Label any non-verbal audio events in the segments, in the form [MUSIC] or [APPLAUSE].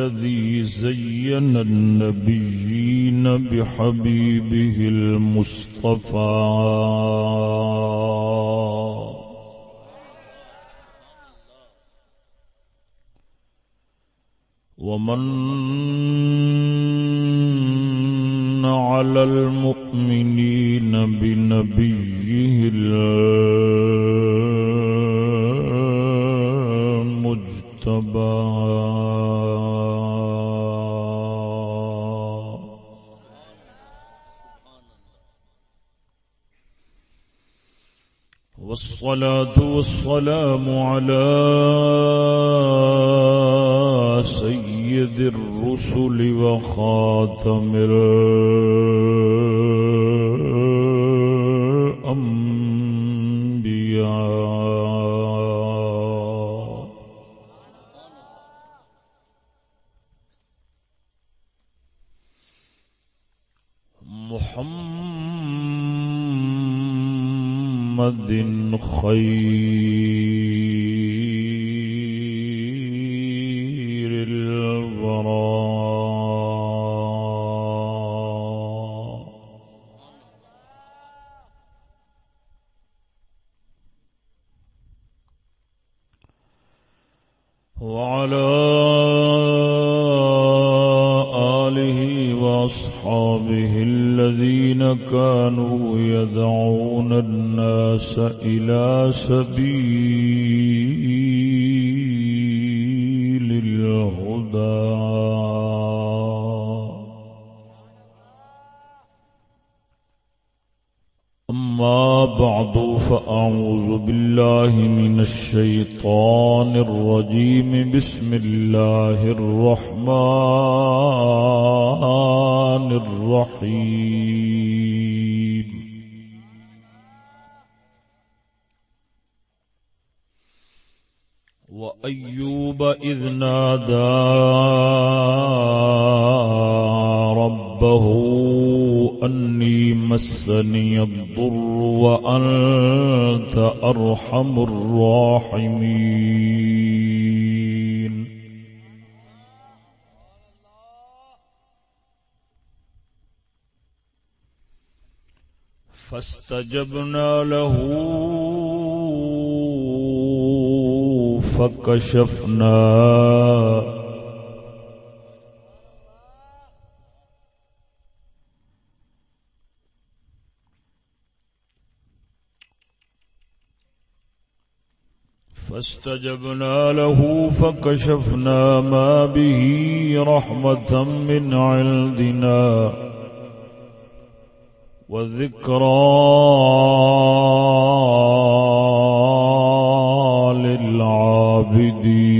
الذي زين النبيين بحبيبه المصطفى. والسلام على أرحم الراحمين. فاستجبنا له فكشفنا فاستجبنا له فكشفنا ما به رحمة من عندنا وذكرى للعابدين.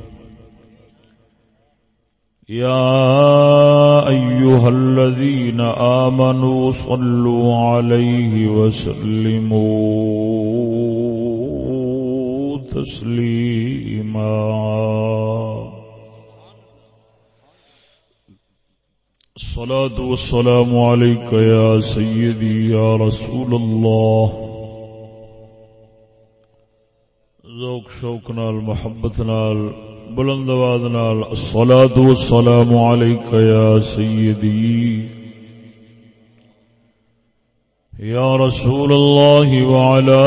يا أيها الذين آمنوا صلوا عليه وسلموا تسليما. الصلاة والسلام عليك يا سيدي يا رسول الله. ذوق شوق نال، محبت نال بلند آواز نال الصلاة والسلام عليك يا سيدي. يا رسول الله وعلى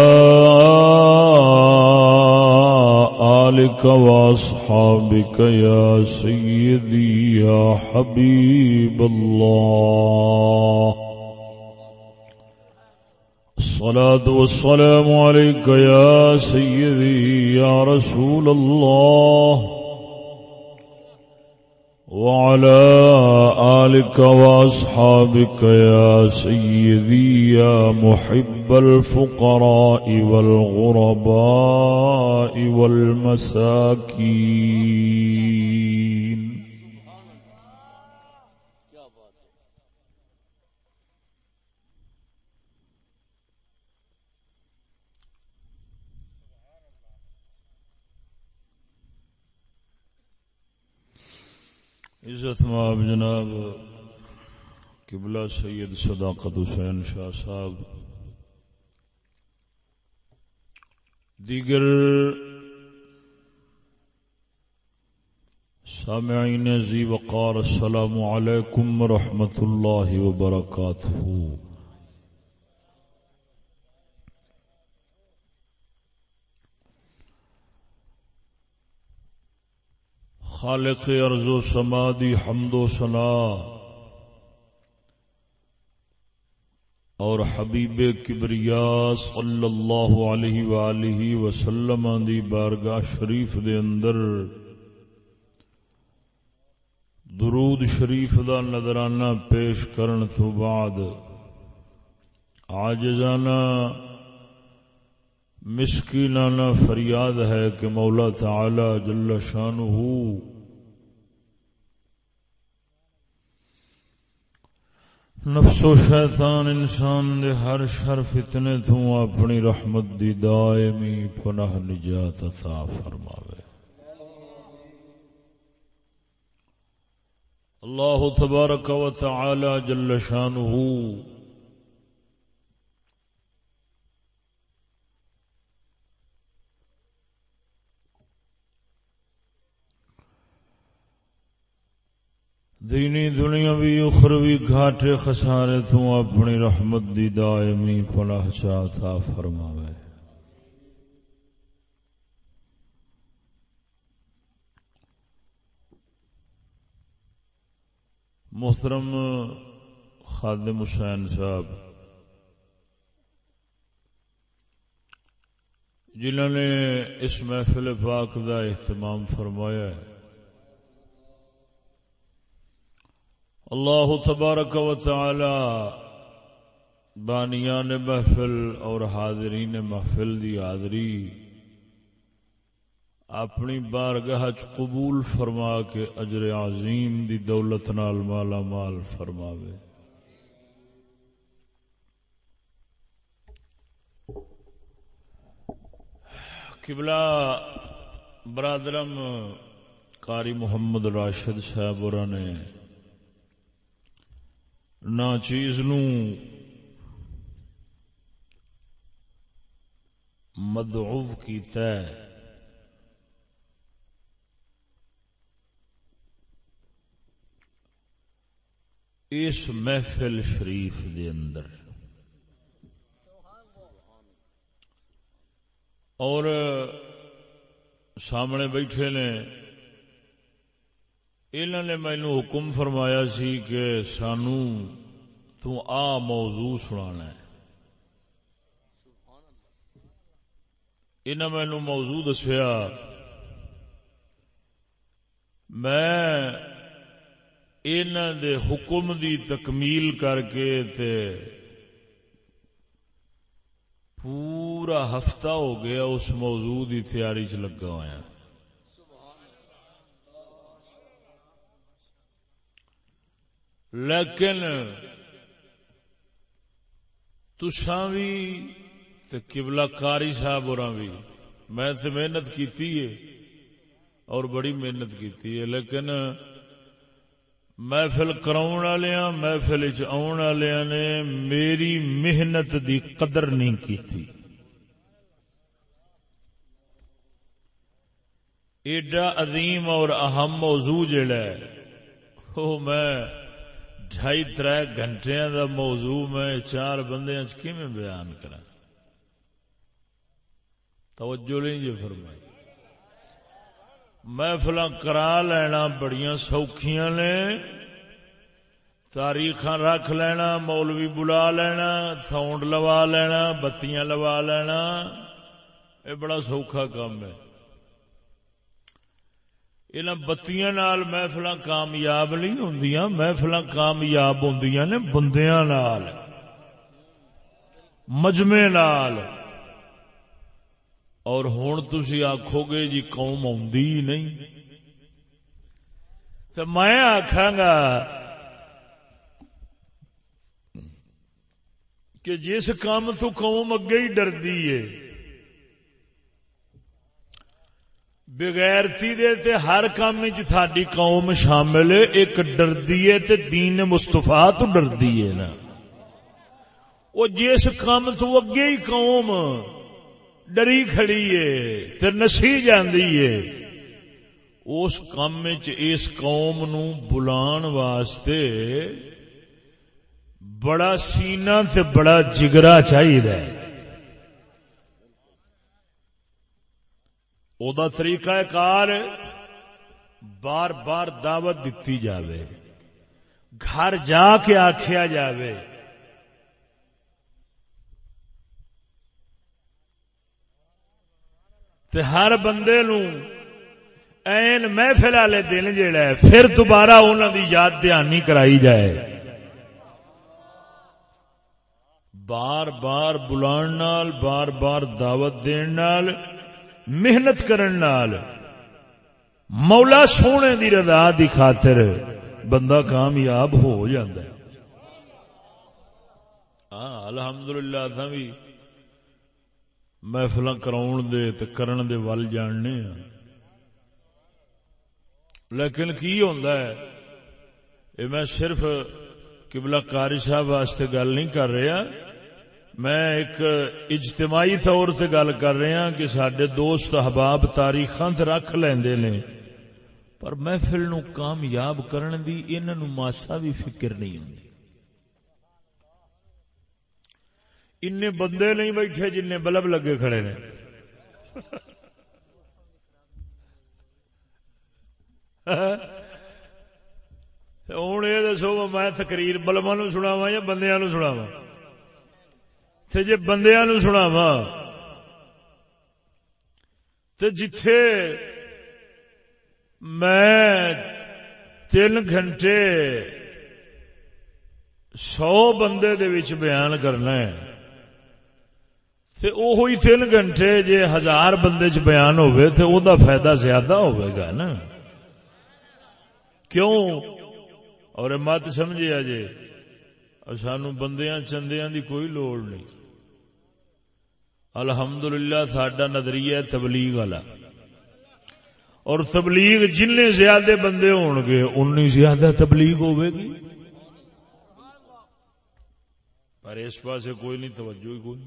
آلك وأصحابك يا سيدي، يا حبيب الله. الصلاة والسلام عليك يا سيدي، يا رسول الله. وعلى آلك وأصحابك يا سيدي يا محب الفقراء والغرباء والمساكين. عزت ماب جناب، قبلہ سید صداقت حسین شاہ صاحب، دیگر سامعین زی وقار، السلام علیکم ورحمۃ اللہ وبرکاتہ۔ خالق ارض و سمادی حمد و سنا اور حبیب کبریا صلی اللہ علیہ وآلہ وسلم دی بارگاہ شریف دے اندر درود شریف دا نظرانہ پیش کرن تو بعد آجزانہ مسکینانہ فریاد ہے کہ مولا تعالی جل شانہ نفس و شیطان انسان دے ہر شر فتنے تو اپنی رحمت دی دائمی پناہ نجات عطا فرماوے۔ اللہ تبارک و تعالی جل شانہ دینی دنیا بھی اخروی گھاٹے خسارے تو اپنی رحمت دی دائمی پناہ چاہتا فرماوے۔ محترم خادم حسین صاحب، جنہوں نے اس محفل پاک کا اہتمام فرمایا ہے اللہ تبارک و تعالی بانیان محفل اور حاضرین محفل دی حاضری اپنی بارگاہ قبول فرما کے اجر عظیم دی دولت نال مالا مال فرماوے۔ قبلہ برادرم قاری محمد راشد صاحب نے نہ چیز نو مدعو کیتا ہے۔ اس محفل شریف دے اندر۔ اور سامنے بیٹھے نے انہوں نے مینو حکم فرمایا سی کہ سانو تو آ موضوع سنا انہیں مینو موضوع دسیا، میں دے حکم دی تکمیل کر کے تے پورا ہفتہ ہو گیا اس موضوع دی تیاری چ لگا ہوا لیکن تساں بھی تے قبلہ کاری صاحب اور بھی میں تے محنت کیتی ہے اور بڑی محنت کیتی ہے، لیکن محفل کراؤن والے محفل آن والے نے میری محنت دی قدر نہیں کی ایڈا عظیم اور اہم موضوع جڑا ہے وہ میں ڈھائی تر گھنٹے دا موضوع میں چار بندے بیان کرا توجہ نہیں جی فرمائی۔ محفل کرا لینا بڑی سوکھیاں نے تاریخ رکھ لینا، مولوی بلا لینا ساؤنڈ لوا لینا، بتیاں لوا لینا یہ بڑا سوکھا کام ہے۔ ان بتیاں نال محفل کامیاب نہیں ہوں محفل کامیاب ہوں نے بندیاں نال مجمے نال۔ اور ہوں تھی آخو گے جی قوم آدھی نہیں۔ تو میں آخا گا کہ جس کام تو قوم اگے ہی ڈردی ہے بغیرتی دے تے ہر کام وچ قوم شامل ہے، ایک ڈردی ہے تے دین مصطفی تو ڈردی ہے نا۔ او جس کام تو اگے ہی قوم ڈری کھڑی ہے تے نسی جاندی ہے، اس کام وچ اس قوم نو بلان واسطے بڑا سینہ تے بڑا جگرا چاہیے او دا طریقہ کار، بار بار دعوت دیتی جاوے۔ گھر جا کے آخیا جاوے۔ تے ہر بندے نو این محفل والے دن جڑا ہے، پھر دوبارہ انہوں دی یاد دہانی کرائی جائے۔ بار بار بلان نال، بار بار دعوت دین نال محنت کرن نال مولا سونے دی رضا دی خاطر بندہ کامیاب ہو جاندہ ہے۔ ہاں الحمدللہ تھا بھی محفل کراؤن دے تے کرن دے ول جاننے ہیں لیکن کی ہوندا ہے؟ یہ میں صرف قبلہ کاری صاحب واسطے گل نہیں کر رہا۔ میں ایک اجتماعی طور سے گل کر رہا ہاں کہ سڈے دوست احباب تاریخ رکھ لیندے نے، پر محفل نو کامیاب کرن دی انہاں ماسا بھی فکر نہیں ہوندی۔ ان بندے نہیں بیٹھے جن بلب لگے کھڑے نے۔ [LAUGHS] ہوں یہ دسو، میں تقریر بلبا نو سناوا یا بندیا نو سناوا جی بندیا نو سناوا تو جتھے میں تین گھنٹے سو بندے دے وچ بیان کرنا ہے تے اوہی تین گھنٹے جے ہزار بندے چ بیان ہوئے تے او دا فائدہ زیادہ ہوئے گا نا؟ کیوں؟ اور مت سمجھے جی سانو بندیاں چندیاں دی کوئی لوڑ نہیں۔ الحمدللہ، ساڈا نظریہ تبلیغ والا۔ اور تبلیغ جن زیادہ بندے ہون گے انی زیادہ تبلیغ ہوے گی۔ پر اس پاسے کوئی نہیں، توجہ ہی کوئی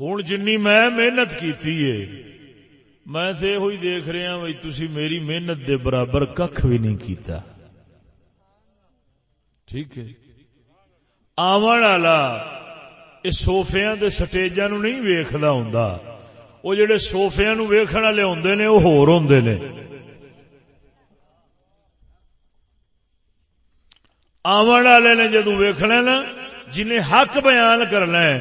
ہوں جنی میں محنت کی میں تو یہ دیکھ رہا بھائی تھی میری محنت دے برابر کھ بھی نہیں کیتا۔ ٹھیک ہے۔ آمن والا یہ سوفیا کے سٹیجا نو نہیں ویکھدا ہوں وہ جڑے سوفیا نو ویکھن والے ہوندے نے، وہ ہور ہوندے والے نے جدو ویکھنا نا، جنہیں حق بیان کرنا ہے،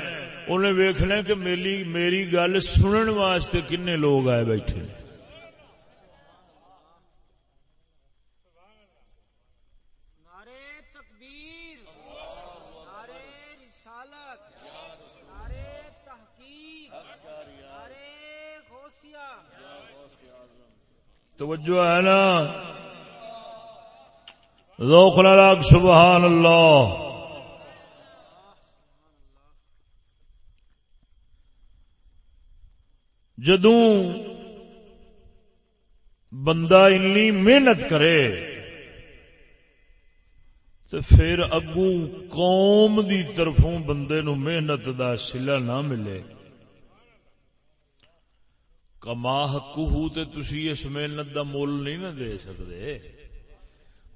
انہیں ویکھنا کہ میری میری گل سنن واسطے کنے لوگ آئے بیٹھے۔ توجہ ہے نا؟ ذوق لگ سبحان اللہ۔ جدوں بندہ انی محنت کرے تو پھر اگو قوم دی طرفوں بندے نو محنت دا سلا نہ ملے۔ کما حقوق تے تسی اس محنت دا مول نہیں نہ دے سکتے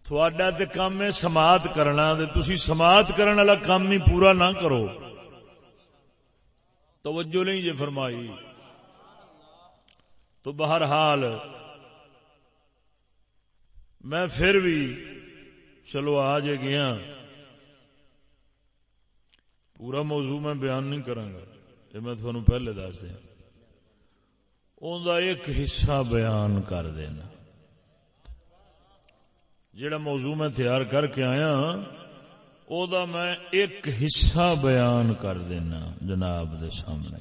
تھوڑا تے کام ہے سماعت کرنا تے تسی سماعت کرن والا کام ہی پورا نہ کرو توجہ نہیں جے فرمائی تو بہرحال میں پھر بھی چلو آج گیا پورا موضوع میں بیان نہیں کروں گا یہ میں تھانوں پہلے دس دیا ان کا ایک حصہ بیان کر دینا۔ جڑا موضوع میں تیار کر کے آیا او دا میں ایک حصہ بیان کر دینا جناب دے سامنے۔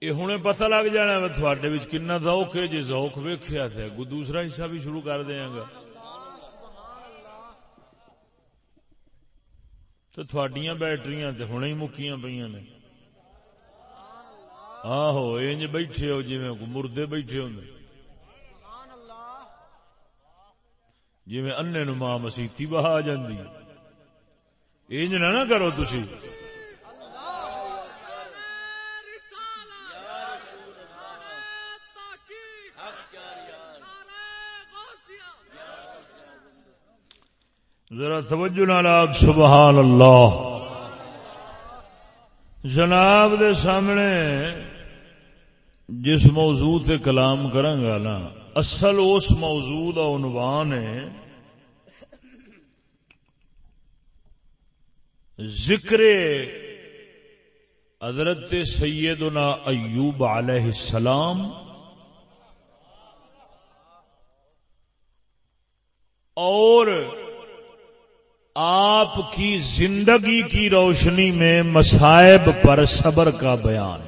یہ ہوں پتا لگ جانا میں تھوڑے کنا ذوق ہے جی ذوق ویخیا تھا دوسرا حصہ بھی شروع کر دیا گا۔ تو تھوڑیاں بیٹریاں تے ہوں ہی مکیاں پہ نے۔ آہو انج بیٹھے ہو جی مردے بیٹھے ہوں جی انے نو ماں مسیتی بہا جاندی انج نہ نہ کرو تسی ذرا توجہ نال آپ سبحان اللہ۔ جناب دے سامنے جس موضوع تے کلام کرنگا نا اصل اس موضوع دا عنوان ہے ذکر حضرت سیدنا ایوب علیہ السلام اور آپ کی زندگی کی روشنی میں مسائب پر صبر کا بیان۔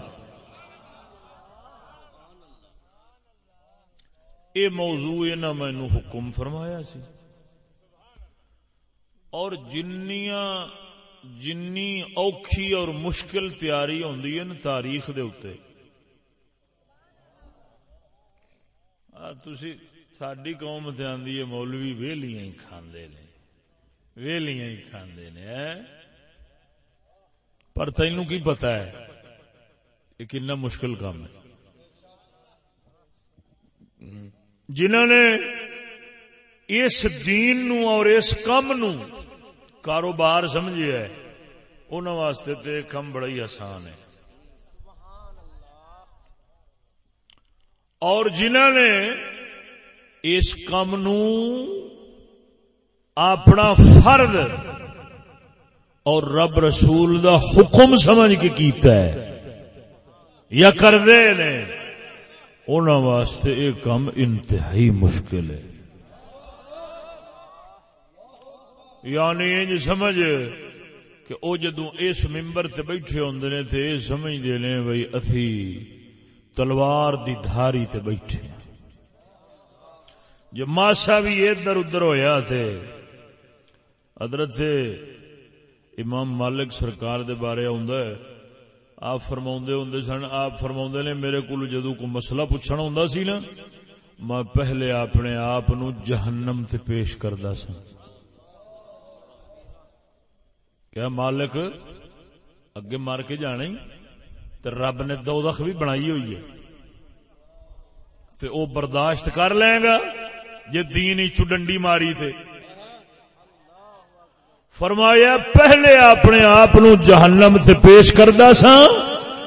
یہ موضوع نہ مینو حکم فرمایا سی۔ اور جنیاں، جنی اوکھی اور مشکل تیاری ہوندی ہے نا تاریخ دے اتے تسی ساری قوم تے آندی ہے مولوی، ویلیاں ہی کھاندے نے۔ ویلیاں ہی کھاندے نے پر تینوں کی پتا ہے؟ یہ کنا مشکل کام ہے۔ جنہوں نے اس دین نو اور اس کم نو کاروبار سمجھے ہے انہوں واسطے تے کم بڑا ہی آسان ہے۔ اور جنہوں نے اس کم نو اپنا فرد اور رب رسول دا حکم سمجھ کے کیتا ہے۔ یا کردے نے۔ انہوں واسطے یہ کام انتہائی مشکل ہے۔ یعنی یہ سمجھ کہ او جدو اس ممبر تے بیٹھے ہوندے نے تے سمجھ دے نے بھئی اسی تلوار دی دھاری تے بیٹھے جو ماسا بھی ادھر ادھر ہویا تھے حضرت امام مالک سرکار دے بارے ہوندا ہے۔ آپ فرما ہوں سن، آپ فرما نے میرے کو جدو کو مسئلہ پوچھنا ہوں سی نا، میں پہلے اپنے آپ جہنم تے پیش کردا سا کیا مالک اگے مار کے جانا ہی؟ تو رب نے دو دخ بھی بنائی ہوئی ہے۔ تو او برداشت کر لے گا جی دین چ ڈنڈی ماری تھے فرمایا، پہلے اپنے آپ جہنم تے پیش کردا سا،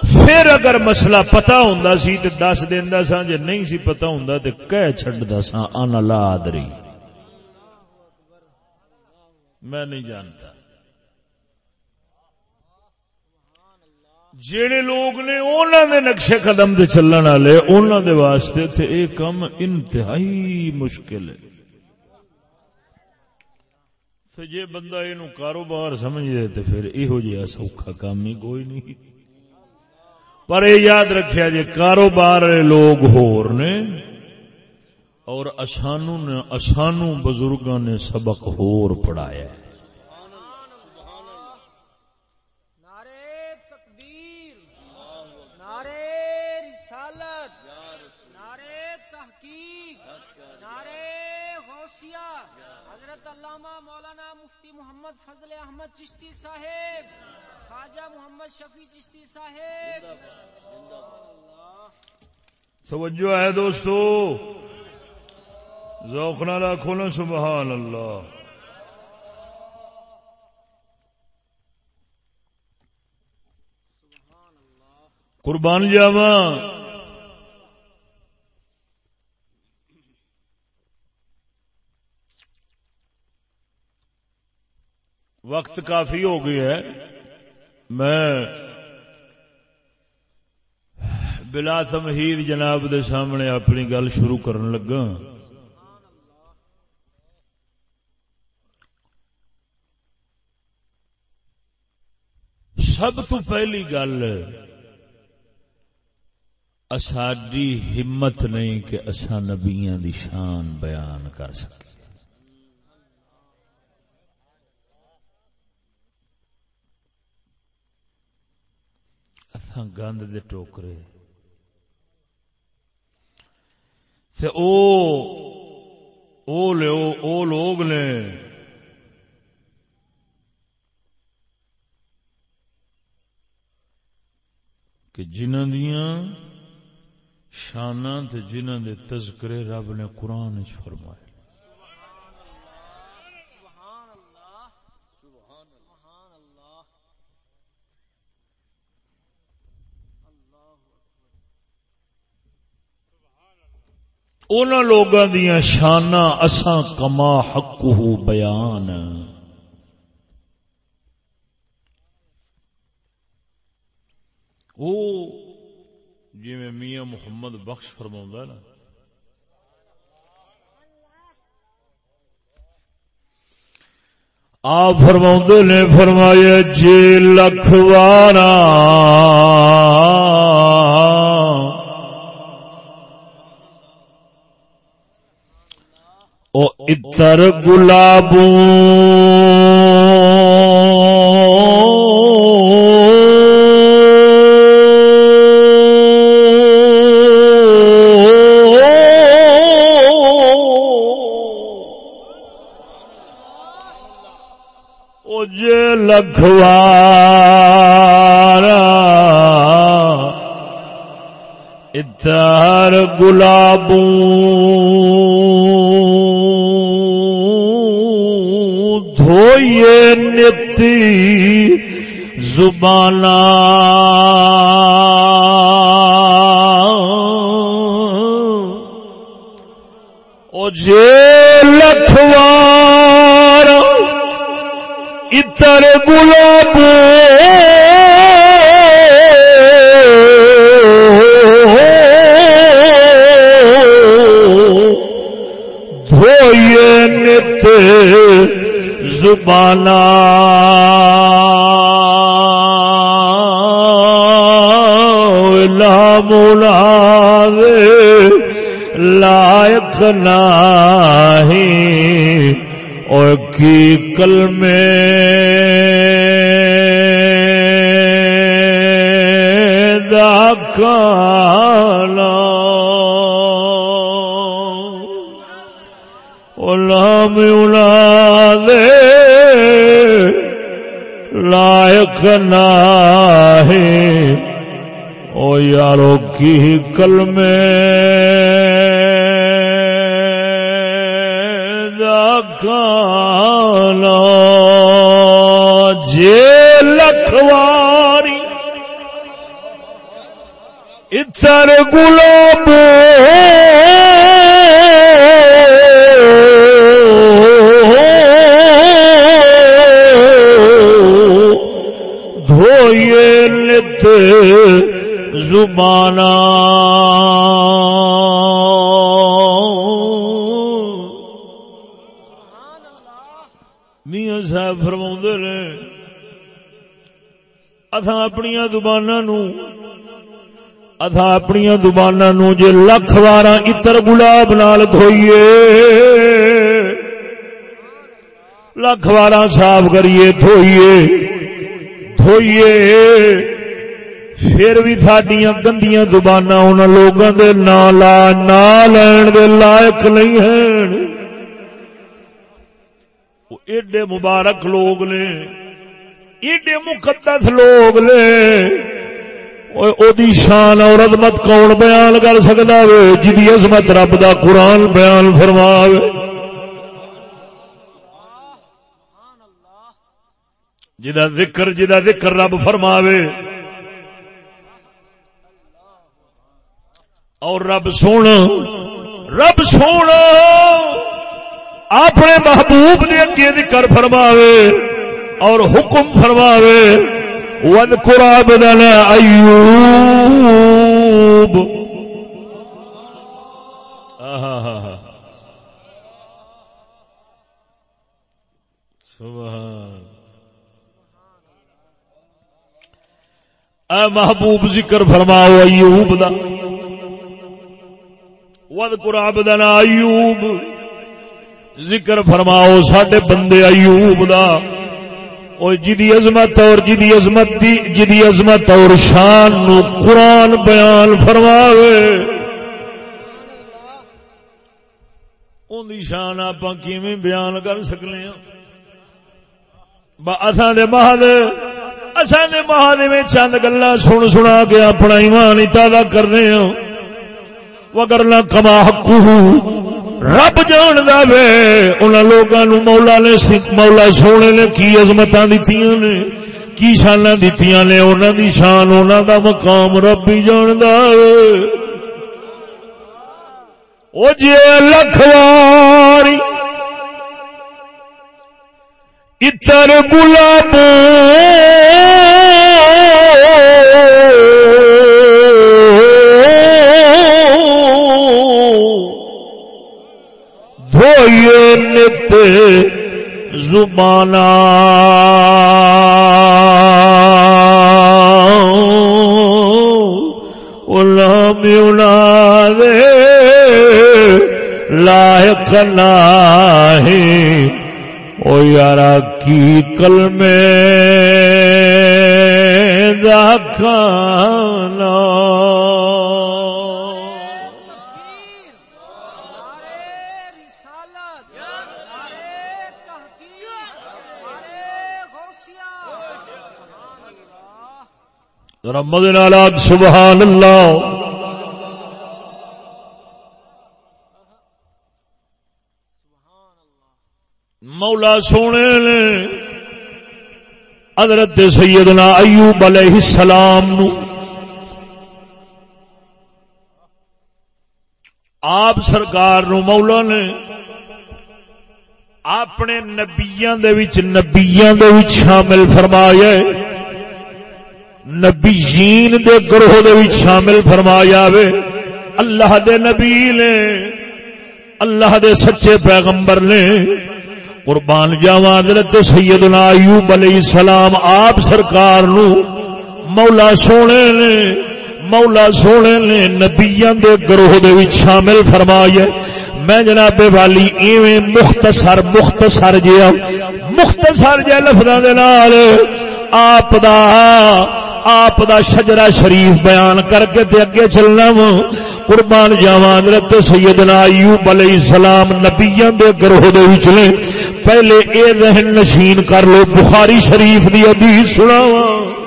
پھر اگر مسئلہ پتا ہوں سی تو دس دینا سا جی نہیں سی پتا ہوں تو کہہ چڈا سا ان لا آدری میں نہیں جانتا۔ جڑے لوگ نے انہوں نے نقشے قدم دے چلن والے انہوں دے واسطے تے اے کم انتہائی مشکل ہے۔ تو جی بندہ یہ کاروبار سمجھ دے تو پھر یہو جہا سوکھا کام ہی کوئی نہیں۔ پر یہ یاد رکھیا جی کاروبار لوگ ہور نے اور اسانو نے اسانو بزرگاں نے سبق ہور پڑھایا ہے۔ فضل احمد چشتی صاحب، خواجہ محمد شفیع چشتی صاحب۔ توجہ ہے دوستو؟ ذوق نہ رکھو نا، سبحان اللہ۔ قربان جاواں۔ وقت کافی ہو گیا ہے۔ میں بلا تمہید جناب دے سامنے اپنی گل شروع کرن لگا۔ سب تو پہلی گل اساڈی ہمت نہیں کہ اصا نبیاں دی شان بیان کر ہاں، تھا گند دے ٹوکرے۔ تے او او لیو او لوگ نے۔ کہ جنہاں دیاں شاناں تے جنہاں دے تذکرے رب نے قرآن وچ فرمائے۔ انہاں لوگاں دیاں شانہ اساں کما حقہ بیان۔ او جی میں میاں محمد بخش فرما نا۔ آپ فرما نے فرمایا جی لکھوارا او اتر گلابوں لکھوارا اتار گلابوں زبانہ او جے لکھوارا اتر گلاب دھوئیے نت زبانہ زبان لام لائق نہیں اور کی کل میں داخلہ علام اولاد لائق نہ ہے او یارو کی کل میں جے لکھواری اتر گلاب دھوئیے نت زبانہ صاحب فرما نے اتھا اپنی زبان اتھا اپنی زبان جی لکھ بار اتر گلاب نال دھوئیے، لکھ بار صاف کریے، دھوئیے دھوئیے۔ پھر بھی سڈیا گندیاں زبان ان لوگوں کے نا لا نا لین دے لائق نہیں ہیں۔ ایڈے مبارک لوگ نے، ایڈے مقدس لوگ نے۔ دی شان اور عظمت کون بیان کر سکتا وے؟ جی عظمت رب دا قرآن بیان فرما جا ذکر جا ذکر رب فرماوے۔ اور رب سونا رب سونا، اپنے محبوب نے اگے ذکر فرماوے اور حکم فرماوے ود قرآب دنا ایوب اے محبوب ذکر فرماؤ، ایوب دا۔ ود قرآب دنا ایوب۔ ذکر فرماؤ سڈے بندے ایوب دا۔ اور جی جدی عظمت اور جی جدی عظمت دی جی جدی عظمت اور شان نو قرآن بیان فرماوے۔ ان دی شان آپ کیویں بیان کر سکنے ہاں؟ اساں دے مہاد اساں دے مہاد میں چند گلا سن سنا کے اپنا ایمان ہی تازہ کرنے ہاں۔ وگر نہ کما حقو رب جان دے ان لوگوں نو مولا نے مولا سونے نے کی عظمت دیتی نے، کی شانا دیتی نے انہوں دی شان انہوں دا مقام رب ہی جان دے او جی لکھواری اتر گلابوں گلاب دھوئیے نت زبانہ لائق نہیں او یارا کی کل میں دکھانا رمد نالات سبحان اللہ مولا سونے نے حضرت سیدنا ایوب علیہ السلام نو آپ سرکار نو مولا نے اپنے نبیاں دے وچ نبیاں دے وچ شامل فرمایا نبی جین دے گروہ دے وچ شامل فرمایا وے۔ اللہ دے نبی نے، اللہ دے سچے پیغمبر نے قربان جاوا حضرت سیدنا ایوب علیہ السلام آپ سرکار نو مولا سونے نے، مولا سونے نے نبیاں دے گروہ دے وچ شامل فرمایا۔ میں جناب والی ایویں مختصر مختصر جیا مختصر جے لفظاں دے نال آپ دا آپ دا شجرا شریف بیان کر کے تے اگے چلنا وا۔ قربان جاوا حضرت سیدنا ایوب علیہ السلام نبیاں دے گروہ دے وچ نے۔ پہلے اے ذہن نشین کر لو، بخاری شریف دی حدیث سناواں۔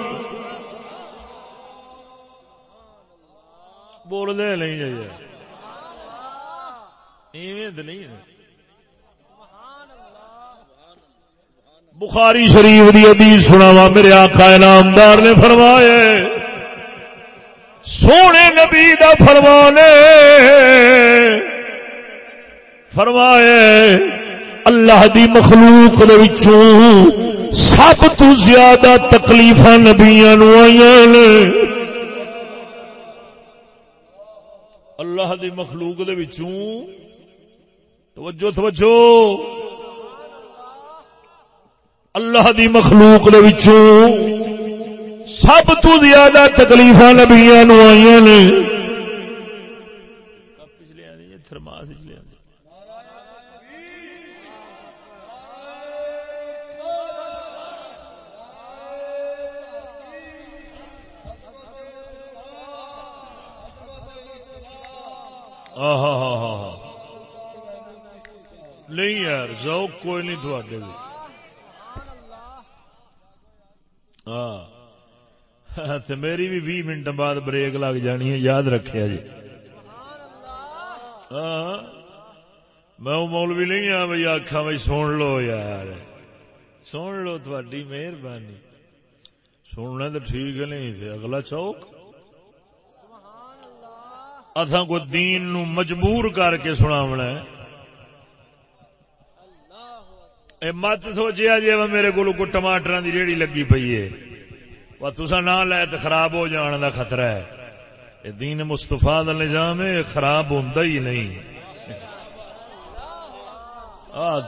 بول دے نہیں جائے۔ ایویں تے نہیں بخاری شریف دی حدیث سناوا میرے آقا انعامدار نے فرمایا سونے نبی دا فرمانے فرمائے، اللہ دی مخلوق دے وچوں سب تو زیادہ تکلیف نبیاں نو آئی نے۔ اللہ دی مخلوق دے وچوں، توجہ توجہ۔ اللہ دی مخلوق دے وچوں سب تو زیادہ تکلیف نبیا نو آئی نے۔ نہیں یار، ذوق کوئی نہیں تھوڑے ہاں۔ [LAUGHS] میری بھی بھی منٹ بعد بریک لگ جانی ہے یاد رکھے جی۔ ہاں۔ میں مولوی نہیں ہاں آخا بھائی سن لو یار۔ سن لو تھوڑی مہربانی۔ سننا تو ٹھیک نہیں اگلا چوک۔ اتھا کو دین نو مجبور کر کے سناونا ہے اے مت سوچیا جی میرے کو ٹماٹر دی ریڑی لگی پی ہے تسا نہ لے تو خراب ہو جان کا خطرہ ہے۔ دین مستفا کا نظام ہے خراب ہوں ہی نہیں۔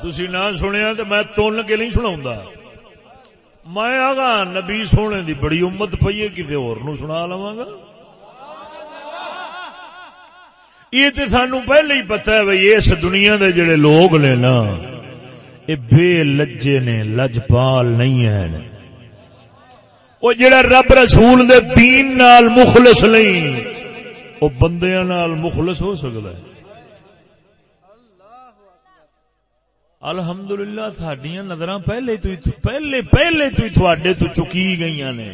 تھی نہ سنیا تو میں تن کے نہیں سنا میں آگا، نبی سونے دی بڑی امت پی ہے کسی اور سنا لوا گا۔ یہ تو سانو پہلے ہی پتا ہے بھائی اس دنیا دے جڑے لوگ نے نا یہ بے لجے نے لجپال نہیں ہے وہ جڑا رب رسول دے دین نال مخلص نہیں وہ بندیاں نال مخلص ہو سکتا ہے۔ الحمدللہ تھاڈیاں نظراں پہلے تو پہلے پہلے تو تھوڑے تو چکی گئیاں نے۔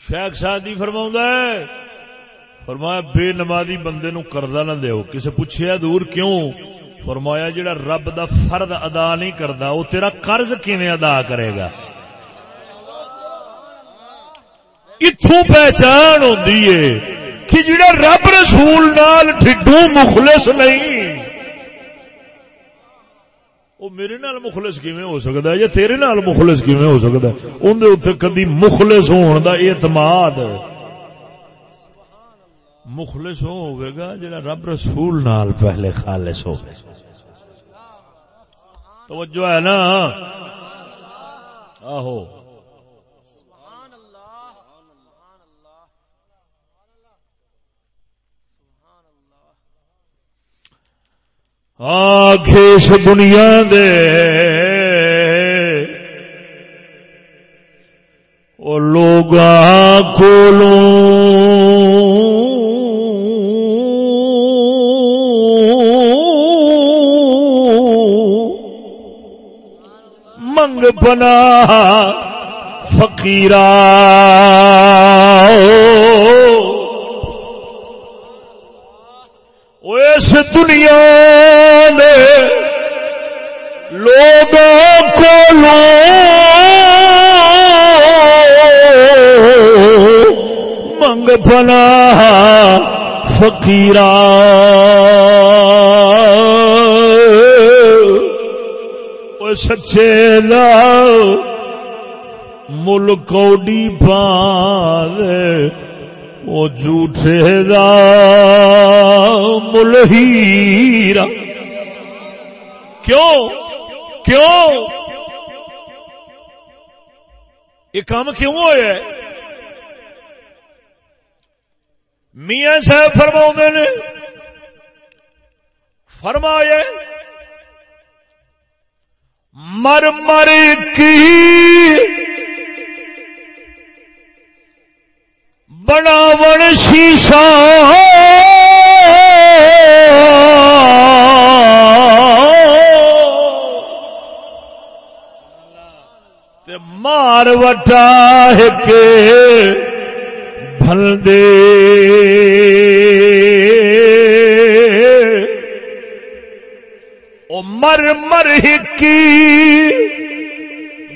شیخ سادی فرماؤں ہے، فرمایا بے نمازی بندے نو کردہ نہ دیو، کسے پوچھے دور کیوں؟ فرمایا جڑا رب دا فرد ادا نہیں کردا وہ تیرا قرض کیویں ادا کرے گا؟ اتوں پہچان ہوندی ہے کہ جڑا رب رسول نال ٹھڈو مخلص نہیں۔ وہ میرے نال مخلص کیویں ہو سکتا ہے یا تیرے نال مخلص کیویں ہو سکتا ہے؟ اندر اتنے کدی مخلص ہون دا اعتماد۔ مخلص ہو ہوئے گا، جڑا رب رسول نال پہلے خالص ہو۔ توجہ ہے نا؟ آہو۔ سبحان دنیا دے۔ او لوگاں کولوں۔ منگ پنا فقیرا۔ اس دنیا میں لوگوں کو منگ پنا فقیرا۔ سچے لاؤ مل کوڈی پان وہ جھوٹے دا مل ہیرا۔ کیوں؟ کیوں؟ یہ کام کیوں ہوا میاں صاحب فرما نے، فرمایا مر مر کی بناون شیشہ مار وٹا کے بھل دے۔ او مر مر ہکی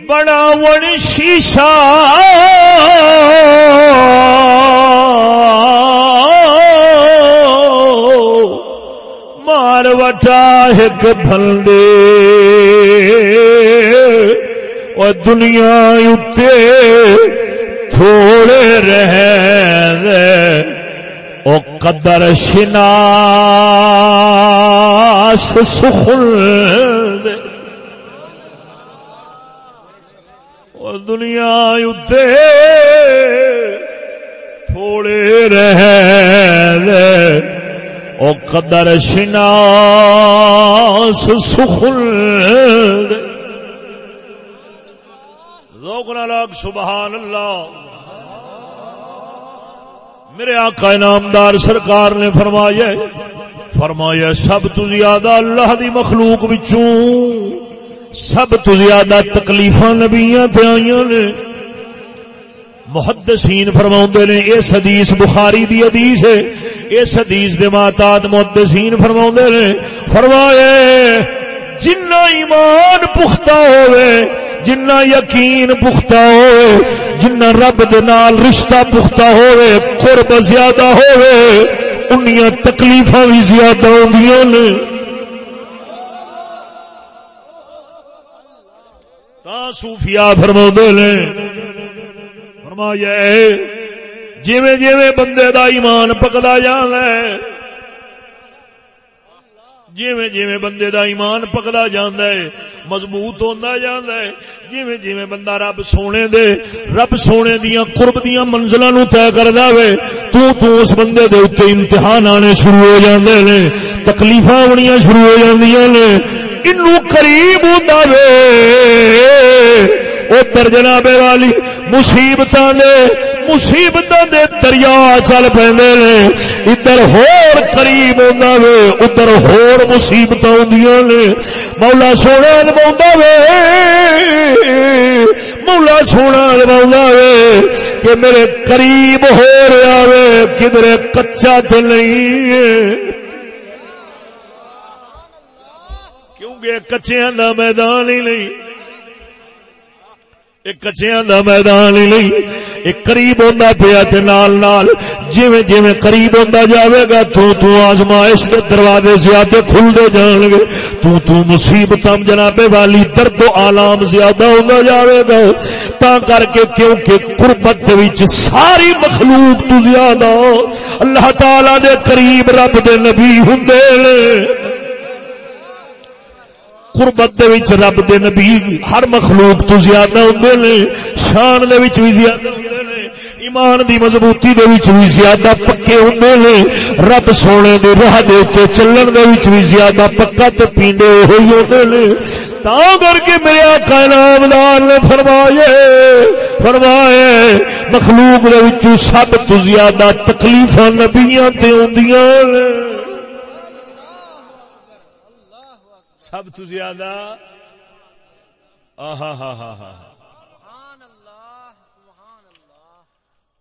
بناون شیشہ مار وٹا ایک بھلے اور دنیا اتے تھوڑے رہ او قدر شناس سخل دے۔ اور دنیا اتے تھوڑے رہ او قدر شناس سخل دے۔ ذوق لاگ سبحان اللہ۔ میرے آقا انعامدار سرکار نے فرمایا فرمایا سب تو زیادہ اللہ دی مخلوق وچوں سب تو زیادہ تکلیفاں نبیاں تے آئیاں نے۔ محدثین فرماؤندے نے، اس حدیث بخاری دی حدیث ہے۔ اس حدیث دے ماتات محدثین فرماؤندے نے، فرمایا جنہ ایمان پختہ ہوئے، جنہ یقین پختہ ہوئے جنہ رب دے نال رشتہ پختہ ہوئے، قرب زیادہ ہوئے انیاں تکلیفاں بھی زیادہ ہوندیاں نے۔ تا صوفیاء فرماؤندے نے، فرمایا جویں جویں بندے دا ایمان پکدا جاندا ہے جیویں جیویں بندے دا ایمان پکدا جاندا ہے، مضبوط ہوندا جاندا ہے۔ جیویں جیویں بندہ رب سونے دے، رب سونے دیاں قرب دیاں منزلاں نو طے کردا وے تو تو اس بندے دے اوتے امتحان آنے شروع ہو جاندے نے، تکلیفاں آنیاں شروع ہو جاندیاں نے۔ اینو قریب ہوندا وے۔ او در جناب والی مصیبتاں دے مصیبتوں دے دریا چل پے ادھر ہور قریب ہوتا وے، ادھر ہور مصیبت آدی نے۔ مولا سونا نما وے۔ مولا سونا نما وے۔ کہ میرے قریب ہو رہا وے، کدھر کچا تو نہیں کیونکہ کچیا دا میدان ہی نہیں؟ ایک کچیاں دا میدان ہی نہیں۔ ایک قریب ہوندا پیا تے نال نال۔ جویں جویں قریب ہوندا جاوے گا، تو تو آزمائش دے دروازے زیادہ کھلدے جان گے۔ تو تو مصیبتاں جناب والی درد و آلام زیادہ ہوندا جاوے گا۔ تا کر کے کیونکہ قربت دے وچ ساری مخلوق تو زیادہ اللہ تعالی دے قریب رب دے نبی ہوندے نے۔ قربت دے وچ رب دے نبی ہر مخلوق تو زیادہ ہوندے نے۔ شان دے وچ وی زیادہ ایمان دی مضبوطی دے وچ وی زیادہ پکے ہوندے نے، رب سونے دے راہ دے تے چلن دے وچ وی زیادہ پکا تے پیندے ہوئی ہوندے نے۔ تا کر کے میرے آقا نامدار نے فرمائے فرمائے، مخلوق دے وچ سب تو زیادہ تکلیفاں نبیاں تے ہوندیاں نے۔ سب تو زیادہ، آہا ہا ہا ہا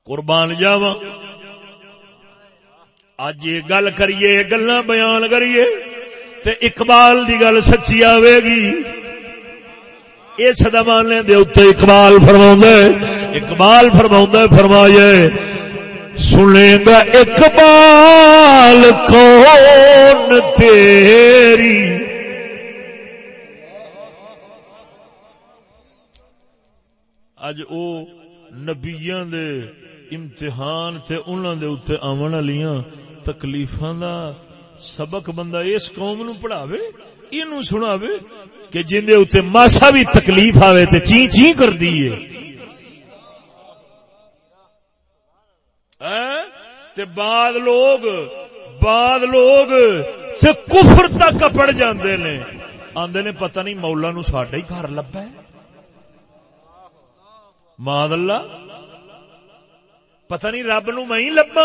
قربان جاوا اج یہ گل کریے گلا بیان کریے تے اقبال دی گل سچی آئے گی۔ اس زمانے دے اتنے اقبال فرما اقبال فرما فرمائے سنے گا اقبال کون تیری؟ اج او نبیاں دے امتحان تے انہاں دے اوتے آون والیاں تکلیفاں دا سبق بندہ اس قوم نو پڑھاوے اینو سناوے کہ جن دے اوتے ماسا بھی تکلیف آوے تے چی چی کر دیئے۔ تے بعد لوگ بعد لوگ تے کفر تک کپڑ جاندے نے۔ آندے نے پتہ نہیں مولا نو ساڈا ہی گھر لبا ہے۔ ماد اللہ پتہ نہیں رب نو میں لبا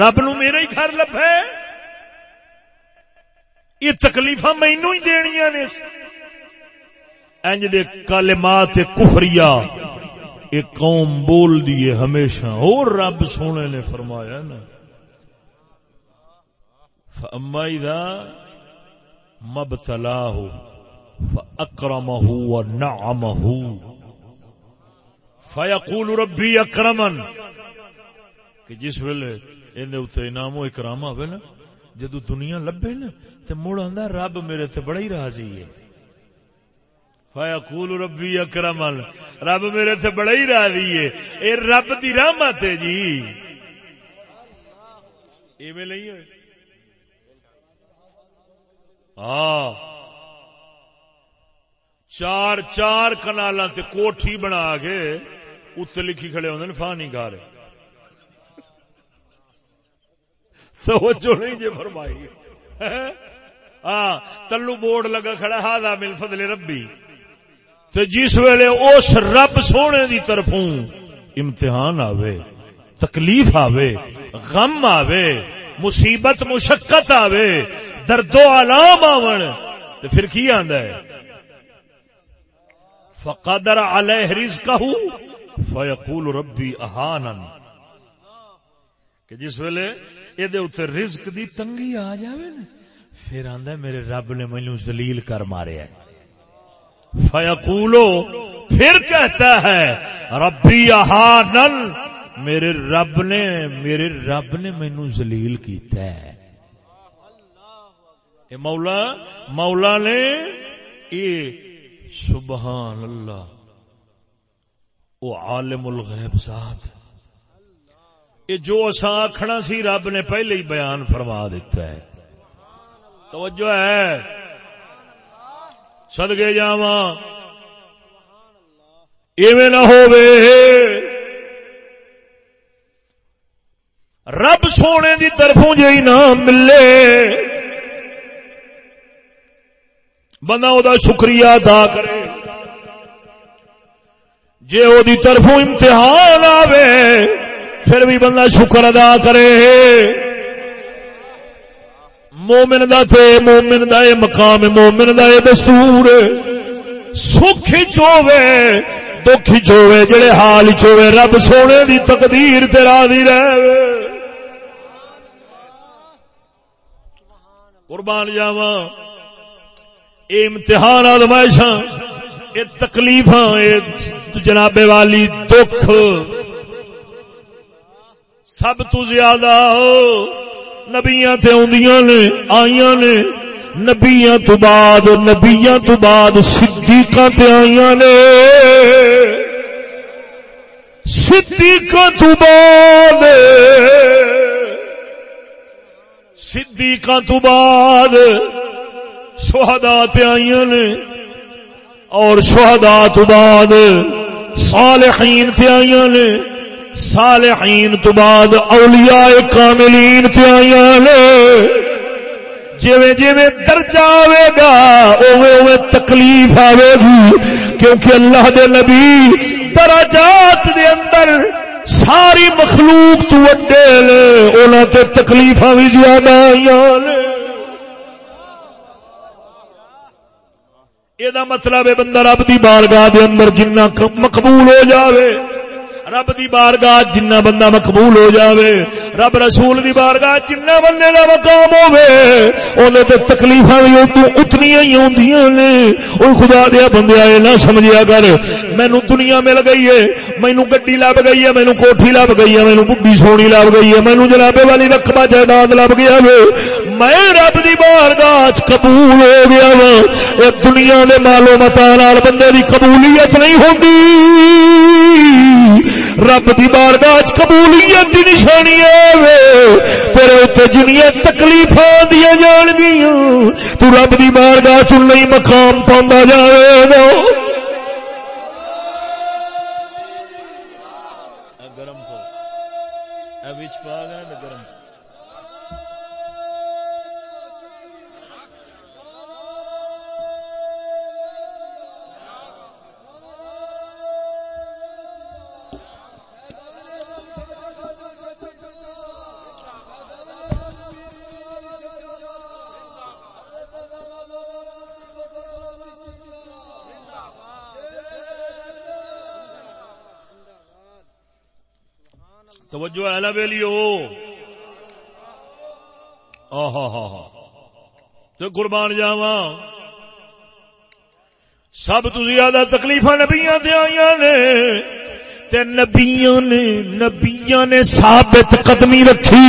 رب نو میرا ہی گھر لبا یہ تکلیف مینو ہی دنیا نے۔ انج دے کلمات کفریا یہ قوم بول دیے ہمیشہ۔ اور رب سونے نے فرمایا نا فاما اذا مبتلاه فاکرمه ونعمه۔ فیقول ربی اکرمن کہ جس ویلے اندے اتنے انعام و اکرام آوے نا، جدو دنیا لبے نا، تے مڑ آندا رب میرے تے بڑا ہی راضی ہے۔ فیقول ربی اکرمن، رب میرے تے بڑا ہی راضی ہے۔ اے رب دی رحمت ہے جی۔ ایویں نہیں ہوئے ہاں۔ چار چار کنالا کوٹھی بنا کے اتنے لکھی کھڑے ہوتے فانی گار توجہ نہیں جی فرمائی۔ ہاں تلو بورڈ لگا کھڑا ہاضا مل فضل ربی۔ تو جس ویلے اس رب سونے دی طرفوں امتحان آوے، تکلیف آوے، غم آوے، مصیبت، مشقت آوے، درد و علام آون تو پھر کی آندا ہے؟ فقدر علیہ رزقہ فیقول ربی اہانن کہ جس ویلے اے دے اوتے رزق دی تنگی آ جاوے نا، پھر آندا میرے رب نے مینوں ذلیل کر ماریا ہے۔ فیقولو، پھر کہتا ہے، ربی اہانن میرے رب نے، میرے رب نے مینوں ذلیل کیتا ہے۔ اے مولا مولا نے، اے سبحان اللہ او عالم الغیب ذات۔ یہ جو اسا آخنا سی رب نے پہلے ہی بیان فرما دیتا ہے۔ توجہ ہے۔ سدگے جاوا ایویں نہ ہووے۔ رب سونے دی طرفوں جی نہ ملے۔ بندہ دا شکریہ ادا کرے۔ جے او دی طرفوں امتحان آوے، پھر بھی بندہ شکر ادا کرے۔ مومن دا تے مومن دا اے مقام، مومن دا اے دستور۔ سکھ چوے دکھ چوے جڑے حال چوے رب سونے دی تقدیر تے راضی رہے قربان جاواں، اے امتحان آزمائشاں، اے تکلیفاں، اے جناب والی دکھ سب تو زیادہ نبیاں تے اوندیاں نے، آئیاں نے۔ نبیاں تو بعد، نبیاں تو بعد صدیقاں تے آئیاں نے۔ صدیقاں تو بعد صدیقاں تو بعد شہداء تے آئیاں نے۔ اور شہداء تو بعد صالحین تے آئیاں نے۔ صالحین تو بعد اولیاء کاملین تے آئیاں نے۔ جویں جویں درجہ آئے گا اوے اوے تکلیف آئے گی۔ کیونکہ اللہ دے نبی درجات دے اندر ساری مخلوق تو وڈے لے انہاں تے تکلیفاں بھی زیادہ آئیاں نے۔ یہ مطلب ہے بندہ رب دی بارگاہ دے اندر جنہ مقبول ہو جاوے۔ رب دی بارگاہ جنہ بندہ مقبول ہو جاوے، رب رسول دی بارگاہ جنہ بندے دا مقام ہوے اونے تے تکلیفاں وی اتوں اتنی ہی ہوندیاں نے۔ او خدا دیا بندے اے نہ سمجھیا کر۔ مینوں دنیا مل گئی ہے، مینوں گڈی لب گئی ہے، مینوں کوٹھی لب گئی ہے، مینوں بڈھی سونی لب گئی ہے، مینوں جناب والی رقبہ جائیداد لب گیا وے۔ میں رب دی بارگاہ قبول ہو گیا وا اے دنیا دے مالو متا نال بندے دی قبولیت نہیں ہوندی۔ رب دی بارگاہ قبولیت دی نشانی ہے تیرے جنیا تکلیف دیا جان گیا تو رب دی بارگاہ چ نہیں مقام پہ جائے گا توجہ ہے نا ویلی تو قربان جاوا سب تو زیادہ تکلیف نبیا دیا نے۔ تے نبیاں نے نبیاں نے ثابت قدمی رکھی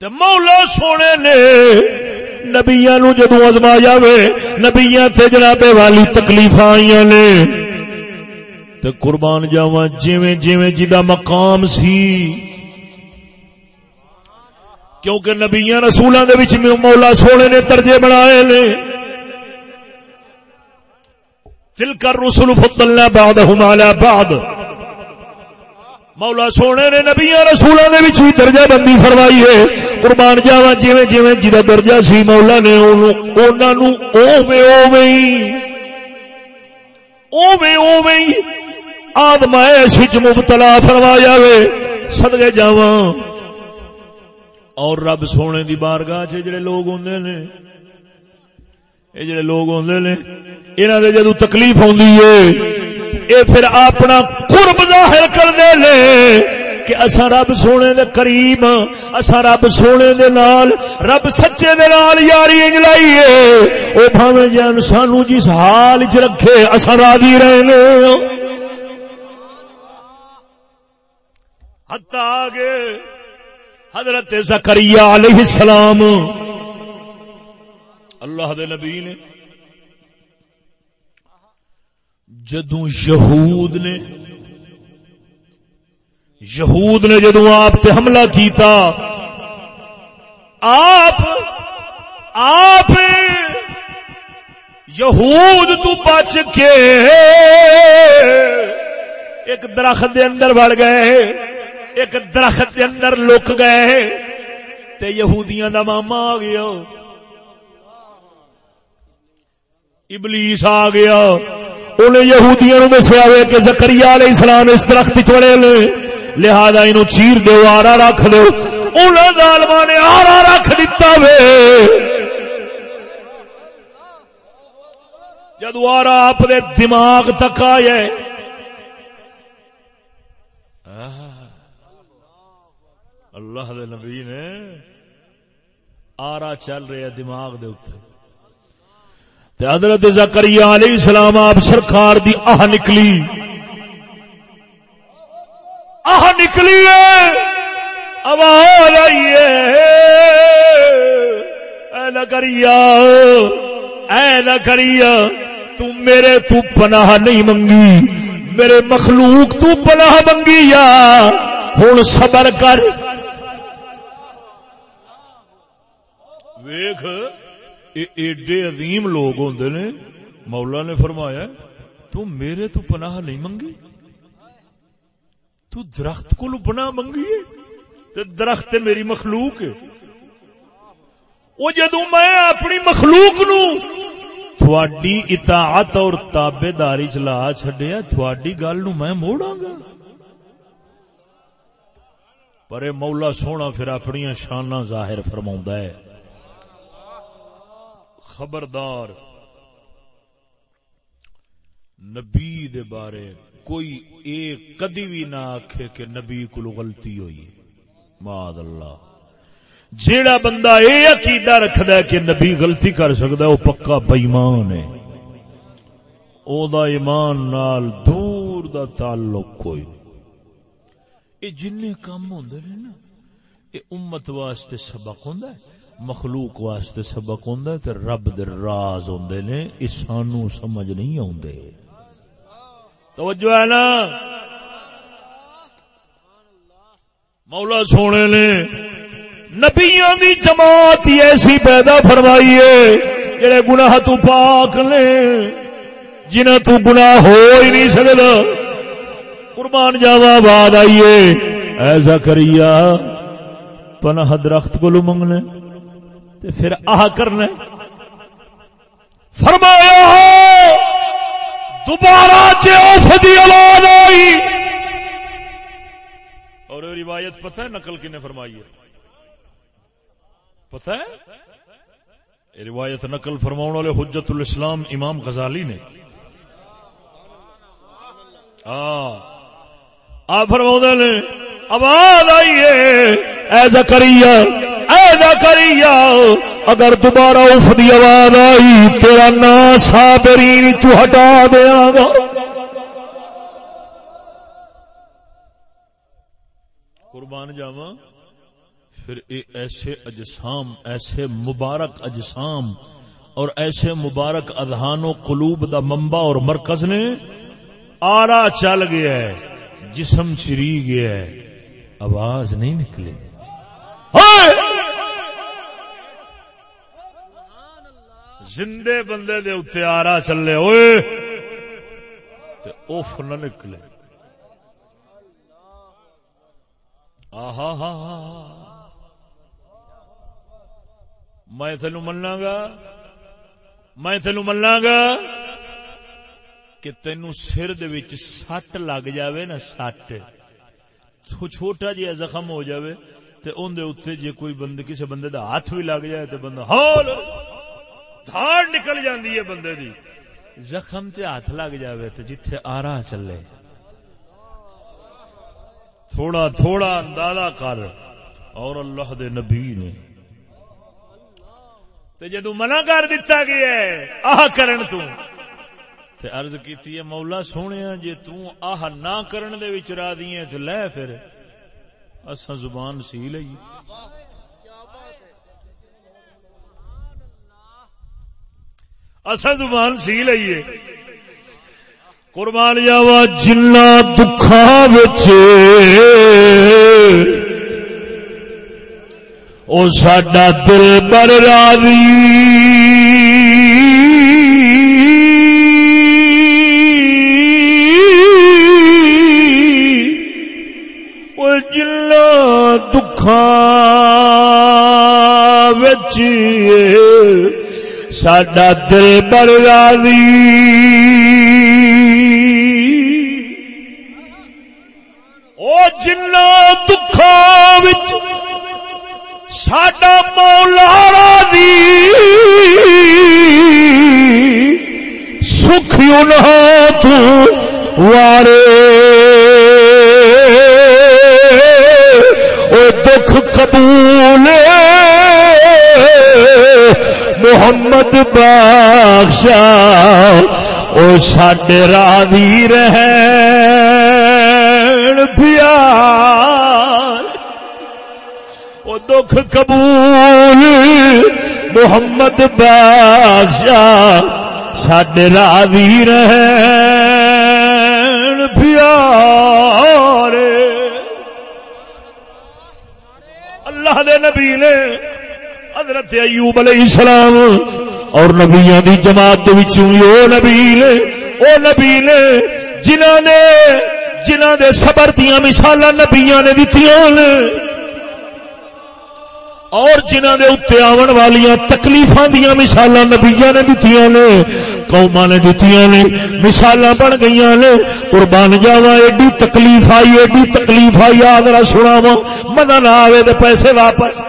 تے مولا سونے نے نبیا نو جدو ازما جائے نبیا تے جنابے والی تکلیف آئی نے۔ تے قربان جاواں جویں جویں جدا جی مقام سی۔ کیونکہ نبیاں رسولاں دے وچ مولا سونے نے درجے بنائے نے۔ تلک الرسل فضلنا بعضهم على بعض۔ مولا سونے نے نبیاں رسولاں دے وچ بھی درجہ بندی فرمائی ہے۔ قربان جاواں جویں جویں جدا جی درجہ سی مولا نے انہاں نو اوویں اوویں۔ اوویں اوویں۔ آدمائش مبتلا فرمایا وے سدگے جاوا اور رب سونے دی بارگاہ چ جڑے لوگ ہوندے نے اے جڑے لوگ ہوندے نے، انہاں دے جدوں تکلیف ہوندی ہے اے پھر اپنا قرب ظاہر کردے نے کہ اسا رب سونے دے قریب اسا رب سونے دے نال، رب سچے دے نال یاری انج لائی ہے۔ او بھاویں جان سانو جس حال وچ رکھے اسا راضی رہنے ہاں۔ حتی آگے حضرت زکریہ علیہ السلام، اللہ دے نبی نے جدو یہود نے یہود نے جدو آپ تے حملہ کیتا، آپ آپ یہود تو بچ کے ایک درخت دے اندر بڑھ گئے۔ ایک درخت کے اندر لک گئے تے یہودیاں دا ماما آ گیا۔ ابلیس آ گیا۔ انہیں یہودیاں نو دسیا وے کہ زکریا علیہ السلام اس درخت چڑے نے، لہذا اینو چیر دیو آرا رکھ دیو انہاں ظالماں نے آرا رکھ دیتا وے۔ جدو آرا آپ دے دماغ تک آئے اللہ دے نبی نے آرا چل رہے دماغ دے اتنے حضرت زکریہ علیہ السلام آپ سرکار دی آہ نکلی۔ آہ نکلی آواز آئیے اے نکریا اے نکریا تو میرے تو پناہ نہیں منگی۔ میرے مخلوق تو پناہ منگی یا۔ ہوں صبر کر۔ ویخ ایڈے عظیم لوگ ہوندے نے مولا نے فرمایا تو میرے تو پناہ نہیں منگی تو درخت کو پناہ منگی تو درخت میری مخلوق ہے وہ جدو میں اپنی مخلوق نو تھوڑی اطاعت اور تابے داری چلا چڈیا تھوڑی گل نو میں موڑا گا پر مولا سونا پھر اپنی شانہ ظاہر فرما ہے خبردار۔ نبی دے بارے کوئی ایک کدی بھی نہ آکھے کہ نبی کو غلطی ہوئی ماد اللہ جیڑا بندہ اے عقیدہ رکھدا ہے کہ نبی غلطی کر سکتا ہے، وہ پکا بےمان ہے۔ او دا ایمان نال دور دا تعلق کوئی۔ اے جن کام ہوندے نے نا، اے امت واسطے سبق ہوندا ہے۔ مخلوق واسطے سبق ہوندا تے رب دے راز ہوندے نے اس سانو سمجھ نہیں اوندے توجہ ہے نا؟ مولا سونے نے نبیاں دی جماعت ایسی پیدا فرمائی ہے، جڑے گناہ تو پاک نے جنہ تو گناہ ہو ہی نہیں سکتا قربان جاوا بعد آئیے۔ ایسا کریا پناہ درخت کو منگنے تے پھر آہ کرنا فرمایا دوبارہ دی آئی اور روایت پتہ ہے نقل کنے فرمائی ہے؟ پتہ ہے؟ یہ روایت نقل فرماؤ والے حجت الاسلام امام غزالی نے۔ ہاں۔ فرما نے، آواز آئیے ایسا کریے ایسا کری اگر دوبارہ اف دی آواز آئی، تیرا نا سابرین چو ہٹا دیا گا۔ قربان جاوا پھر اے ایسے اجسام، ایسے مبارک اجسام اور ایسے مبارک اذہان و قلوب دا منبع اور مرکز نے آرا چل گیا ہے، جسم چری گیا ہے۔ آواز نہیں نکلی زندے بندے دے اتنے آرا چلے ہوئے اوف نہ نکلے۔ آہا ہا میں تینو منا گا میں تینو منا گا کہ تینو سر سٹ لگ جاوے نا، سٹ۔ چھوٹا جہا زخم ہو جاوے، تے ان دے اتنے جے کوئی بندے کسی بندے دا ہاتھ بھی لگ جائے تے بندہ ہال دھاڑ نکل جاندی ہے بندے دی۔ زخم تے ہاتھ لگ جاوے تے جتھے آرا چلے۔ تھوڑا تھوڑا اندازہ کر اور اللہ دے نبی نے۔ تے جدو منع کر دیتا گیا ہے آہ کرن تو۔ تے عرض کیتی ہے مولا سونے جے تو آہ نہ کرن دے وچ را دیئے تے لے پھر۔ اصا زبان سی لئی۔ اصا زبان سی لئیے۔ قربان جاوا جنا دکھا او ساڈا دل بر راوی ساڈا دل بڑ او جنا دکھا ساڈا مولا راضی سکھ تو وارے۔ او دکھ قبول محمد بادشاہ، او ساڈے راضی رہ پیا او دکھ قبول، محمد بادشاہ، ساڈے راضی رہ پیا اللہ دے نبی نے حضرت ایوب علیہ السلام اور نبیاں دی جماعت وچوں او نبی نے، او نبی نے، جنہاں نے، جنہاں دے صبر دیاں مثالاں نبیاں نے دتیاں نے۔ اور جنہاں دے اوتے آون والیاں تکلیفاں دیاں مثالاں نبیاں نے دتیاں نے، قوماں نے دتیاں نے، مثالاں بن گئیاں نے۔ قربان جاواں، ایڈی تکلیف آئی، ایڈی تکلیف آئی، آ ذرا سناواں مزہ نہ آوے تے پیسے واپس۔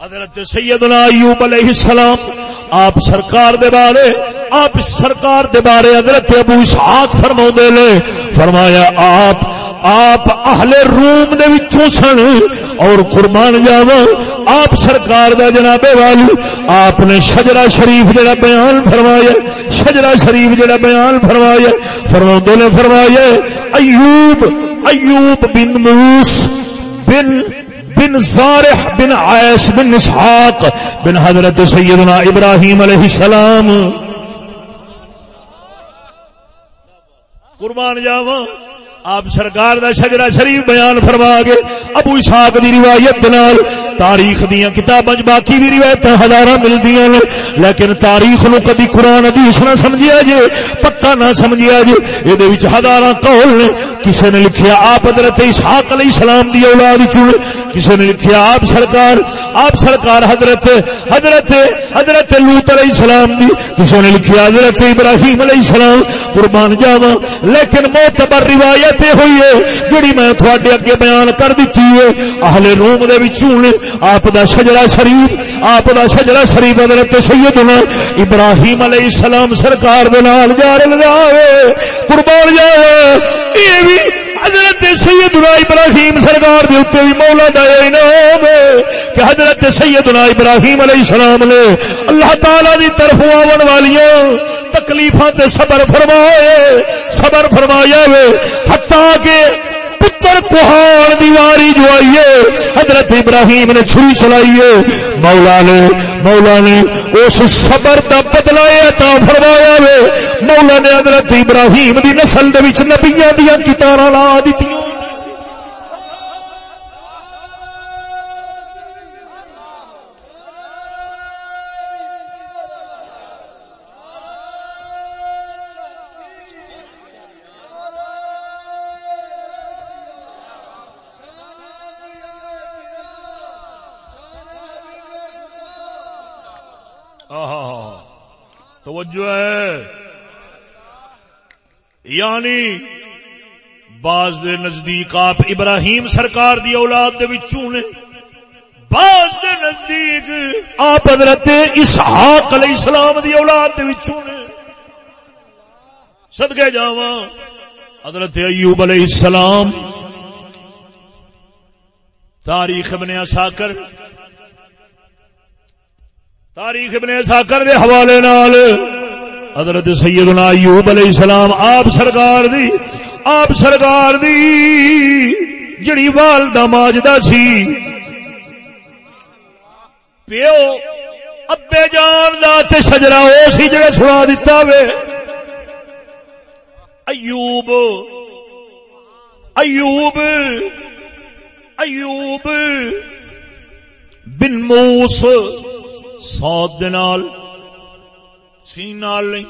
حضرت سیدنا ایوب علیہ السلام، آپ سرکار دے بارے، آپ سرکار دے بارے حضرت ابو اسحاق فرما لے فرمایا، آپ آپ اہل روم دے وچوں سن اور قربان جاوا آپ سرکار دا جناب والی آپ نے شجرا شریف جڑا بیان فرمایا شجرا شریف جڑا بیان فرمایا فرما نے فرمایا، ایوب ایوب بن موس بن بن زارح بن عائش بن اسحاق بن حضرت سیدنا ابراہیم علیہ السلام۔ قربان جاواں۔ آپ سرکار دا شجرہ شریف بیان فرما گے ابو اسحاق دی روایت نال تاریخ دیا کتاباں باقی بھی روایت ہزار ملدیاں نے، لیکن تاریخ نو کدی قرآن حدیث نہ سمجھیا جے، پکا نہ سمجھیا جے یہ وچ ہزاراں قول نے، کسے نے لکھیا آپ حضرت اسحاق علیہ السلام دی اولاد چنے کسے نے لکھیا آپ سرکار آپ سرکار حضرت حضرت حضرت لوط علیہ السلام دی کسے نے لکھیا حضرت ابراہیم علیہ السلام، قربان جاواں، لیکن معتبر روایت ہوئی ہے، جڑی میں تھوڑے اگے بیان کر دیتی ہے، اہل روم دے وچوں آپ دا شجرا شریف، آپ دا شجرا شریف حضرت سیدنا ابراہیم علیہ السلام سرکار دے نال جا رہے، قربان جاوے یہ بھی حضرت سیدنا ابراہیم سرکار دے اوپر بھی مولا دا انعام ہے کہ حضرت سیدنا ابراہیم علیہ السلام نے اللہ تعالی دی طرف آون والیاں تکلیفاں تے صبر فرمائے، صبر فرمایا وے حتا کہ پتر کوہان دیواری جو آئیے حضرت ابراہیم نے چھری چلائیے مولا نے مولا نے اس صبر کا بدلایا عطا فرمایا وے مولا نے حضرت ابراہیم دی نسل دے وچ نبیاں دیاں کتاراں لا دتیاں۔ توجہ ہے۔ یعنی بعض دے نزدیک آپ ابراہیم سرکار دی اولاد دے وچوں نے، بعض دے نزدیک آپ حضرت اسحاق علیہ السلام دی اولاد دے وچوں نے۔ صدقے جاواں، حضرت ایوب علیہ السلام۔ تاریخ ابن اساکر تاریخ ابن ساکر دے حوالے نال حضرت سیدنا ایوب علیہ السلام آپ سرکار دی، آپ سرکار دی جڑی والدہ ماجدہ سی۔ پیو، ابے جان دا تے شجرا او سی جڑے سنا دیتا وے۔ ایوب ایوب ایوب بن موس۔ سات دنال سین نال نہیں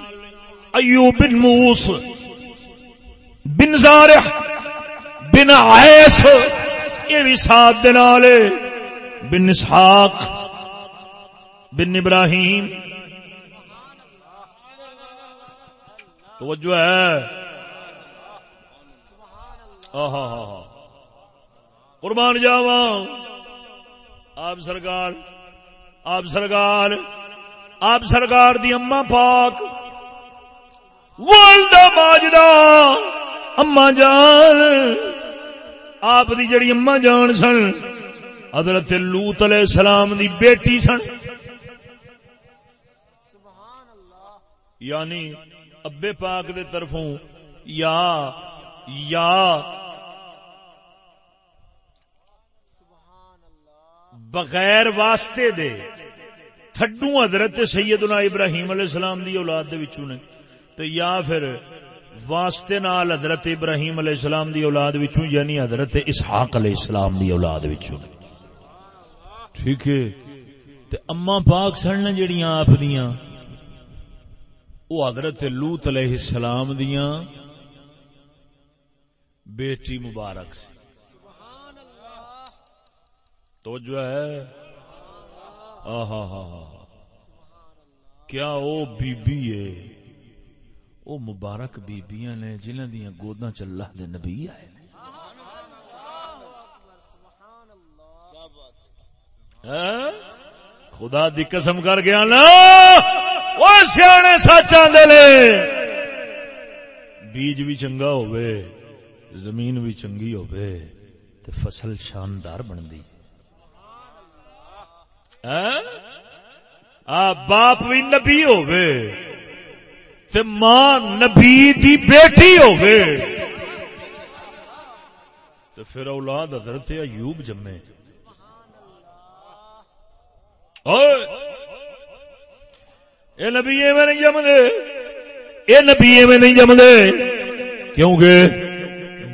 ایو بن موس، بن زارح، بن عیس، یہ بھی سات دنال بن اسحاق، بن ابراہیم۔ توجہ ہے۔ آہا ہا قربان جاوا آپ سرکار آپ سرکار آپ سرکار دی اما پاک، والدہ ماجدہ اما جان، آپ دی جڑی اما جان سن، حضرت لوت علیہ السلام دی بیٹی سن۔ یعنی ابے پاک دے طرفوں یا یا بغیر واسطے دے تھڈو حضرت سیدنا ابراہیم علیہ السلام دی اولاد دے وچوں نے، تے یا پھر واسطے نال حضرت ابراہیم علیہ السلام دی اولاد وچوں یعنی حضرت اسحاق علیہ السلام دی اولاد وچوں نے۔ ٹھیک ہے؟ تے اما پاک سن جڑیاں آپ دیاں، او حضرت لوط علیہ السلام دیاں، بیٹی مبارک سی تو جو ہے؟ آہا ہا ہا کیا او بی بی ہے؟ او مبارک بیبیاں نے جنہاں دیاں گوداں چ اللہ دے نبی آئے نے۔ ہاں؟ خدا دی قسم کر گیا نا وہ سیانے سچ آدھے نے بیج بھی چنگا ہوئے زمین بھی چنگی ہوئے تے فصل شاندار بندی آ، باپ بھی نبی ہوئے تے ماں نبی دی بیٹی ہوئے تے پھر اولاد حضرت ایوب جمے۔ اے نبی میں نہیں جمدے۔ اے نبی میں نہیں جمدے۔ کیونکہ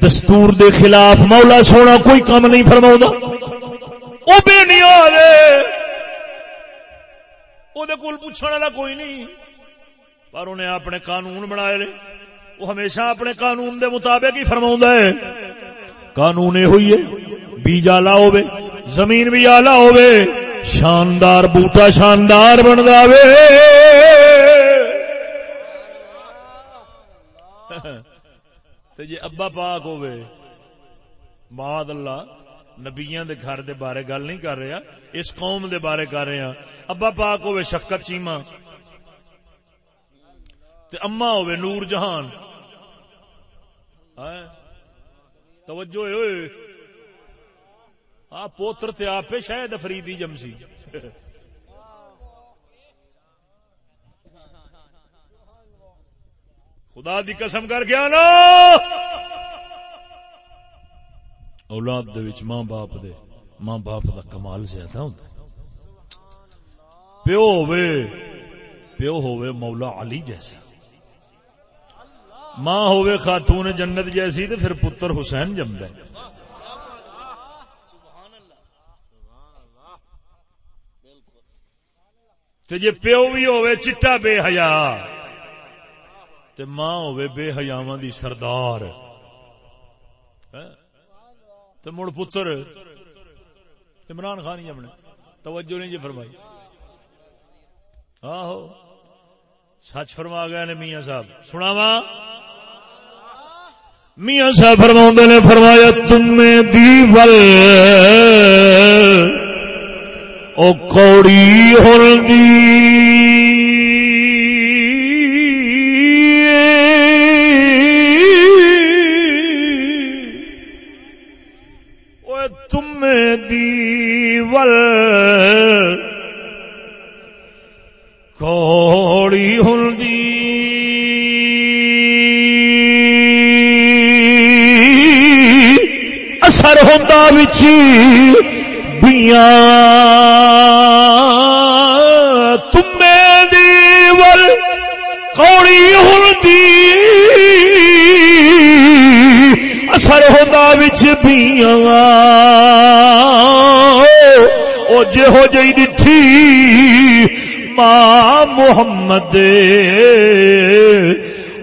دستور دے خلاف مولا سونا کوئی کام نہیں فرما وہ بے نہیں آ رہے پوچھنے والا کوئی نہیں پر انہیں اپنے قانون بنائے وہ ہمیشہ اپنے قانون دے مطابق ہی فرما ہے قانون یہ ہوئی ہے بیج آلہ ہوے زمین بھی آلہ ہوے شاندار بوٹا شاندار بن وے جی ابا پاک ہوے ماد اللہ نبیاں دے گھر دے بارے گل نہیں کر رہا اس قوم دے بارے کر رہے ہیں۔ ابا پاک ہوے شفقت چیما تے اما ہوے نور جہان۔ توجہ ہوئے آ پوتر تے آپ شاید افریدی جمسی خدا دی قسم کر گیا نا اولاد دے وچ ماں باپ دے، ماں باپ دا کمال زیادہ ہوندا پیو ہوے پیو ہوے مولا علی جیسا۔ ماں ہوے خاتون جنت جیسی تے پھر پتر حسین جمدا ہے تے جے پیو بھی ہوے چٹا بے حیا، تے ماں ہوے بے حیاواں دی سردار۔ تو مڑ پتر، عمران خان ہی اپنے۔ توجہ نہیں جی فرمائی۔ آہو، سچ فرما گیا نے میاں صاحب۔ سنا وا میاں صاحب فرما نے فرمایا تم دیول او کوڑی ہلدی ہوتا بیاں تم دیول کوڑی ہوں اثر ہوتا بچ بیاں او جے ہو جئی ڈٹھی ماں محمد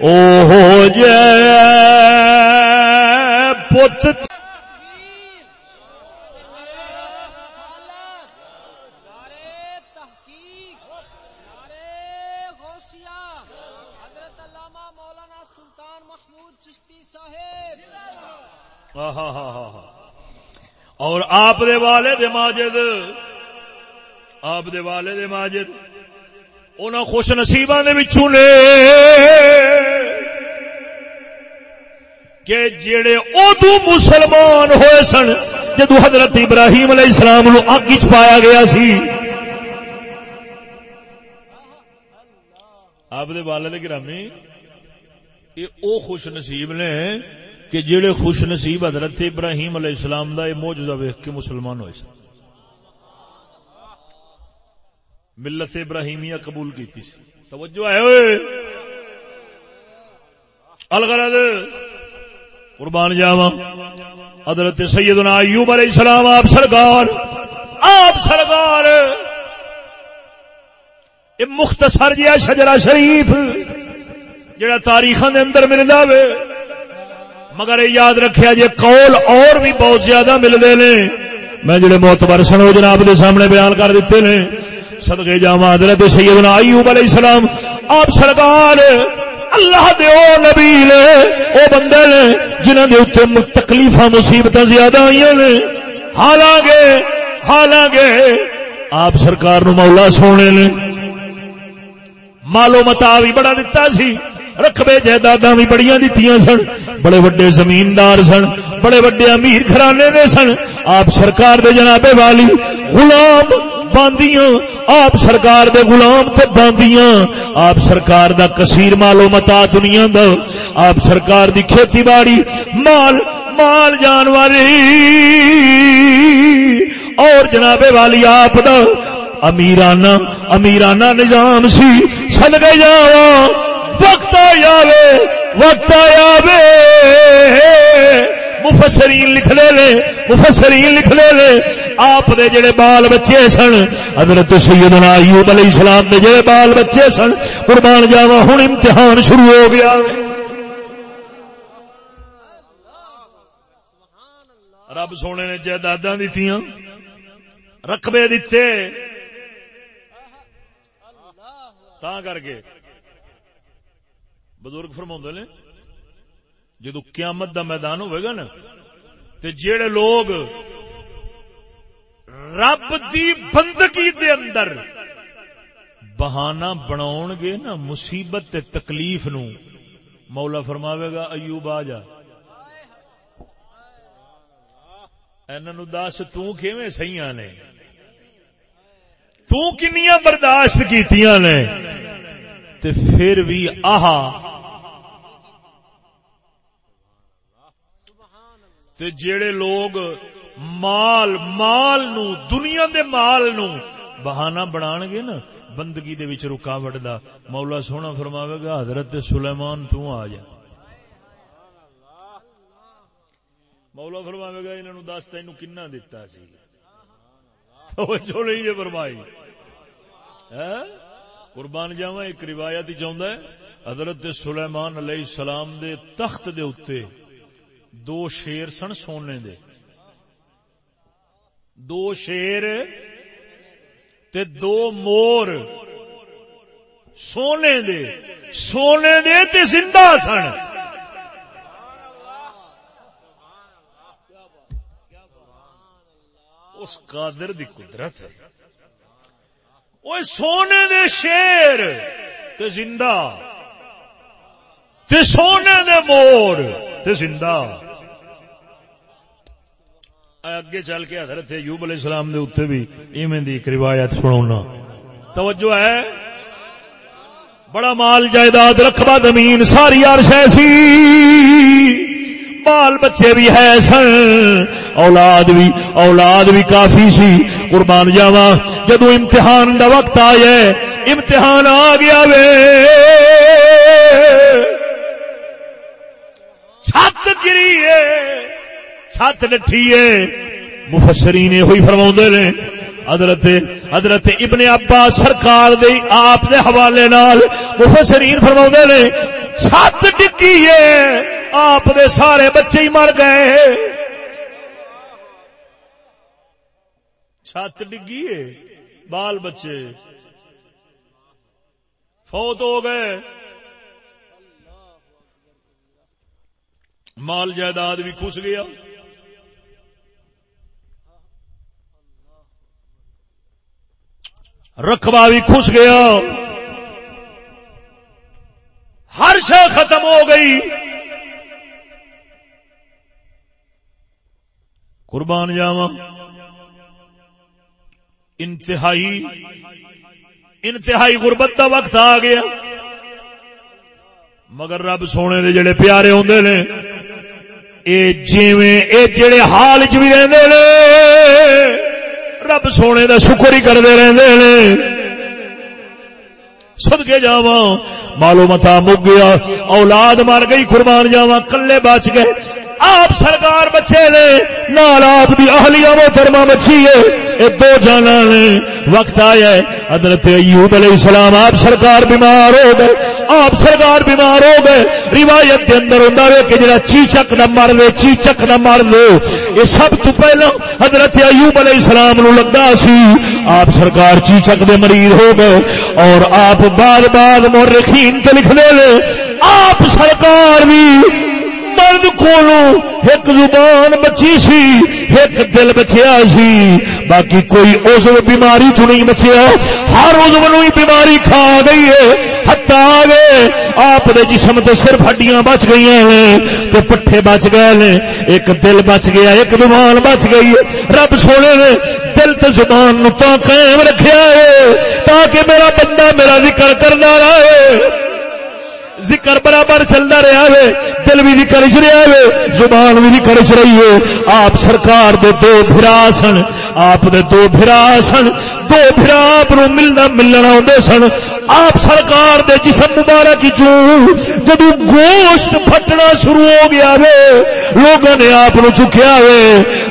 او ہو جائے پت چشتی صاحب اور آپ دے والد ماجد، آپ دے والد ماجد، انہاں خوش نصیباں دے وچوں نے کہ جڑے ادو مسلمان ہوئے سن جدو حضرت ابراہیم علیہ السلام نو اگ چ پایا گیا سی۔ آپ دے والد گرامی، یہ او خوش نصیب نے کہ جڑے خوش نصیب حضرت ابراہیم علیہ السلام دا یہ موجودہ ویخ کے مسلمان ہوئے سن۔ ملت ابراہیمیہ قبول کیتی سی۔ توجہ ہے ہوئے الغرض۔ قربان جاوا حضرت سیدنا ایوب علیہ السلام، آپ سرکار۔ آپ سرکار۔ مختصر جہا شجرا شریف جڑا تاریخ دے اندر ملتا وے۔ مگر یہ یاد رکھیا جے قول اور بھی بہت زیادہ ملتے نے۔ میں جڑے موتبر سنو جناب دے سامنے بیان کر دیتے نے۔ صدقے جاوا حضرت سیدنا ایوب علیہ السلام، آپ سرکار، اللہ دے او نبی نے، او بندے نے، جنہاں دے اوتے تکلیفاں، مصیبتاں زیادہ آئیاں نے۔ حالانکہ حالانکہ آپ سرکار نو مولا سونے نے۔ مالو متا بھی بڑا دتا سی۔ رقبے جائیداد بھی بڑی دتی سن، بڑے وڈے زمیندار سن، بڑے وڈے امیر گھرانے نے سن۔ آپ سرکار دے جنابے والی غلام باندیاں، آپ سرکار دے غلام تے باندیاں۔ آپ سرکار دا کثیر مالو متا دنیا دا۔ آپ سرکار دی کھیتی باڑی، مال مال جانوری اور جنابے والی آپ دا امیرانہ امیرانہ نظام سی، سن گئے جاوا وقت آیا وے وقت آیا وے۔ مفسرین لکھ لے لے مفسرین لکھ لے۔ لے آپ دے جڑے بال بچے سن، حضرت سیدنا ایوب علیہ السلام دے جڑے بال بچے سن، قربان جاوا ہن امتحان شروع ہو گیا۔ رب سونے نے جائیداد دیتیاں رقبے دیتے تا کر کے بزرگ فرما نے، جدو قیامت دا میدان ہوئے گا نا، تے جیڑے لوگ رب دی بندگی دے اندر بہانہ بناؤ گے نا، مصیبت تے تکلیف نو، مولا فرماوے گا، ایوب آ جا۔ نو دس تیویں سہی نے؟ تنیا برداشت کیتیاں نے؟ تے پھر بھی آہا تے جڑے لوگ مال مال نو، دنیا دے مال نو بہانہ بنان گے نا، بندگی دے وچ رکاوٹ دا، مولا سونا فرماوے گا، حضرت سلیمان تو آ جا۔ مولا فرماوے گا، انہاں نو دس تینو کنا دتا سی۔ توجہ نہیں جے فرمائی۔ ہاں؟ قربان جاواں، ایک روایت ہی چاہندا ہے، حضرت سلیمان علیہ السلام دے تخت دے اوتے دو شیر سن سونے دے۔ دو شیر تے دو مور سونے دے۔ سونے دے تے زندہ سن۔ اس قادر دی قدرت۔ ہے وہ سونے دے شیر تے زندہ۔ تے سونے دے مور تے زندہ۔ اگے چل کے حضرت یوب علیہ السلام دے اتنے بھی ایویں دی ایک روایت سنونا توجہ ہے؟ بڑا مال جائیداد رقبہ زمین، ساری عرش ایسی۔ بال بچے بھی ہے سن، اولاد بھی اولاد بھی کافی سی۔ قربان جاوا جدو امتحان دا وقت آیا امتحان آ گیا وے۔ چھت گری ہے۔ چھت ڈٹھی ہے۔ مفسرین ہوئی فرما نے، حضرت حضرت ابن ابا سرکار دے آپ دے حوالے نال مفسرین فرما نے، چھت ڈکی ہے، آپ دے سارے بچے ہی مر گئے چھت ڈگی ہے، بال بچے۔ فوت ہو گئے۔ مال جائیداد بھی کھس گیا۔ رقبہ بھی کھس گیا۔ ہر شہ ختم ہو گئی۔ قربان جاوا انتہائی انتہائی غربت کا وقت آ گیا۔ مگر رب سونے دے جڑے پیارے ہوندے نے، اے جیویں اے جڑے حال وچ بھی رہندے نے۔ رب سونے دا شکر ہی کردے رہندے نے۔ صدقے جاواں مالو متا مک گیا، اولاد مر گئی، قربان جاواں، کلے بچ گئے۔ آپ سرکار بچے نے، نال آپ دی اہلیہ محترمہ بچی ہے۔ اے دو جانا نے، وقت آیا ہے۔ حضرت ایوب علیہ السلام، آپ سرکار بیمار ہو گئے۔ آپ سرکار بیمار ہو گئے۔ روایت کے اندر ہوں کہ جڑا چیچک نہ مر لے، چیچک نہ مر لے۔ یہ سب تو پہلا حضرت ایوب علیہ السلام نو لگا سی۔ آپ سرکار چیچک دے مریض ہو گئے۔ اور آپ بعد بعد مورخین کے لکھنے لے، آپ سرکار بھی مرد کولو ایک زبان بچی سی، ایک دل بچیا سی۔ باقی کوئی عزو بیماری تو نہیں بچیا۔ ہر عزو نو ہی بیماری کھا گئی ہے۔ ہتا گئے آپ دے جسم تے صرف ہڈیاں بچ گئی ہیں۔ تے پٹھے بچ گئے نے ایک دل بچ گیا، ایک زبان بچ گئی۔ ہے رب سونے نے دل تے زبان نو تا قائم رکھیا ہے۔ تاکہ میرا بندہ میرا ذکر کرنا رہے۔ ذکر برابر چلتا رہا ہے، دل بھی ذکر چ رہا ہے، زبان بھی ذکر چ رہی ہے۔ آپ سرکار دے دو بھرا سن، آپ دے دو بھرا سن، دو بھرا آپ ملنا ملنا آدھے سن۔ آپ سرکار دے جسم مبارک چوں جدو گوشت پھٹنا شروع ہو گیا وے لوگوں نے آپ چکیا وے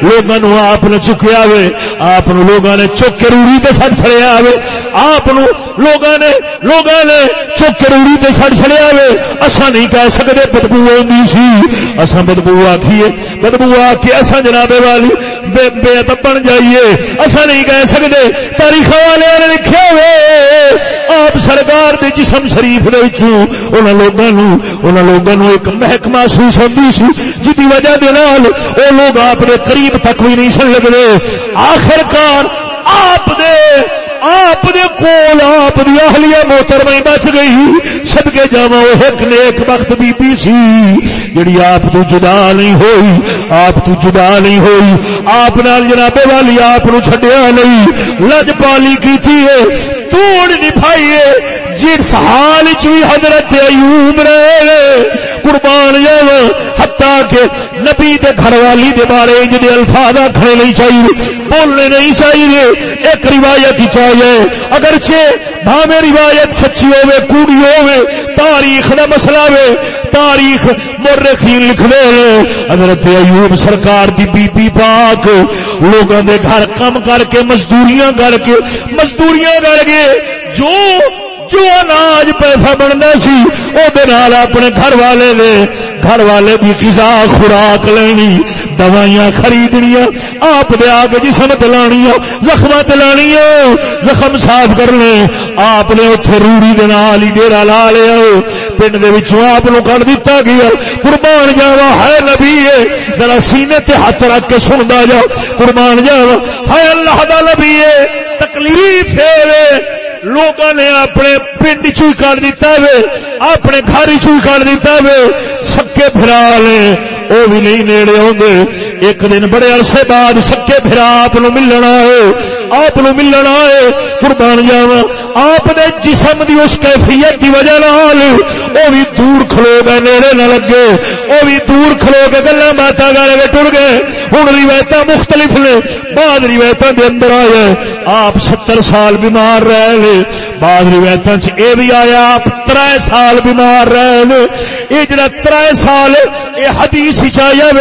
لوگوں آپ نے چکیا وے آپ لوگوں نے چک کے روڑی تے سڑ چڑیا وے آپ لوگوں نے لوگوں نے چک کے روڑی تے سڑ چڑیا وے اصا نہیں کہہ سکتے بدبو آدھی سی। اصا بدبو آخیے بدبو آ کے اصا جناب والی، بے بے بن جائیے। اصا نہیں کہہ سکتے تاریخ والے نے لکھے ہوئے। آپ سرکار دے جسم شریف دے وچوں انہاں لوگاں نو انہاں لوگاں نو ایک مہک محسوس ہوندی سی، جدی وجہ دے نال او لوگ آپ دے قریب تک بھی نہیں سن لگدے۔ آخر کار آپ دے آپ دے کول آپ دی اہلیہ محترمہ بچ گئی۔ صدقے جاواں جاوا ایک نیک بخت بی بی سی، جڑی آپ تو جدا نہیں ہوئی، آپ تو جدا نہیں ہوئی۔ آپ نال جناب والی آپ نو چھڈیا نہیں۔ لج پالی کیتی ہے، توڑ نبھائیے۔ جس حال چی حضرت ایوب رہے قربان جاوا حتا کہ نبی دے گھر والی دے بارے جدے الفاظ آخنے نہیں چاہیے، بولنے نہیں چاہیے، ایک روایت ہی چاہیے۔ اگرچہ بھاوے روایت سچی ہوے کوڑی ہوے تاریخ دا مسئلہ وے، تاریخ مرخین لکھ دے حضرت ایوب سرکار دی بی بی پاک لوگوں دے گھر کم کر کے، مزدوریاں کر کے، مزدوریاں کر کے جو جو اناج پیسہ بنتا سی وہ اپنے گھر والے دے گھر والے بھی کسا خوراک لینی دوائیاں خریدنیا آپ دے آگ جسم تلانی زخم تلانی زخم صاف کرنے آپ نے اتنے روڑی دے نال ہی ڈیرا لا لیا پنڈ دے وچوں آپ نو کر دیتا گیا قربان جاوا ہے نبی ہے ذرا سینے تے ہاتھ رکھ کے سندا جا قربان جاوا ہے اللہ دا نبی ہے تکلیف ہے لوگ نے اپنے پنڈ چو کر دیتا وے، اپنے گھر چو کر دیتا وے۔ سکے پھرا لے وہ بھی نہیں نیڑے ہوں گے ایک دن بڑے عرصے بعد سکے پھرا آپ ملنا ہے۔ آپ ملنا ہے قربان جاوا آپ نے جسم دی اس کیفیت کی وجہ نال وہ بھی دور کھلو گئے، نیڑے نہ لگے۔ وہ بھی دور کھلو کے گلا ماتا گالے میں ٹر گئے۔ ہوں روایت مختلف نے، بعد روایتوں کے اندر آئے۔ آپ ستر سال بیمار رہے لے، بعد روایتوں یہ بھی آیا، آپ تر سال بیمار رہے لے۔ یہ جڑا تر سال یہ حدیث چاہیے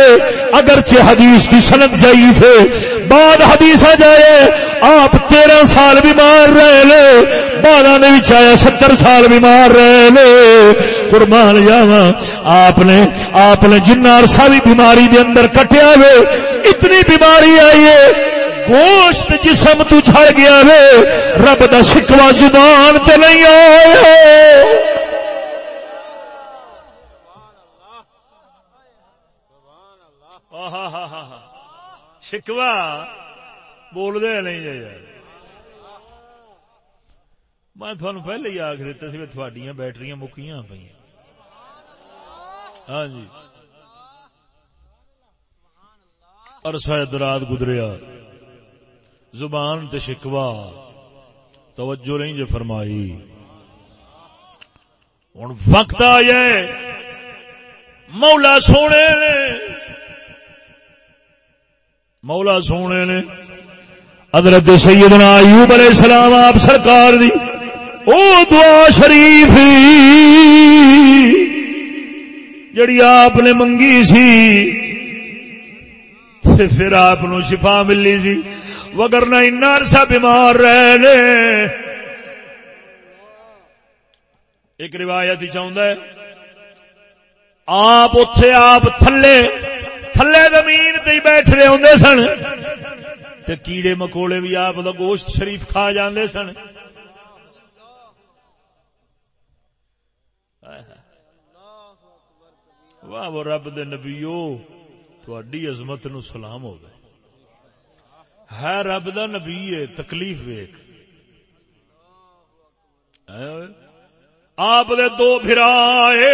اگرچہ حدیث کی سنت ضعیف ہے، بعد حدیث جائے، آپ تیرہ سال بیمار رہے لے بعد نے بھی ستر سال بیمار رہے لے۔ قربان جاوا آپ نے آپ نے جنہ عرصہ بھی بیماری دے اندر کٹیا وے، اتنی بیماری آئی ہے، گوشت جسم تو جھڑ گیا وے، رب دا شکوا زبان تے نہیں آئے شکوا بولدے نہیں جی یار میں تھانو پہلے ہی آخ دیتا سی تھوڑیاں بیٹریاں مکیاں پہ ہاں جی عرصہ دراد گزریا زبان تے شکوا توجہ نہیں جو فرمائی ہوں وقت آیا مولا سونے نے مولا سونے نے حضرت سیدنا ایوب علیہ السلام آپ سرکار دی، او دعا شریف جڑی آپ نے منگی سی پھر آپ نو شفا ملی سی۔ وگر نہ عرصہ بیمار رہے ایک روایت ہی چاہتا ہے، آپ اتے آپ تھلے تھلے زمین تے بیٹھ رہے ہوں سن تے کیڑے مکوڑے بھی آپ دا گوشت شریف کھا جاندے سن واہ وہ رب دے نبیو تھوڑی عظمت نو سلام ہو گئے ہے رب دا نبی ہے تکلیف ویک آپ دے دو بھرائے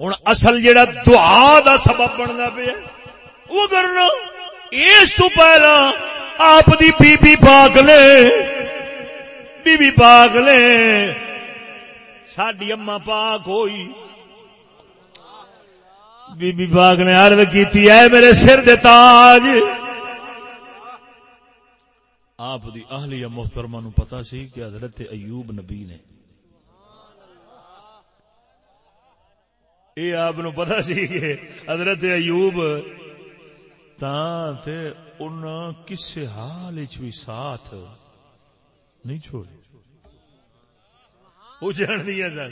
ہوں اصل جڑا دعا دا سبب بننا پیا وہ کرنا۔ اس تو پہلا آپ دی بی بی پاک نے بی بی پاک نے ساڈی اما پاک ہوئی۔ بی بی پاک نے عرض کیتی ہے میرے سر دے تاج۔ آپ دی اہلیہ محترمہ نو پتا سی کہ حضرت ایوب نبی نے اے آپ نو پتا سی کہ حضرت ایوب تاں تے انہاں کسے حال وچ بھی ساتھ نہیں چھوڑے۔ وہ جان دیا سن۔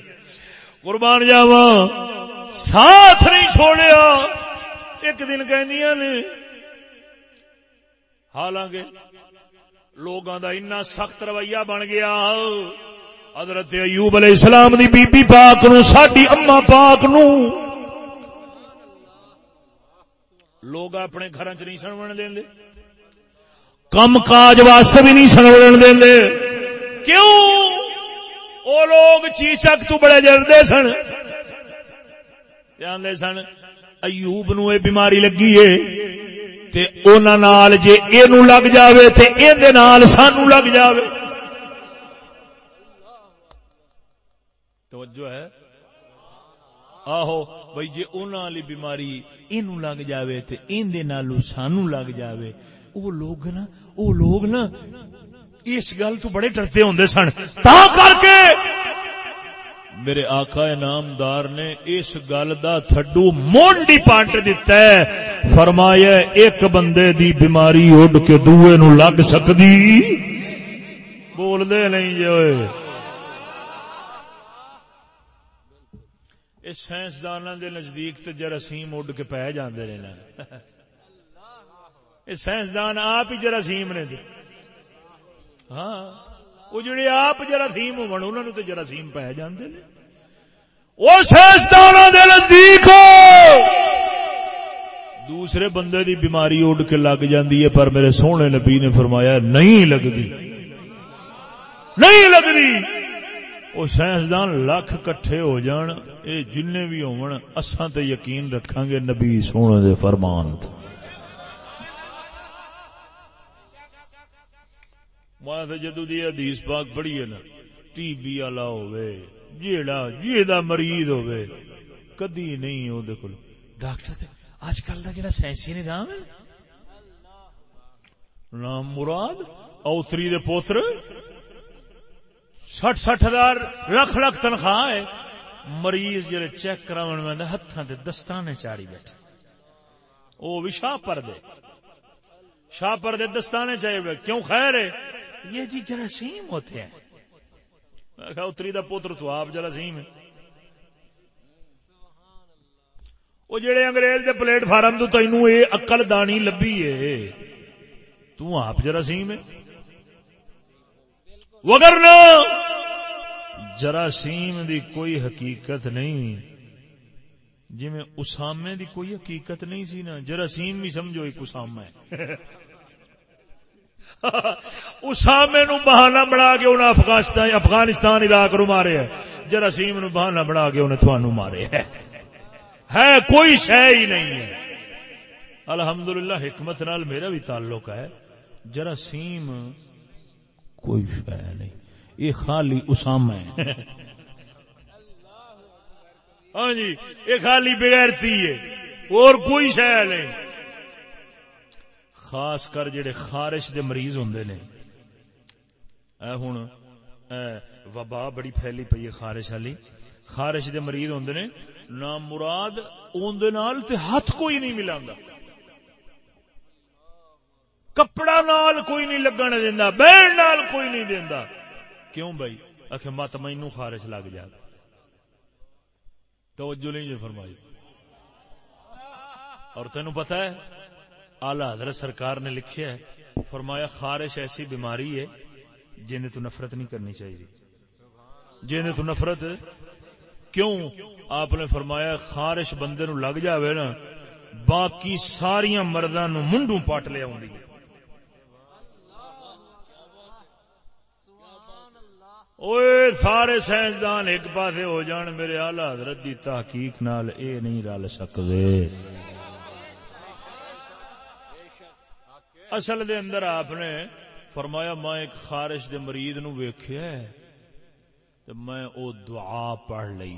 قربان جاواں، ساتھ نہیں چھوڑیا۔ ایک دن کہندیاں نے، حالانکہ لوگاں دا اتنا سخت رویہ بن گیا۔ حضرت ایوب علیہ السلام دی بی بی پاک نو، ساڈی اما پاک نو۔ لوگ اپنے گھر چ نہیں سنو دے کم کاج واسطے بھی نہیں سنو دے کیوں؟ او لوگ چیچک تو بڑے جلدے سن۔ آدھے سن، ایوب نو یہ بیماری لگی ہے تے اونا نال جے اینو لگ جاوے، تے این دے نال سانو لگ جاوے۔ توجہ ہے۔ آہو، بھئی جے اونا علی بیماری اینو لگ جاوے تے این دے نالو سانو لگ جاوے۔ او لوگ نا، او لوگ نا، اس گل تو بڑے ڈرتے ہوندے سن۔ تا کر کے میرے آقا نامدار نے اس گل دا تھڈو مونڈی پانٹ دیتا ہے۔ فرمایا، ایک بندے دی بیماری اڈ کے دوے نو لگ سکدی؟ بول دے نہیں جو سائنسدان دے نزدیک تے جراثیم اڈ کے پہ جاندے رہنا یہ سائنسدان آپ ہی جراثیم نے دے ہاں وہ جڑے آپ جراثیم ہون انہوں نے تو جراثیم پہ جاندے نے وہ سائنسدانوں دے نزدیک دوسرے بندے دی بیماری اڈ کے لگ جاندی ہے پر میرے سونے نبی نے فرمایا نہیں لگدی نہیں لگدی وہ سائنسدان لاکھ کٹھے ہو جان، اے جن بھی ہون، اساں تے یقین رکھاں گے نبی سونے دے فرمان تے۔ میں جدو دی حدیث پاک پڑھی ہے نا، ٹی بی والا ہوئے جیڑا جیڑا مریض ہوئے کدی نہیں ہو دیکھو ڈاکٹر آج کل دا جڑا سائنسی نظام ہے، نام مراد اوتری دے پوتر۔ سٹھ سٹھ ہزار لکھ لکھ تنخواہ ہے۔ مریض جڑے چیک کراون میں ہتھاں تے دستانے چاڑی بیٹھے۔ او بھی شاہ پر دے شاہ پر دے دستانے چاہیے بیٹھے۔ کیوں خیر ہے؟ یہ جی جراثیم ہوتے ہیں۔ اتری دا پوتر تو آپ جراثیم ہے وہ جڑے انگریز دے پلیٹ فارم تو تینو اے اکل دانی لبی ہے۔ تو آپ جراثیم ہے وگرنا جراثیم دی کوئی حقیقت نہیں۔ جی میں اسامے دی کوئی حقیقت نہیں سی نا۔ جراثیم بھی سمجھو ایک اسامہ ہے۔ [LAUGHS] اسامے نو بہانہ بنا کے انہیں افغانستان افغانستان عراق نو مارے ہے۔ جراثیم نو بہانہ بنا کے انہیں تھانو مارے ہے۔ ہے کوئی شے ہی نہیں ہے۔ الحمدللہ حکمت نال میرا بھی تعلق ہے۔ جراثیم کوئی شے نہیں۔ یہ خالی اسامہ ہے۔ ہاں جی یہ خالی بغیرتی ہے، اور کوئی شہ نہیں۔ خاص کر جڑے خارش دے مریض ہوندے نے۔ اے ہن وبا بڑی پھیلی پئی ہے خارش والی۔ خارش دے مریض ہوندے نے نا مراد اون دے نال تے ہاتھ کوئی نہیں ملاندا کپڑا نال کوئی نہیں لگن دیندا بہن نال کوئی نہیں دیندا۔ کیوں بھائی؟ اکھے مت مینوں خارش لگ جائے توجہ نہیں جو فرمائی۔ اور تینوں پتا ہے آلہ حضرت سرکار نے لکھیا ہے، فرمایا خارش ایسی بیماری ہے جنہیں تو نفرت نہیں کرنی چاہیے۔ جنہیں تو نفرت، کیوں؟ آپ نے فرمایا خارش بندے نو لگ جاوے نا، باقی ساریاں مرداں نو منڈوں پاٹ لیا ہوں اوے سارے سائنسدان ایک پاسے ہو جان میرے آلہ حضرت دی تحقیق نال اے نہیں رل سکتے اصل دے اندر آپ نے فرمایا میں ایک خارش دے مریض نو ویکھیا ہے تے میں او دعا پڑھ لئی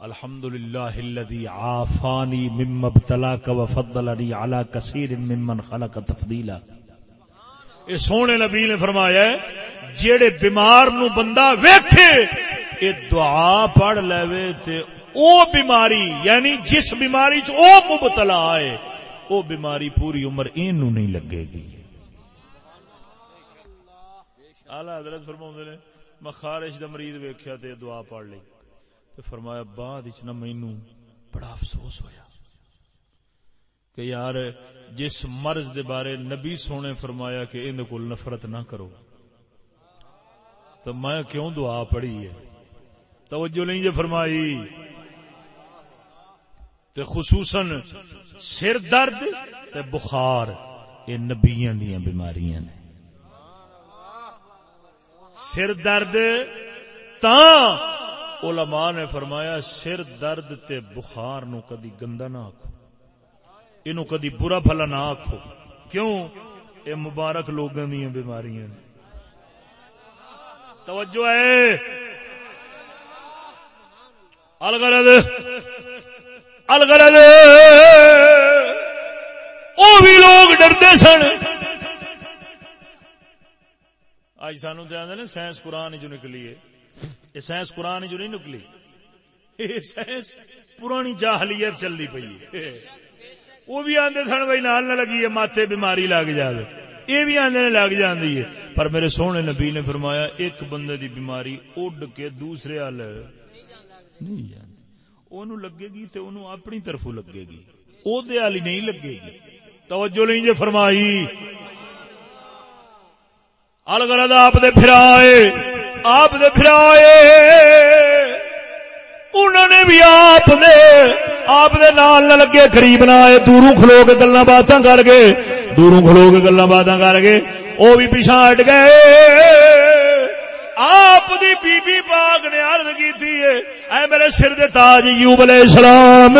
الحمدللہ الذي عافاني مما ابتلاك وفضلني على كثير ممن خلق تفضيلا اے سونے نبی نے فرمایا ہے جیڑے بیمار نو بندہ ویکھے، اے دعا پڑھ لے تے او بیماری یعنی جس بیماری چ او مبتلا ہے او بیماری پوری عمر اینو نہیں لگے گی۔ اعلی حضرت فرماؤندے نے، میں خارش دا مریض ویکھیا تے دعا پڑھ لی۔ تے فرمایا، بعد وچ نہ مینوں بڑا افسوس ہویا۔ کہ یار، جس مرض دے بارے نبی سونے فرمایا کہ ان کو نفرت نہ کرو۔ تو میں کیوں دعا پڑھی ہے؟ توجہ نہیں جو جی فرمائی۔ تے خصوصاً سر درد تے بخار، یہ نبیاں دیا بیماریاں نے۔ سر درد تا علماء نے فرمایا، سر درد تے بخار نو کدی گندا نہ آکھو۔ اینو کدی برا بھلا نہ آکھو۔ کیوں؟ اے مبارک لوگوں دیا بیماریاں نے۔ توجہ ہے۔ الغرض الغرض۔ وہ بھی لوگ ڈرتے سن۔ اج سانو نا سائنس قرآن جو نکلی ہے۔ یہ سائنس قرآن جو نہیں نکلی۔ یہ سائنس پرانی جاہلیت چلتی پی وہ بھی آدھے سن بھائی نال نہ لگی ہے ماتے بیماری لگ جائے یہ بھی آدھے لگ جاندی ہے۔ پر میرے سونے نبی نے فرمایا، ایک بندے دی بیماری اڈ کے دوسرے ہل نہیں جاندی۔ اونوں لگے گی تے اونوں اپنی طرفوں لگے گی۔ او دے والی نہیں لگے گی۔ توجہ نہیں جے فرمائی۔ الگرد آپ دے پھرائے، آپ دے پھرائے۔ انہوں نے بھی آپ دے آپ دے نال نہ لگے قریب نہ آئے، دوروں کھلو کے گلا باتاں کر کے دوروں کھلو کے گلا باتاں کر کے وہ بھی پیچھا ہٹ گئے۔ آپ دی بی بی پاک نے عرض کی تھی اے میرے سر دے تاج یوب علیہ السلام،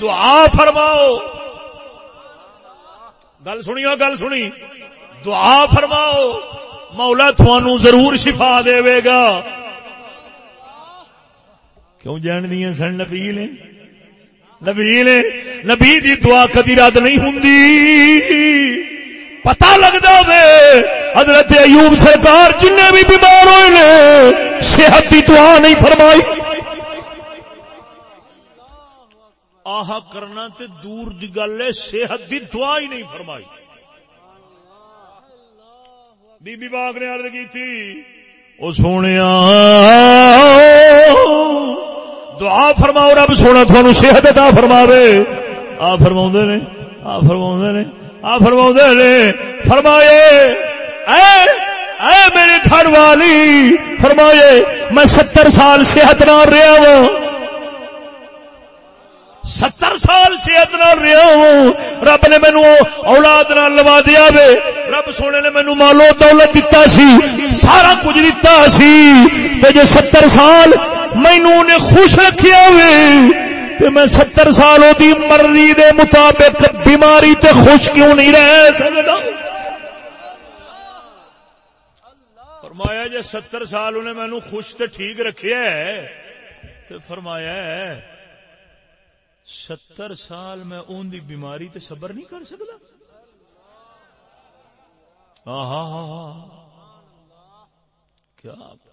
دعا فرماؤ۔ گل سنی گل سنی۔ دعا فرماؤ، مولا تھانو ضرور شفا دے گا۔ کیوں جان دیا سن نبی نے نبی نے نبی دی دعا کدی رد نہیں ہوں پتا لگتا وے، حضرت ایوب سرکار جن بھی بیمار ہوئے نے، صحت کی دعا نہیں فرمائی۔ آہ کرنا تے دور دی گل ہے، صحت دی دعا ہی نہیں فرمائی۔ بی بی باغ نے عرض کی تھی، او سونے دعا فرماؤ، رب سونا تھانو صحت عطا فرماوے۔ آ فرماؤں نے، آ فرماؤں نے، آ فرماؤں نے۔ فرمائے، اے اے میرے گھر والی، فرمائے، میں ستر سال صحت نہ رہا وا ستر سال صحت نال رہا ہوں۔ رب نے مینو اولاد نال لوا دیا وے۔ رب سونے نے مینو مالو دولت دتا سی، سارا کچھ دتا سی۔ تے جے ستر سال مینو نے خوش رکھیا وے تے میں ستر سال دی مرضی دے مطابق بیماری تے خوش کیوں نہیں رہ سکتا؟ فرمایا جے ستر سال انہیں مینو خوش تے ٹھیک رکھیا ہے، تے فرمایا ہے، ستر سال میں اون دی بیماری تے صبر نہیں کر سکتا؟ ہاں ہاں ہاں کیا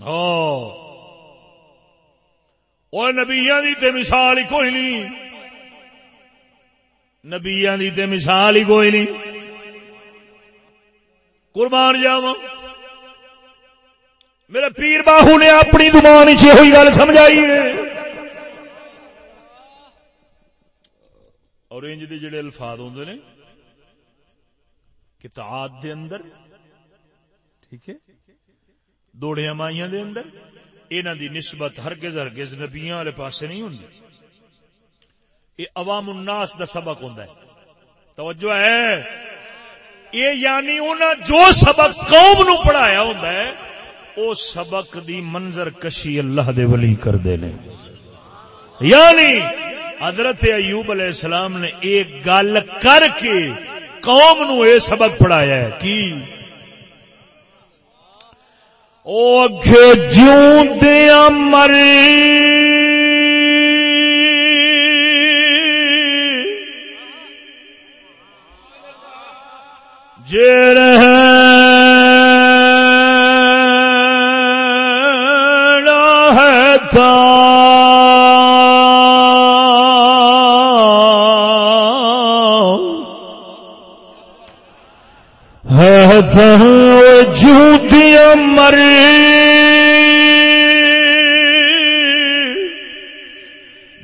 ہاں۔ او نبیاں دی تے مثال ہی کوئی نہیں۔ نبیاں دی تے مثال ہی کوئی نہیں۔ قربان جاواں۔ میرے پیر باہو نے اپنی زبان چ ہوئی گل سمجھائی ہے۔ اور انج دے جڑے الفاظ ہوندے نے، کتاب دے اندر، ٹھیک ہے دوڑیاں مائیاں دے اندر انہاں دی نسبت ہرگز ہرگز نبیاں والے پاسے نہیں ہوندی۔ یہ عوام الناس دا سبق ہوندا ہے۔ توجہ ہے۔ یہ یعنی انہاں جو سبق قوم نو پڑھایا ہوندا ہے، او سبق دی منظر کشی اللہ دے ولی کر دے نے۔ یعنی حضرت ایوب علیہ السلام نے ایک گل کر کے قوم نو اے سبق پڑھایا ہے۔ کی؟ او اگے جیوں دیا مر جے رہنا ہے تا ہے تا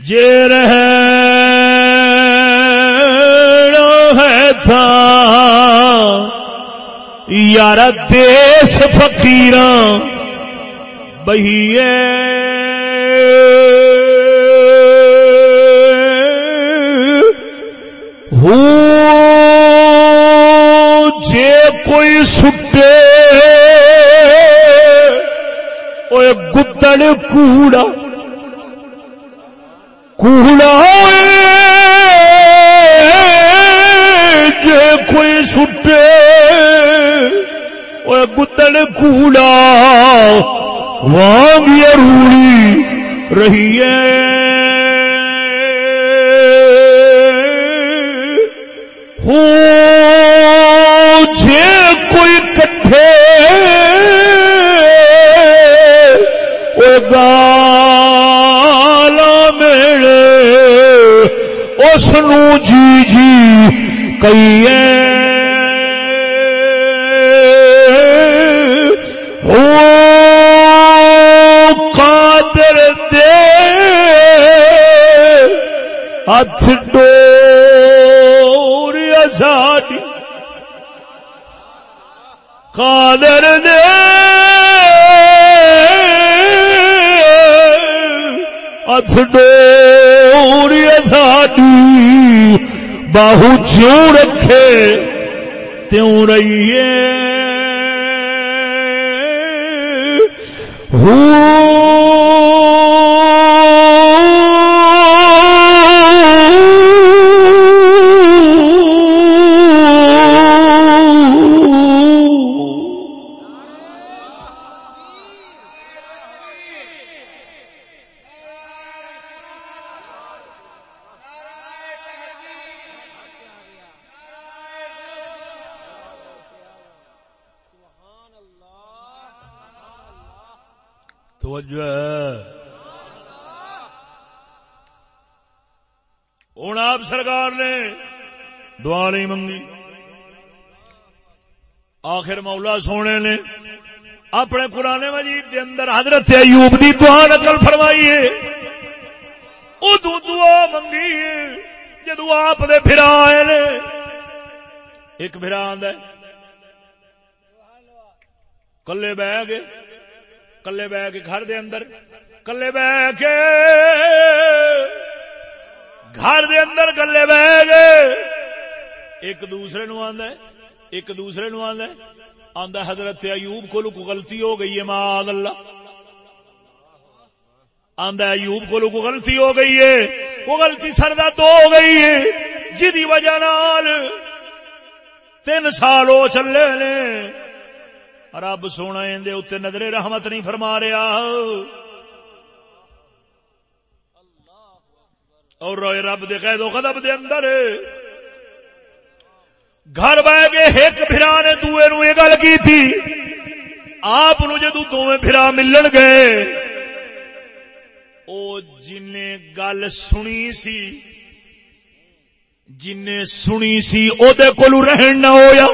جے رہنا ہے تھا۔ یار دیس فقیر بہیے کوڑا وانگ روڑی رہی ہے۔ باہو رکھے تیوں رہیے توجہ ہے۔ ہوں آپ سرکار نے دعا نہیں منگی۔ آخر مولا سونے نے اپنے قرآن مجید کے اندر حضرت ایوب دی دعا نقل فرمائی ہے۔ ادو دعا منگی ہے۔ جدو آپ دے پھرا آئے نے، ایک پھرا آد کلے بہ گئے۔ کلے بہ کے گھر دے اندر، کلے بہ کے گھر دے اندر کلے بہ گئے ایک دوسرے نو آندا ہے، ایک دوسرے نو آندا ہے۔ آندا حضرت ایوب کو لوگ غلطی ہو گئی ہے ماں اللہ۔ آندا ایوب کو لوگ غلطی ہو گئی ہے۔ وہ غلطی سردا تو ہو گئی ہے۔ جدی وجہ نال تین سال ہو چلے نے۔ رب سونا اندے اتنے نظر رحمت نہیں فرما رہا۔ اور روئے رب دے قید و قدب دے اندر۔ گھر بہ کے ایک بھرا نے دوے نو یہ گل کی تھی آپ جدو دونوں بھرا ملن گئے۔ او جن گل سنی سی جن سنی سی، او دے کولو رہن نہ ہویا۔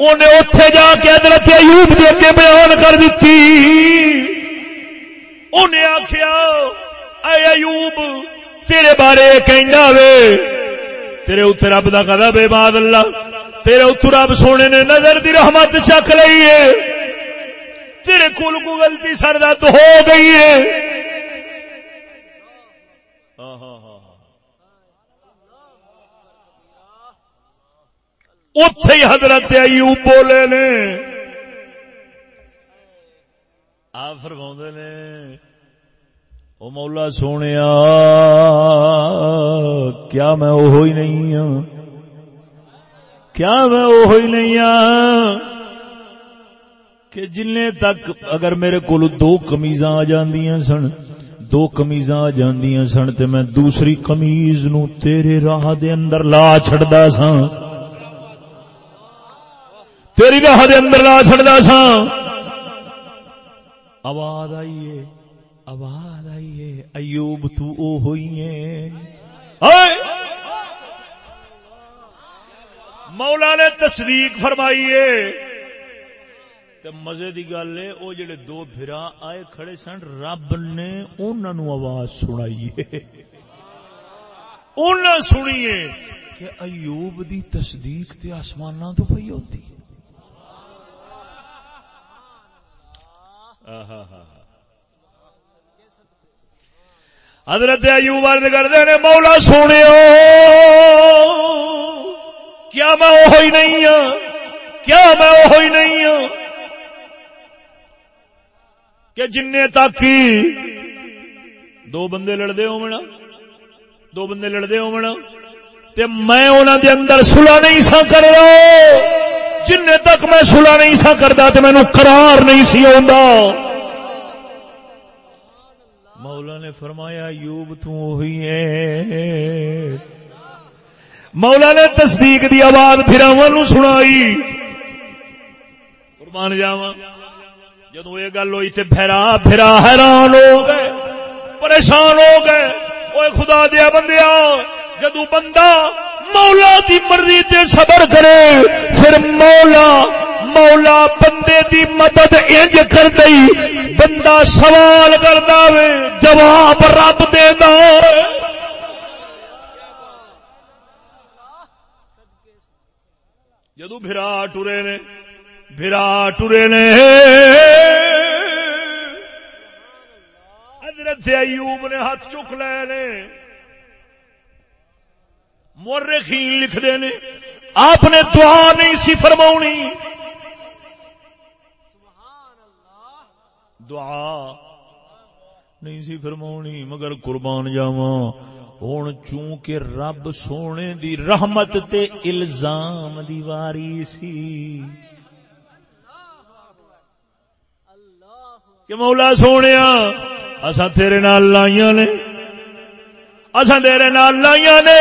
انہیں اتے جا کے حضرت ایوب دے کے بیان کر دیتی انہیں آخیا اے ایوب، تیرے بارے کہنا وے، تیرے اتنے رب کا کدا بے باد اللہ، تیرے اتو رب سونے نے نظر دی رحمت چک لئی ہے تیرے کل کو غلطی سردت ہو گئی ہے اتے ہی حضرت ایوب بولے نے۔ آ فرما نے، او مولا سونے کیا میں وہ ہی نہیں ہوں کیا میں وہ ہی نہیں ہوں کہ جن تک اگر میرے کو دو کمیزاں آ جاندیاں سن، دو کمیزاں آ جاندیاں سن، تے میں دوسری کمیز نو تیرے راہ دے اندر لا چھڑدا سا تیری راہ دے اندر لا چھڑدا سا آواز آئیے آواز آئیے ایوب تو او ہوئی ہے۔ مولا نے تصدیق فرمائیے مزے دی گل ہے، او جڑے دو بھرا آئے کھڑے سن، رب نے انہوں آواز سنائی انہیں سنیے کہ ایوب دی تصدیق تے آسمانہ تو پی ہوتی حضرت ایوب عرض کرتے نے مولا سونے کیا میں وہ نہیں ہوں کیا میں وہ نہیں ہوں کہ جن تک دو بندے لڑتے ہونا دو بندے لڑتے ہونا تے میں انہوں دے اندر سلا نہیں سا کر رہا جن تک میں سلا نہیں سا کرتا تو مینو قرار نہیں سی آ مولا نے فرمایا یوب توہی ہے۔ مولا نے تصدیق دی آواز پھر سنائی۔ قربان جاوا جدو یہ گل ہوئی تے پھرا پھرا حیران ہو گئے، پریشان ہو گئے۔ وہ خدا دیا بندیا جدو بندہ مولا دی مرضی تے صبر کرے۔ پھر مولا مولا بندے دی مدد انج کر دئی۔ بندہ سوال کردا وے، جواب رب دے دا جدو بھرا ٹرے نے، بھرا ٹرے نے۔ حضرت ایوب نے ہاتھ چک لے نے۔ مورخین لکھ دے نے آپ نے دعا نہیں سی فرما دعا نہیں سی فرما مگر قربان جاوا ہوں چونکہ رب سونے دی رحمت تے الزام دی واری سی۔ کہ مولا سونے اصا تیرے نال لائیاں نے۔ اصا تیرے نال لائیا نے۔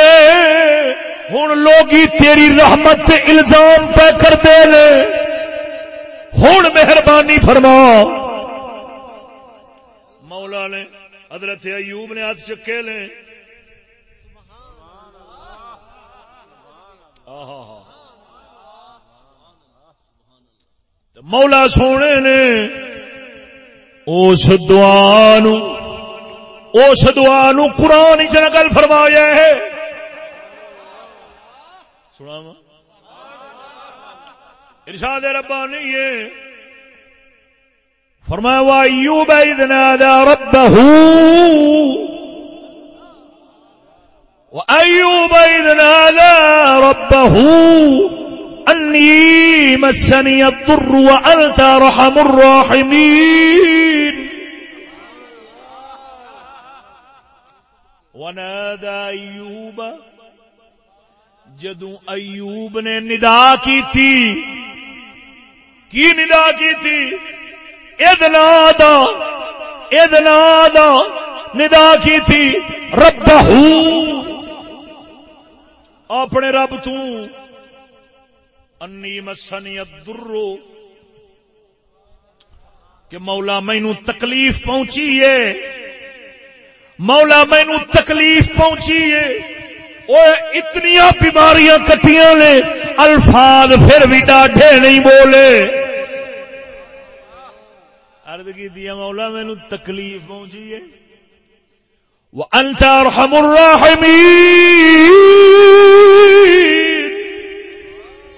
ہوں لوگ تیری رحمت سے الزام پہ کرتے نے۔ ہوں مہربانی فرما۔ مولا نے حضرت ایوب نے ہاتھ چکے لے مولا سونے نے اس دعا اس دعا نو قرآن چ نقل فرمایا ہے۔ سنا ارشاد ربانی ہے۔ فرمایا وایوب اذ نادى ربه وأيوب إذ نادى ربه أني مسني الضر وأنت أرحم الراحمين ونادى أيوب جدو ایوب نے ندا کی تھی۔ کی ندا کی تھی؟ ادنا دا ادنا دا ندا کی تھی۔ رب اپنے رب تو انی مسنی درو کہ مولا مینو تکلیف پہنچی ہے۔ مولا مینو تکلیف پہنچی ہے۔ وہ اتنی بیماریاں کٹیاں نے۔ الفاظ پھر بھی ڈاڈے نہیں بولے۔ ارد کی دیا مولا مینو تکلیف پہنچی ہے۔ وہ انتر الراحمین۔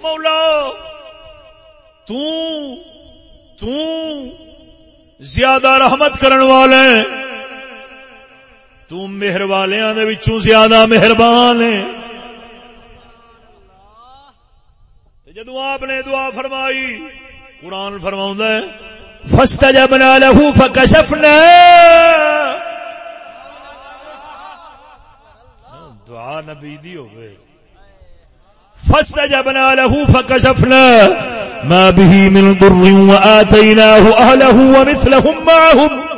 مولا، تو تو زیادہ رحمت کرن والے تو مہر والیاں دے وچوں زیادہ مہربان ہے جدو آپ نے دعا فرمائی، قرآن فرماؤں ہے، فاستجبنا له فكشفنا دعا نبی دی ہوئے۔ فاستجبنا له فكشفنا ما به من ضر وآتيناه أهله ومثلهم معهم۔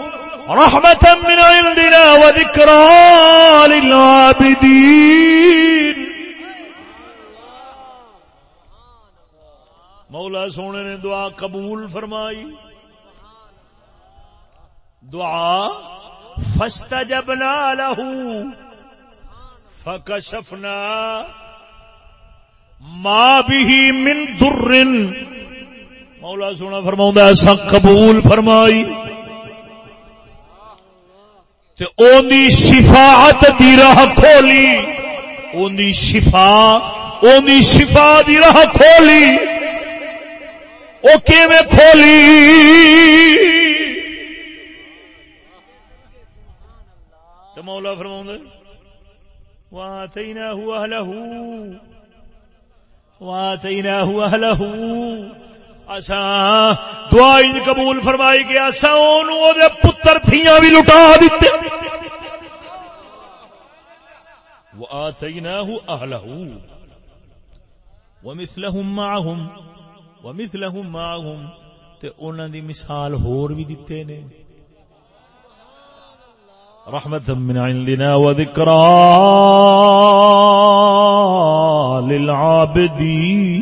رحمة من عندنا وذكرى للعابدين. مولا سونے نے دعا قبول فرمائی. دعا فاستجبنا له. فكشفنا ما به من در مولا سونا فرما ایسا قبول فرمائی. تے اونی شفاعت دی راہ کھولی۔ اونی شفا اونی شفا دی راہ کھولی۔ او کیویں کھولی؟ تے مولا فرماوندا واتیناہ اہلہ واتیناہ اہلہ اسا دعا قبول فرمائی کہ اسا اونوں او دے پتر تھیاں بھی لٹا دتے۔ واتیناہ اہلہ ومثلهم معهم۔ ومثلهم معهم۔ تے انہاں دی مثال ہور بھی دتے نے۔ رحمت من عندنا وذکرى للعابدین۔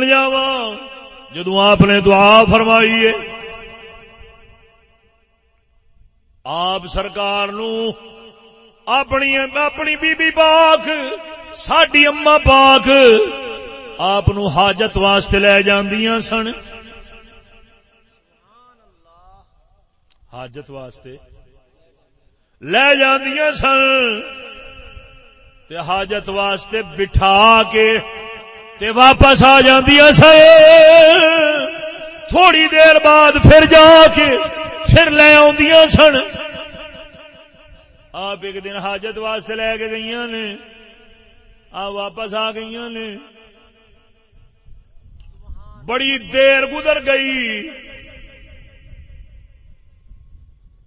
قربان جاوا جدو آپ نے دعا فرمائی ہے، آپ سرکار نو اپنی اپنی بی بی پاک، ساڈی اما پاک آپ نو حاجت واسطے لے جاندیاں سن۔ حاجت واسطے لے جاندیاں سن۔ تے حاجت واسطے بٹھا کے تے واپس آ جاندیاں سن تھوڑی دیر بعد پھر جا کے پھر لے آدیاں سن۔ آپ ایک دن حاجت واسطے لے کے گئی نے۔ آ واپس آ گئی نے۔ بڑی دیر گزر گئی۔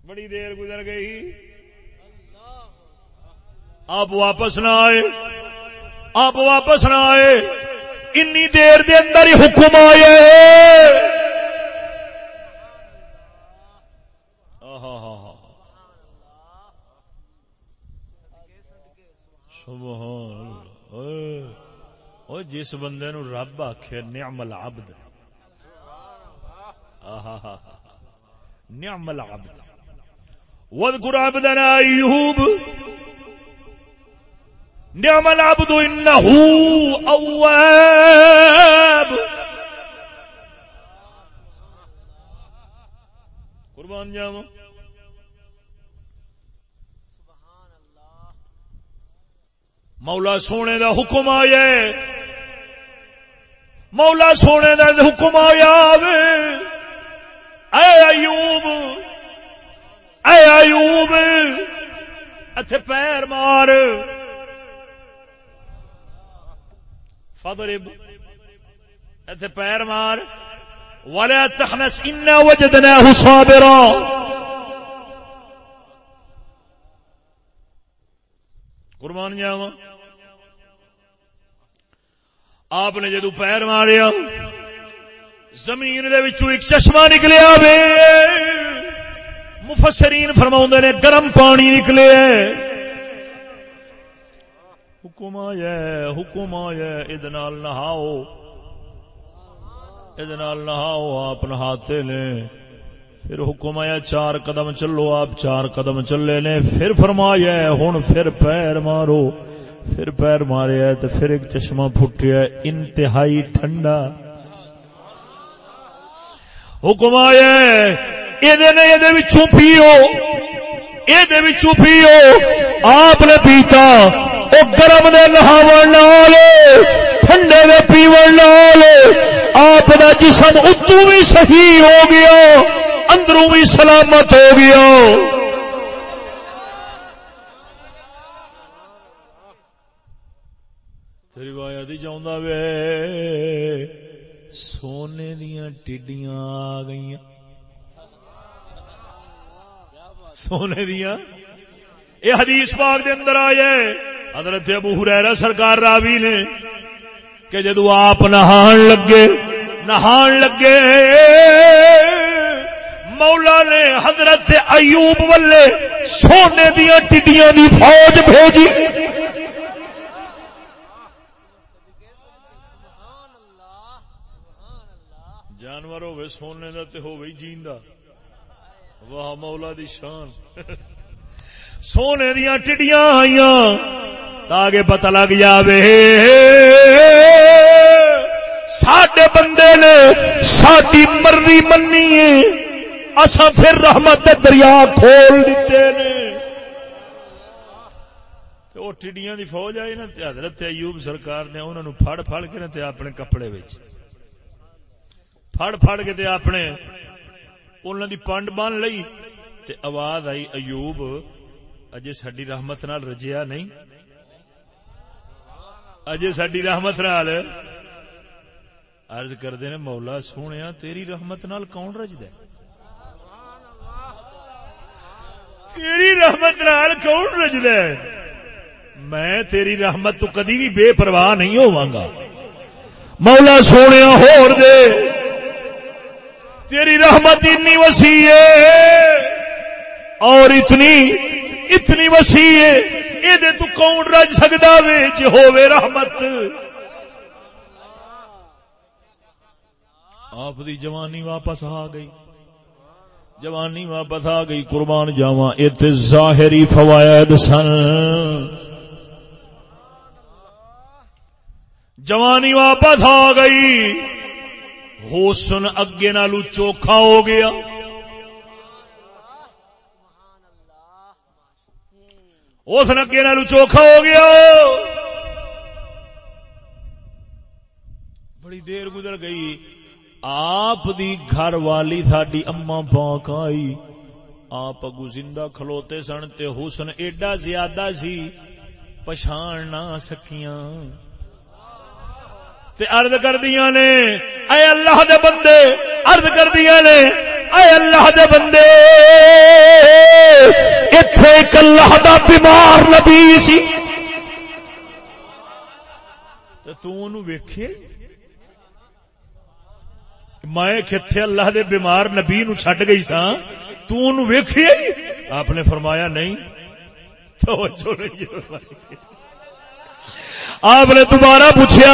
بڑی دیر گزر گئی۔ آپ واپس نہ آئے۔ آپ واپس نہ آئے۔ انی دیر دے اندر ہی حکم آئے سبحان او جس بندے نو رب آخ نعم العبد۔ آہا نعم العبد۔ واذكر عبدنا ايوب نعم العبد انه اواب قربان جاوا مولا سونے دا حکم آیا مولا سونے کا حکم آیا اے ایوب. اے ایوب. اتھے پیر مار. فضرب اتھے پیر مار. ولا تحنس انا وجدناه صابرا. قربان جاواں آپ نے جدو پیر ماریا، زمین دے وچوں ایک چشمہ نکلیا وے مفسرین فرماؤں نے، گرم پانی نکلے۔ حکم آیا حکم آیا ادنال نہاؤ ادنال نہاؤ آپ، نہاتے نے۔ پھر حکم آیا چار قدم چلو آپ، چار قدم چلے نے۔ پھر فرمایا ہوں پھر پیر مارو۔ پھر پیر مارے تو پھر ایک چشمہ پھٹیا، انتہائی ٹھنڈا۔ حکم آیا یہ پیو۔ یہ پیو۔ آپ نے پیتا۔ وہ گرم نے نہاو ٹھنڈے نے پیو آپ کا جسم اتو بھی صحیح ہو گیا، اندروں بھی سلامت ہو گیا۔ روایت چاہتا وے، سونے دیا ٹڈیاں آ گئی سونے دیا یہ حدیث پاک دے اندر آئے حضرت ابو حریرہ سرکار راوی نے کہ جدو آپ نہان لگے نہان لگے، مولا نے حضرت ایوب والے سونے دیا ٹڈیاں دی فوج بھیجی۔ جانور ہوئے سونے دا تے ہوئے جیندا۔ واہ، مولا دی شان۔ سونے دیا ٹڈیاں آئیاں تاکہ پتہ لگ جاوے۔ ساڈے بندے نے ساری مرضی منی ہے۔ اساں پھر رحمت دریا کھول دیتے نے۔ وہ ٹڈیاں دی فوج آئی نا حضرت ایوب سرکار نے انہوں نے پھڑ پھڑ کے نا اپنے کپڑے وچ۔ پھڑ پھڑ کے تے اپنے انہوں دی پنڈ بن لئی۔ تے آواز آئی ایوب اجے سڈی رحمت نال رجیا نہیں اجے سڈی رحمت نال ارض کردے نے مولا سونے تیری رحمت نال کون رجد تیری رحمت نال کون رجد میں تیری رحمت تو کدی بھی بے پرواہ نہیں ہوا گا مولا سونے ہور دے تیری رحمت اتنی وسیع ہے اور اتنی اتنی وسیع ہے یہ تو کون رج سکتا وے جو ہوے رحمت؟ آپ دی جوانی واپس آ گئی۔ جوانی واپس آ گئی، قربان جاوا ات ظاہری فوائد سن۔ جوانی واپس آ گئی۔ حسن اگے نالو چوکھا ہو گیا۔ حسن اگے نالو چوکھا ہو گیا۔ بڑی دیر گزر گئی۔ آپ دی گھر والی تھاڈی اما پاک آئی۔ آپ اگو زندہ کھلوتے سن تے حسن ایڈا زیادہ سی۔ پچھان نہ سکیاں۔ تے عرض کر دیا نے، اے اللہ دے بندے، عرض کر دیا نے اے اللہ دے بندے اتھے ایک اللہ دا بیمار نبی سی۔ تے تو انہوں ویکھے، میں کتھے اللہ دے بیمار نبی نو چھٹ گئی سا تو انہوں ویکھے، آپ نے فرمایا نہیں۔ توجہ نہیں۔ آپ نے دوبارہ پوچھا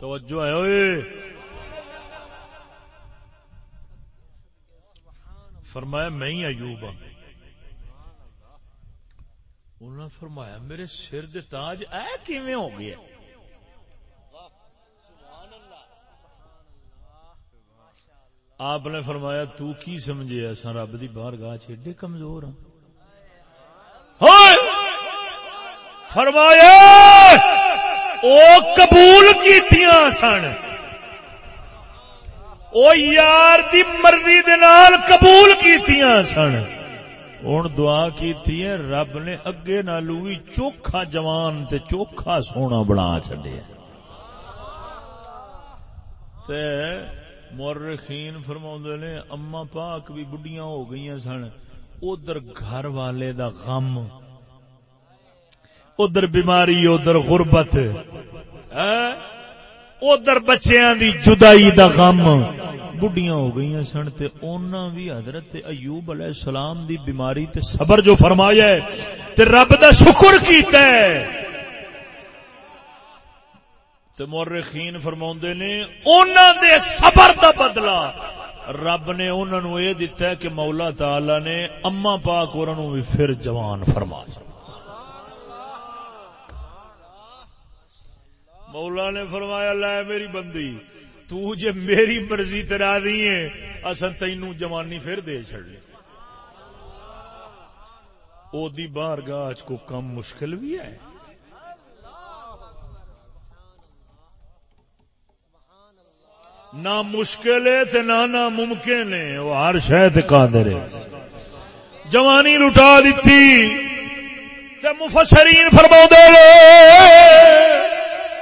توجہ ہے اوئے۔ فرمایا میں ہی ایوب ہوں انہوں نے فرمایا میرے سر دے تاج اے کیویں ہو گیا آپ نے فرمایا تو کی سمجھے ایسا رب دی باہر گاہ چیڈے کمزور ہوں فرمایا! او قبول کیتیاں سن۔ او یار دی مرضی دے نال قبول کیتیاں سن۔ ہوں دعا کی رب نے اگے نالو بھی چوکھا جوان تے چوکھا سونا بنا چڈیا مورخین فرما نے اما پاک بھی بڑھیاں ہو گئی سن۔ ادھر گھر والے دا غم ادھر بیماری، ادھر غربت. ہاں؟ ادھر بچیاں دی جدائی دا غم. بڑھیاں ہو گئی سن تے اونا بھی حضرت ایوب علیہ السلام دی بیماری تے صبر جو فرمایا ہے، تے رب دا شکر کیتا ہے. تے مورخین فرماوندے نے، اونا دے صبر دا بدلہ. رب نے انہوں نے یہ دیتا ہے کہ مولا تعالی نے اما پاک اور بھی پھر جوان فرما مولا نے فرمایا، لے میری بندی، تو جے میری مرضی ترا دی ہے اصل تینو جوانی پھر دے چڑی او دی بار گاہ کو کم مشکل بھی ہے؟ نہ مشکل ہے تے نہ نہ ممکن ہے وہ ہر شاید قادر ہے۔ جوانی لٹا دیتی، تے مفسرین فرما دے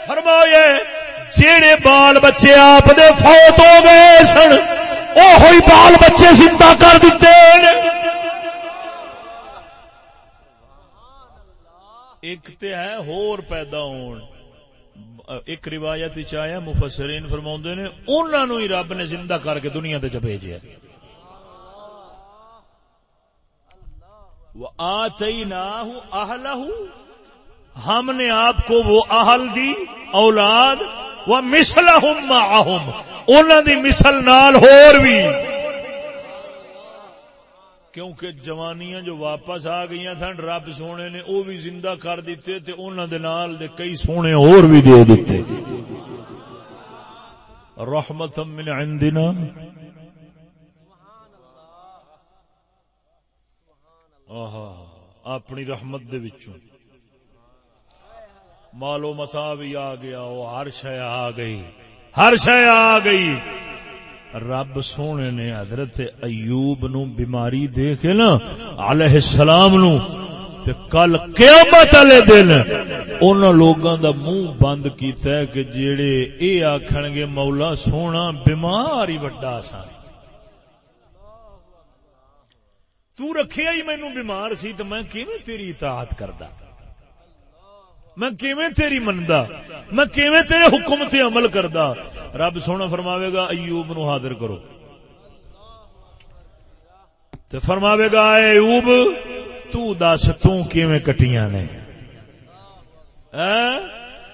فرمایا، جیڑے بال بچے آپ دے فوت ہو گئے سن او بال بچے زندہ کر دیتے ایک تے ہے ہور پیدا ہون۔ ایک روایت آیا، مفسرین فرما نے انہوں ہی رب نے زندہ کر کے دنیا تے بھیجا آ ہم نے آپ کو وہ اہل دی اولاد وہ مسل انہوں دی مسل نال ہور بھی کیونکہ جوانیاں جو واپس آ گئی سن رب سونے نے وہ بھی زندہ کر دیتے تے انہوں دے نال دے کئی سونے اور بھی دے دیتے رحمت من عندنا آہا اپنی رحمت دے وچوں مالو مسا بھی آ گیا وہ ہر شے آ گئی۔ ہر شے آ گئی۔ رب سونے نے حضرت ایوب نو بیماری دے کے نا، علیہ السلام نو، تے کل قیامت والے دن ان لوگاں دا منہ بند کیتا ہے کہ جیڑے اے آکھن گے، مولا سونا بیمار ہی وڈا سا۔ تو رکھیا ہی مینوں بیمار سی، تے میں کیویں تیری اطاعت کردا؟ میں کیویں تیری مندا میں کیویں تیرے حکم تے عمل کردا؟ رب سونا فرماوے گا، ایوب نو حاضر کرو۔ تے فرماوے گا، اے ایوب، تو دس، تو کیویں کٹیاں نے؟ ہاں؟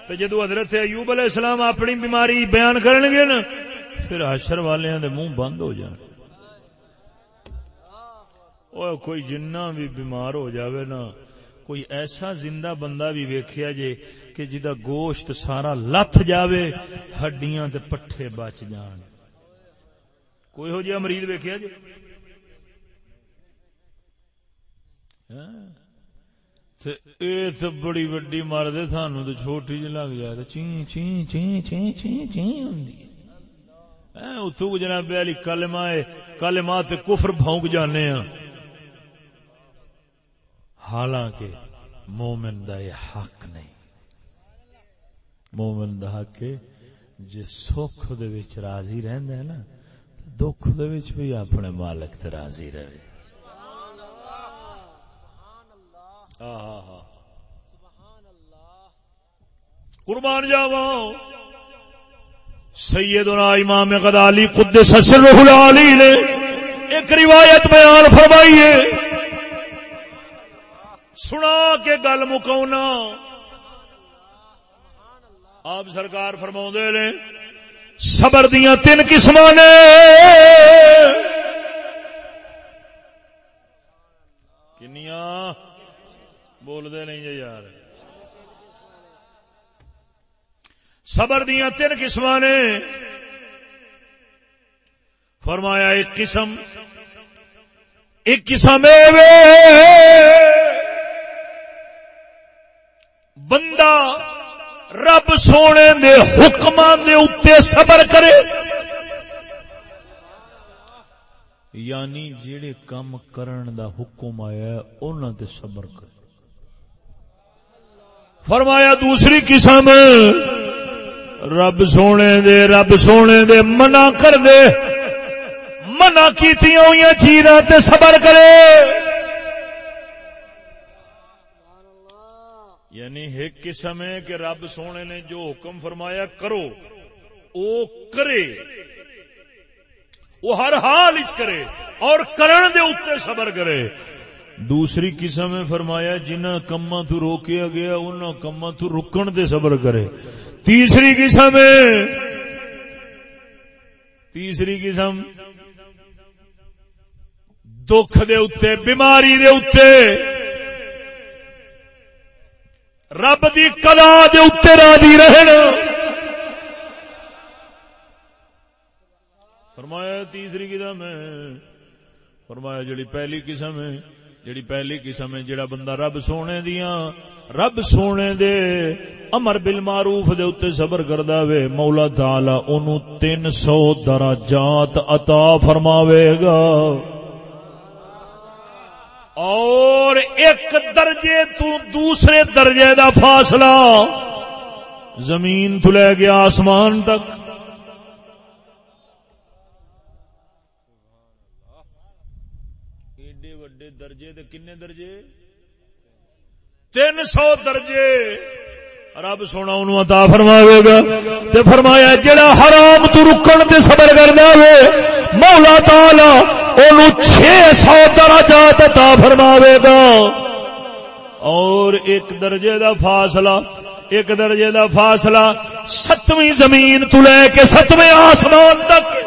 تے جدو حضرت ایوب علیہ السلام اپنی بیماری بیان کرن گے نا، پھر حشر والیاں دے منہ بند ہو جان۔ او کوئی جنہ بھی بیمار ہو جاوے نا کوئی ایسا زندہ بندہ بھی ویکھیا جے کہ جی جدا گوشت سارا لتھ جاوے، ہڈیاں تے پٹھے بچ جان۔ کوئی ہو جی مریض ویکھیا جے؟ ہاں۔ اے بڑی وڈی مرد سانو تو چھوٹی جی لگ جائے چین چین چین چین چین چین ہوندی ہاں، اتو جناب علی کلمہ کلمہ تے کفر بھونک جانے ہیں حالانکہ مومن دا یہ حق نہیں۔ مومن دا حق جی سکھ دے وچ راضی رہندا ہے نا دکھ دے وچ بھی اپنے مالک تے راضی رہے۔ قربان جاواں۔ سیدنا امام غزالی قدس سرہ العالی نے ایک روایت بیان فرمائی ہے۔ سنا کے گل مکاؤنا آپ سرکار فرما نے، صبر دیا تین قسم نے۔ کنیا بولتے نہیں جی یار۔ صبر دیا تین قسم نے۔ فرمایا، ایک قسم ایک قسم بندہ رب سونے دے حکم دے اتنے صبر کرے۔ یعنی جڑے کام کرن دا حکم آیا انہوں تے صبر کرے۔ فرمایا، دوسری قسم رب سونے دے، رب سونے دے منع کر دے۔ منع کی ہوئی چیزاں تے صبر کرے۔ یعنی ایک قسم ہے کہ رب سونے نے جو حکم فرمایا کرو، او کرے۔ وہ ہر حال اچ کرے اور کرن دے اتنے صبر کرے۔ دوسری قسم ہے فرمایا جنہ کما تو روکیا گیا ان کما تو رکن دے صبر کرے۔ تیسری قسم ہے۔ تیسری قسم۔ دکھ دے اتنے بیماری دے اتنے رب دی کلا دے اتنے راضی رہن۔ فرمایا تیسری قسم ہے۔ فرمایا جڑی پہلی قسم ہے، جڑی پہلی قسم ہے، جڑا بندہ رب سونے دیاں، رب سونے دے امر بالمعروف دے اتے صبر کردا وے، مولا تعالی اونوں 300 درجات عطا فرماوے گا۔ اور ایک درجے تو دوسرے درجے دا فاصلہ۔ زمین تو لے گیا آسمان تک۔ ایڈے وڈے درجے دے کنے درجے؟ تین سو درجے۔ رب سونا انہوں عطا فرماوے گا۔ تے فرمایا جڑا حرام تو رکن تے صبر کرنا وے مولا تعالی انہوں اونوں 600 درجات عطا فرماوے گا۔ اور ایک درجے دا فاصلہ، ایک درجے دا فاصلہ ستویں زمین تو لے کے ستویں آسمان تک۔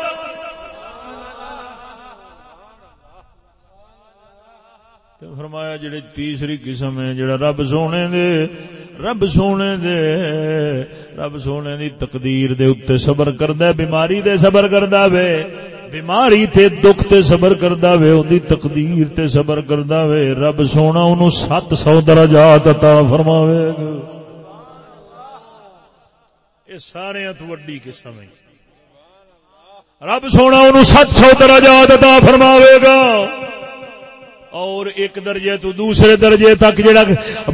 فرمایا جڑی تیسری قسم ہے، جڑا رب سونے دے رب سونے دے، رب سونے دی تقدیر دے اتنے صبر کردا بیماری دے صبر کردا وے، بیماری تے دکھ تے صبر کردا وے اون دی تقدیر تے صبر کردا وے، رب سونا اونوں 700 درجات عطا فرماوے گا۔ اے سارے تو وڈی قسم ہے رب سونا اونوں 700 درجات عطا فرماوے گا۔ اور ایک درجے تو دوسرے درجے تک جڑا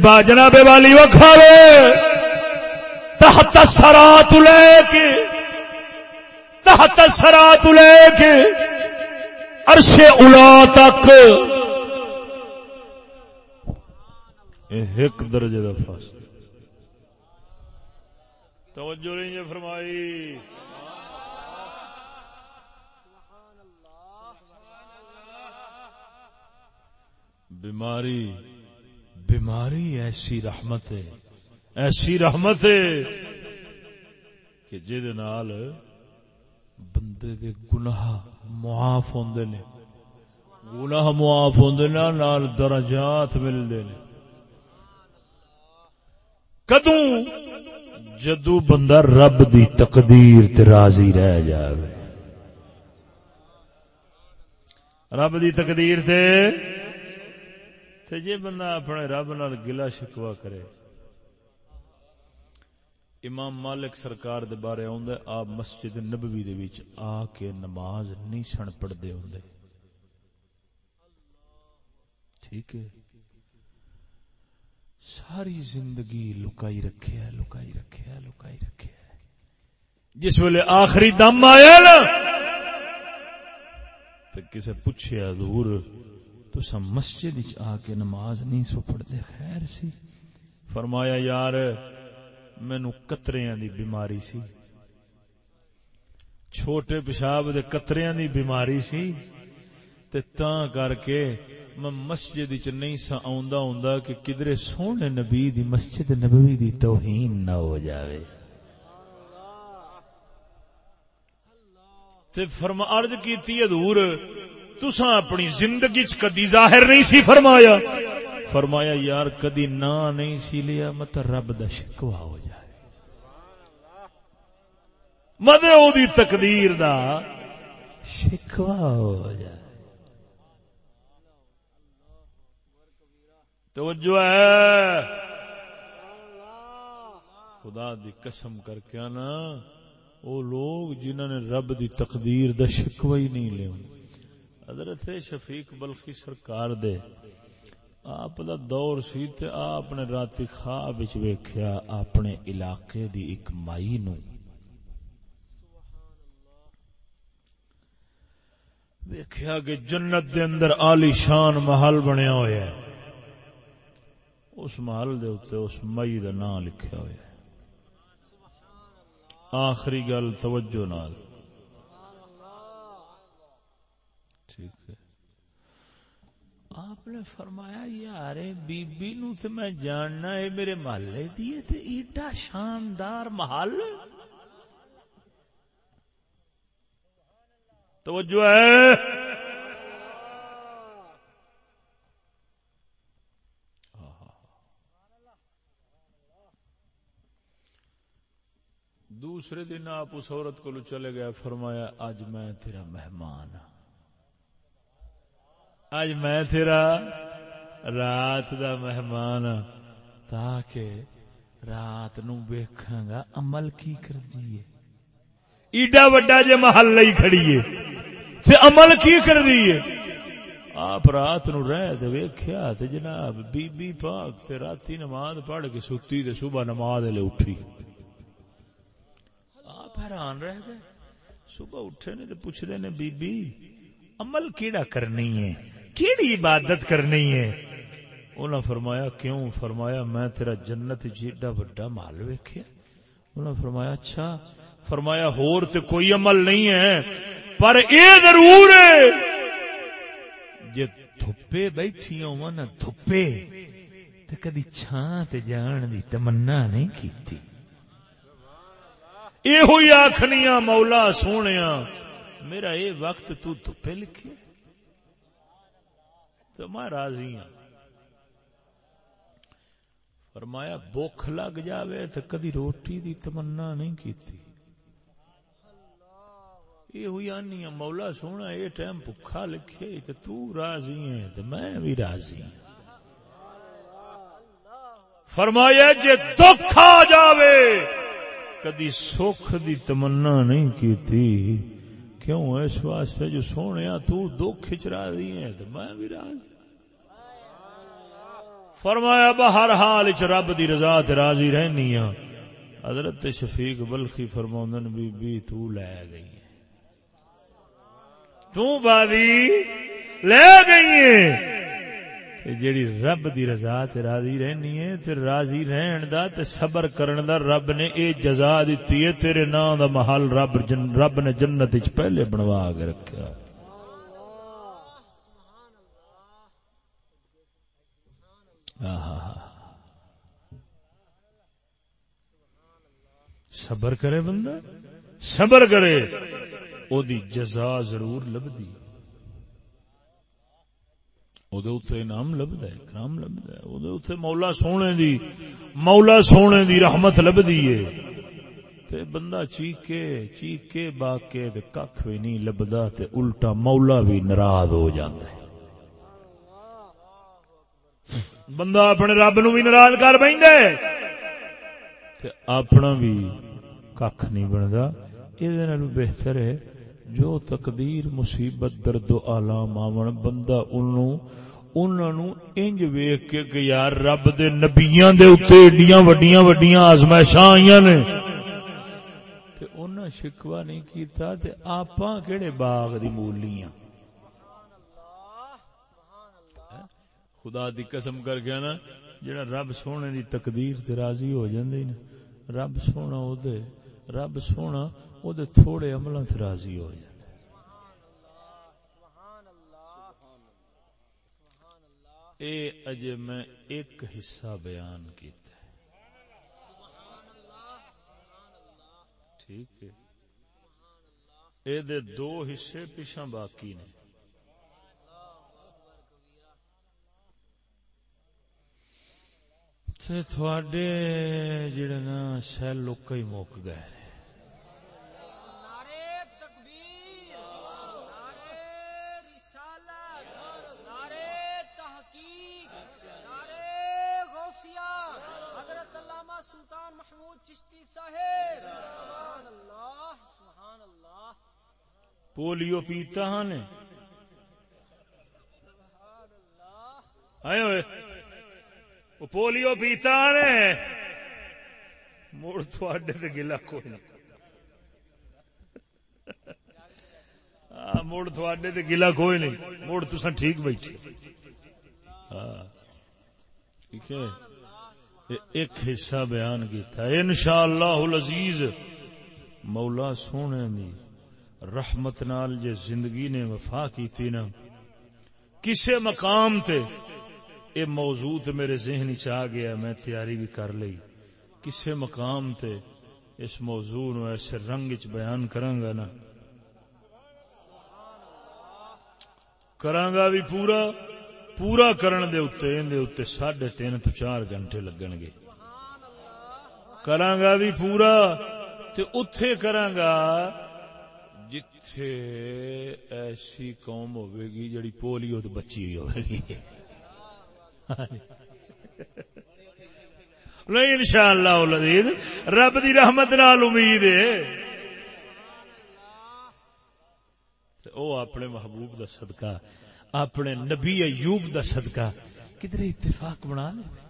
با جناب والی وکھاوے تحت سرات لے کے تحت سرات لے کے عرش الا تک۔ ایک درجے دا فاصلہ۔ توجہ نہیں فرمائی۔ بیماری بیماری ایسی رحمت ہے، ایسی رحمت ہے کہ جہد نال بندے دے گناہ معاف ہوندے نے، گناہ معاف ہوندے نے، نال درجات ملدے نے۔ کدوں جدو بندہ رب دی تقدیر تے راضی رہ جاوے۔ رب دی تقدیر تے تے جے بندہ اپنے رب نال گلا شکوا کرے۔ امام مالک سرکار دے بارے آندا آپ مسجد نبوی دے وچ آ کے نماز نہیں سن پڑھدے ہوندے۔ ٹھیک ہے۔ ساری زندگی لکائی رکھیا لکائی رکھیا لکائی رکھیا جس ویلے آخری دم آیا نا تو کسے پوچھیا دور تو سب مسجد آ کے نماز نہیں سو پڑھتے خیر سی۔ فرمایا، یار، مینو کتریاں دی بیماری سی۔ چھوٹے پیشاب دے کتریاں دی بیماری سی۔ تے تاں کر کے میں مسجد چ نہیں سا آوندا ہوندا کہ کدرے سونے نبی دی مسجد نبوی دی توہین نہ ہو جاوے۔ تے فرما، عرض کیتی، حضور تسا اپنی زندگی چ کدی ظاہر نہیں سی فرمایا۔ فرمایا، یار، کدی نہ نہیں سی لیا، مت رب دا شکوا ہو جائے۔ مدے او دی تقدیر دا شکوا ہو جائے۔ توجہ ہے۔ خدا دی قسم کر کے نا وہ لوگ جنہوں نے رب دی تقدیر دا شکوا ہی نہیں لے حضرت شفیق بلخی سرکار دے، آپ دا دور سی تے آپ نے راتی خواب وچ ویکھیا اپنے علاقے دی ایک مائی نو۔ ویکھیا کہ جنت دے اندر عالی شان محل بنیا ہوا ہے۔ اس محل دے اتنے اس مئی دا نام لکھیا ہوا ہے۔ آخری گل توجہ نال۔ ٹھیک ہے۔ آپ نے فرمایا، یار، بی بی نو تے میں جاننا ہے میرے محلے دی تے ایڈا شاندار محل۔ توجہ ہے۔ دوسرے دن آپ اس عورت کو چلے گئے، فرمایا، آج میں تیرا مہمان ہوں آج میں تیرا رات دا مہمان ہاں، تاکہ رات نو ویکھاں گا عمل کی کر دیے ایڈا وڈا جے محل لئی کھڑیے تے عمل کی کر دیے آپ رات نو رہ تے ویکھیا تے جناب بی بی پاک تے راتی نماز پڑھ کے ستی تے صبح نماز لے اٹھی۔ آپ حیران رہ گئے، صبح اٹھے نے تے پوچھ رہے نے بی بی، عمل کیڑا کرنی ہے؟ کیڑی عبادت کرنی ہے؟ انہاں فرمایا، کیوں فرمایا؟ میں تیرا جنت جی جیڈا وڈا محل ویکھیا۔ انہاں فرمایا اچھا۔ فرمایا، ہور تے کوئی عمل نہیں ہے، پر اے ضرور ہے۔ جے دھپے بیٹھی ہوں نا دھپے تے کدی چھان تے جان دی تمنا نہیں کیتی۔ اے ہوئی آکھنیاں، مولا سونیاں میرا اے وقت تو دھپے لکھے تو میں راضی ہوں فرمایا بوکھ لگ جاوے تو کدی روٹی دی تمنا نہیں کیتی۔ یہ ہوئی آنی ہاں، مولا سونا، یہ ٹائم بکھا لکھے تو تو راضی ہے تو میں بھی راضی ہوں فرمایا، جے دکھ آ جاوے، کدی سکھ دی تمنا نہیں کیتی۔ کیوں؟ اس واسطے جو سونے تو دکھ چ راضی ہے تو میں بھی راضی فرمایا بہر حال چ رب دی رضا تے راضی رہنی ہاں۔ حضرت شفیق بلخی فرماؤں بی بی تو لے گئی ہے تو بابی، لے گئی ہے کہ جیڑی رب دی رضا تے راضی رہنی ہے، تے راضی رہن دا تے صبر کرن دا رب نے اے جزا دتی ہے، تیرے نام دا محل رب جن، رب نے جنت وچ پہلے بنوا کے رکھیا صبر کرے بندہ، صبر کرے۔ او دی جزا ضرور لبدی۔ او دے انعام لبدا ہے کرام لبدا ہے۔ او دے مولا سونے دی، مولا سونے دی رحمت لبدی ہے۔ تے بندہ چیکے چیکے باکے تے ککھ وی نہیں لبدا تے الٹا مولا بھی ناراض ہو جاندا ہے۔ بندہ اپنے رب نو بھی ناراض کر بیندا تے اپنا بھی ککھ نہیں بندا۔ اے نالوں بہتر ہے۔ جو تقدیر مصیبت درد و آلام آون بندہ انہوں انہوں انج ویخ کے کہ یار رب دے نبیاں دے اتے ایڈیاں وڈیاں وڈیاں آزمائشاں آئیاں نے۔ تے انہاں شکوا نہیں کیتا تے آپاں کیڑے باغ دی مولیاں خدا دی قسم کر گیا نا، جڑا رب سونے دی تقدیر تے راضی ہو جاندے نا۔ رب سونا او دے، رب سونا او دے تھوڑے عملاں تے راضی ہو جاندے۔ اے اجے میں ایک حصہ بیان کیتا ہے۔ ٹھیک ہے۔ اے دے دو حصے پیچھا باقی نے۔ تے تھوڑے جڑے نا سیل لوک ہی موک گئے نے۔ پولیو پیتا ہاں نے۔ آئے ہوئے۔ وہ پولیو پیتا نے۔ مڑ تھوڑے ہاں، تے گلا کوئی نہیں مڑ تھوڑے تے گلا کوئی نہیں۔ مڑ تسا ٹھیک بیٹھے۔ ہاں۔ ٹھیک ہے۔ ایک حصہ بیان کیتا ہے۔ انشاءاللہ العزیز مولا سونے دی رحمت نال جے زندگی نے وفا کیتی نا، کسے مقام تے اے موضوع تے میرے ذہن چ آ گیا میں تیاری بھی کر لئی کسے مقام تے اس موضوع نو ایسے رنگ چ بیان کراں گا نا۔ کراں گا بھی پورا پورا کرن دے اوتے این دے اوتے ساڑھے تین تو چار گھنٹے لگن گے۔ کراں گا بھی پورا تے اتھے کراں گا جتھے ایسی قوم ہوے گی جڑی پولیو تو بچی ہوئی ہوے گی۔ نہیں، انشاءاللہ العزیز رب دی رحمت نال امید ہے۔ او اپنے محبوب دا صدقہ، اپنے نبی ایوب دا صدقہ، کدھر اتفاق بنا لے؟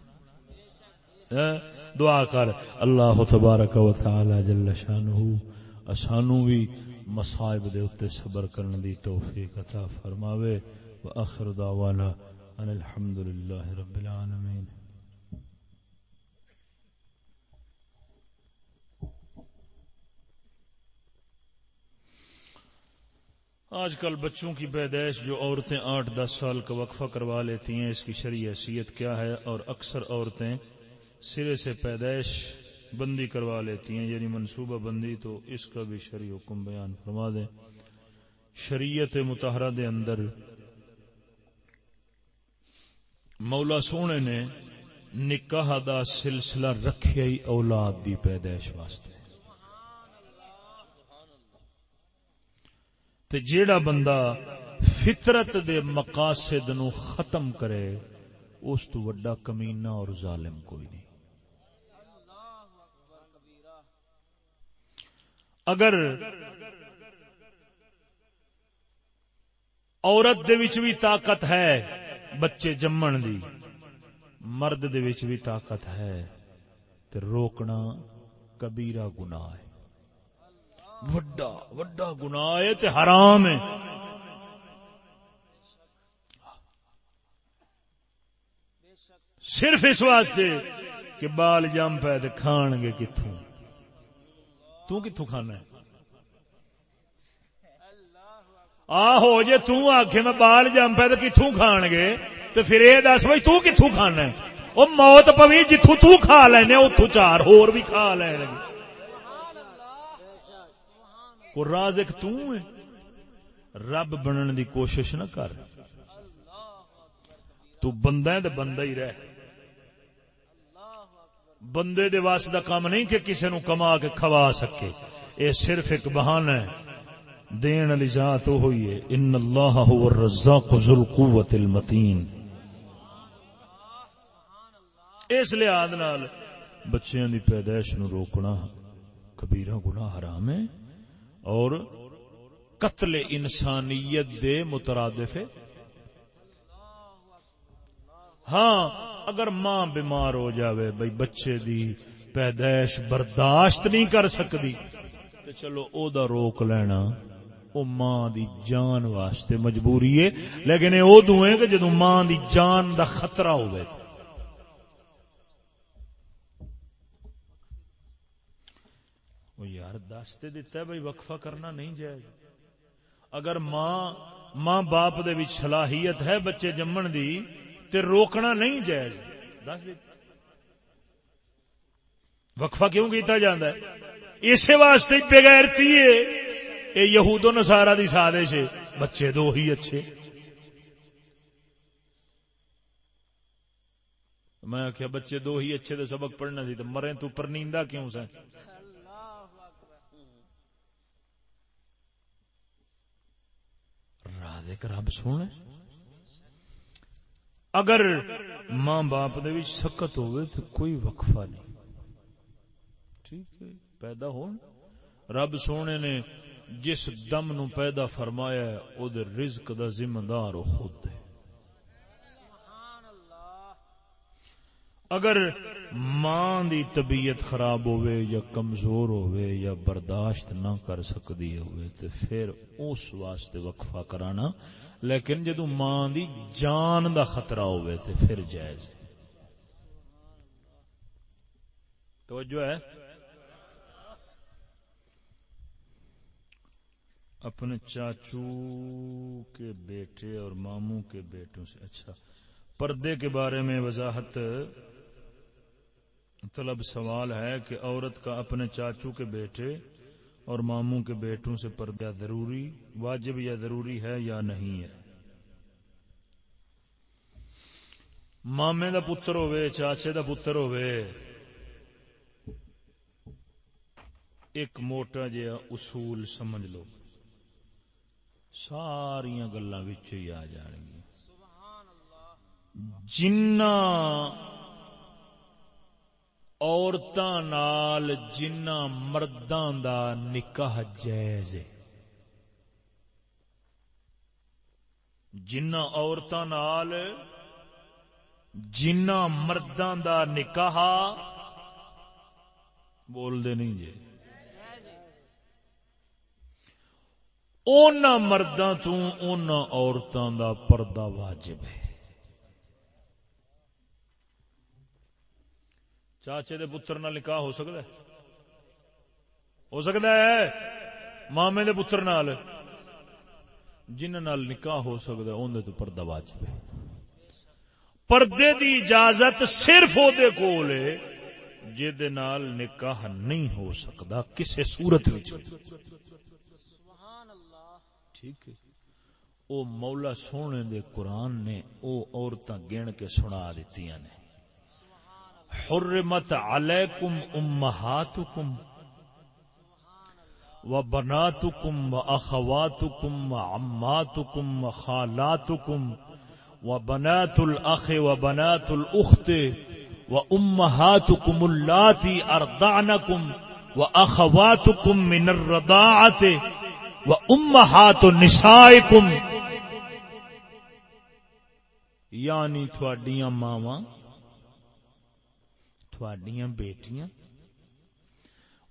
ہاں، دعا کر۔ اللہ تبارک و تعالی جل شانہ اسانو بھی مصائب دے اتے صبر کرنے دی توفیق عطا فرماوے۔ واخر دعوانا ان الحمد للہ رب العالمین آج کل بچوں کی پیدائش جو عورتیں آٹھ دس سال کا وقفہ کروا لیتی ہیں، اس کی شرعی حیثیت کیا ہے؟ اور اکثر عورتیں سرے سے پیدائش بندی کروا لیتی ہیں یعنی منصوبہ بندی تو اس کا بھی شرعی حکم بیان فرما دیں۔ شریعت متحرہ دے اندر مولا سونے نے نکاح دا سلسلہ رکھیا ہی اولاد دی پیدائش واسطے۔ تے جیڑا بندہ فطرت دے مقاصد نو ختم کرے، اس تو وڈا کمینہ اور ظالم کوئی نہیں۔ اگر عورت دے وچ بھی طاقت ہے بچے جمن دی۔ مرد دے وچ بھی طاقت ہے تے روکنا کبیرہ گناہ ہے۔ وڈا وڈا گناہ ہے تے حرام ہے۔ صرف اس واسطے کہ بال جم پے تے کھان گے کتھوں۔ تو کتھوں کھانا ہے؟ آہو جے تو آکھے میں بال جم پے تے کتھوں کھان گے تے پھر اے دس بھائی تو کتھوں کھانا ہے او موت پوی جتھوں تو کھا لینے اتھوں چار ہور بھی کھا لے لینے کو رازق تو ہے رب بنن دی کوشش نہ کر تو بندہ ہے تے بندہ ہی رہ بندے دے واسطہ کام نہیں کہ کسی نو کما کے کھوا سکے اے صرف ایک بہانہ ہے دین علی ذات وہ ہوئی ہے۔ ان اللہ هو الرزاق ذو القوت المتین۔ اس لحاظ نال بچیاں دی پیدائش نو روکنا کبیرہ گناہ حرام ہے اور قتل انسانیت دے مترادف ہے۔ ہاں اگر ماں بیمار ہو جاوے، بھئی بچے دی پیدائش برداشت نہیں کر سکتی، تو چلو او دا روک لینا۔ او ماں دی جان واسطے مجبوری ہے۔ لیکن او دوئیں کہ جدو ماں دی جان دا خطرہ ہوئے تھے وہ یار دستے دیتا ہے بھئی وقفہ کرنا نہیں جائز۔ اگر ماں ماں باپ دے وچ صلاحیت ہے بچے جمن دی تے روکنا نہیں جائز۔ دس دے وقفہ کیوں کیتا جاندا ہے؟ اسی واسطے بغیر تیے اے یہود و نصارا دی سازش ہے بچے دو ہی اچھے۔ میں آخیا بچے دو ہی اچھے دے سبق پڑھنا سی تو مرے تو پر نیندہ کیوں سا اللہ اکبر رازق رب سونے۔ اگر ماں باپ دے وچ سکت ہوئے تو کوئی وقفہ نہیں۔ ٹھیک ہے، پیدا ہون۔ رب سونے نے جس دم نو پیدا فرمایا ہے، او دے رزق دا ذمہ دار او خود ہے اگر ماں دی طبیعت خراب ہوئے یا کمزور ہوئے یا برداشت نہ کر سکتی ہوئے تو پھر اس واسطے وقفہ کرانا۔ لیکن جدو ماں دی جان دا خطرہ ہوئے تو پھر جائز۔ توجہ ہے؟ اپنے چاچو کے بیٹے اور ماموں کے بیٹوں سے۔ اچھا پردے کے بارے میں وضاحت۔ طلب سوال ہے کہ عورت کا اپنے چاچو کے بیٹے اور ماموں کے بیٹوں سے پردہ ضروری، واجب یا ضروری ہے یا نہیں ہے؟ مامے دا پتر ہوئے چاچے دا پتر ہوئے ایک موٹا جہا اصول سمجھ لو۔ ساریاں گلاں وچ ہی آ جان گی سبحان اللہ جنہ عورتاں نال جنہ مرداں دا نکاح جائز ہے۔ جنہ عورتاں نال جنہ مرداں دا نکاح بول دے نہیں جی اونا مرداں تو اونا عورتاں دا پردہ واجب ہے۔ چاچے دے پتر نال نکاح ہو سکتا ہے؟ ہو سکتا ہے مامے دے پتر نال؟ جن نال نکاح ہو سکتا ہے اون دے تو پردہ واجب ہے۔ پردے دی اجازت صرف او دے کول ہے جے دے نال نکاح نہیں ہو سکتا، کسے صورت وچ۔ ٹھیک ہے۔ او مولا سونے دے قرآن نے او عورتاں گن کے سنا دیتیاں نے۔ حرمت علیکم امہاتکم و بناتکم و اخواتکم و عماتکم و خالاتکم و بنات الاخ و بنات الاخت و امہاتکم اللاتی ارضعنکم و اخواتکم من الرضاعت و امہات نسائکم یعنی تھوڑیاں ماواں، تھوڑیاں بیٹیاں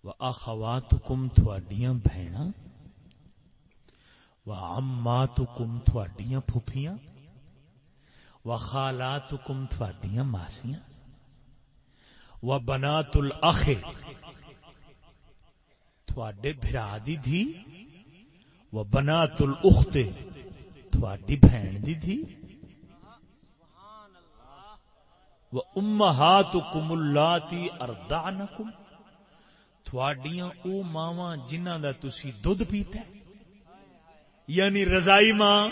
و اخواتکم تھوڑیاں بہناں و عماتکم تھوڑیاں پھپھیاں و خالاتکم تھوڑیاں ماسیاں و بنات الاخ تھوڑے بھرا دی دھی و بنات الاخت، تھوڑی بہن دی تھی۔ وہ دھی سبحان اللہ و امہاتکم اللاتی ارضعنکم تھوڑیاں او ماواں جنہاں دا تسی دودھ پیتا ہے۔ یعنی رضائی ماں۔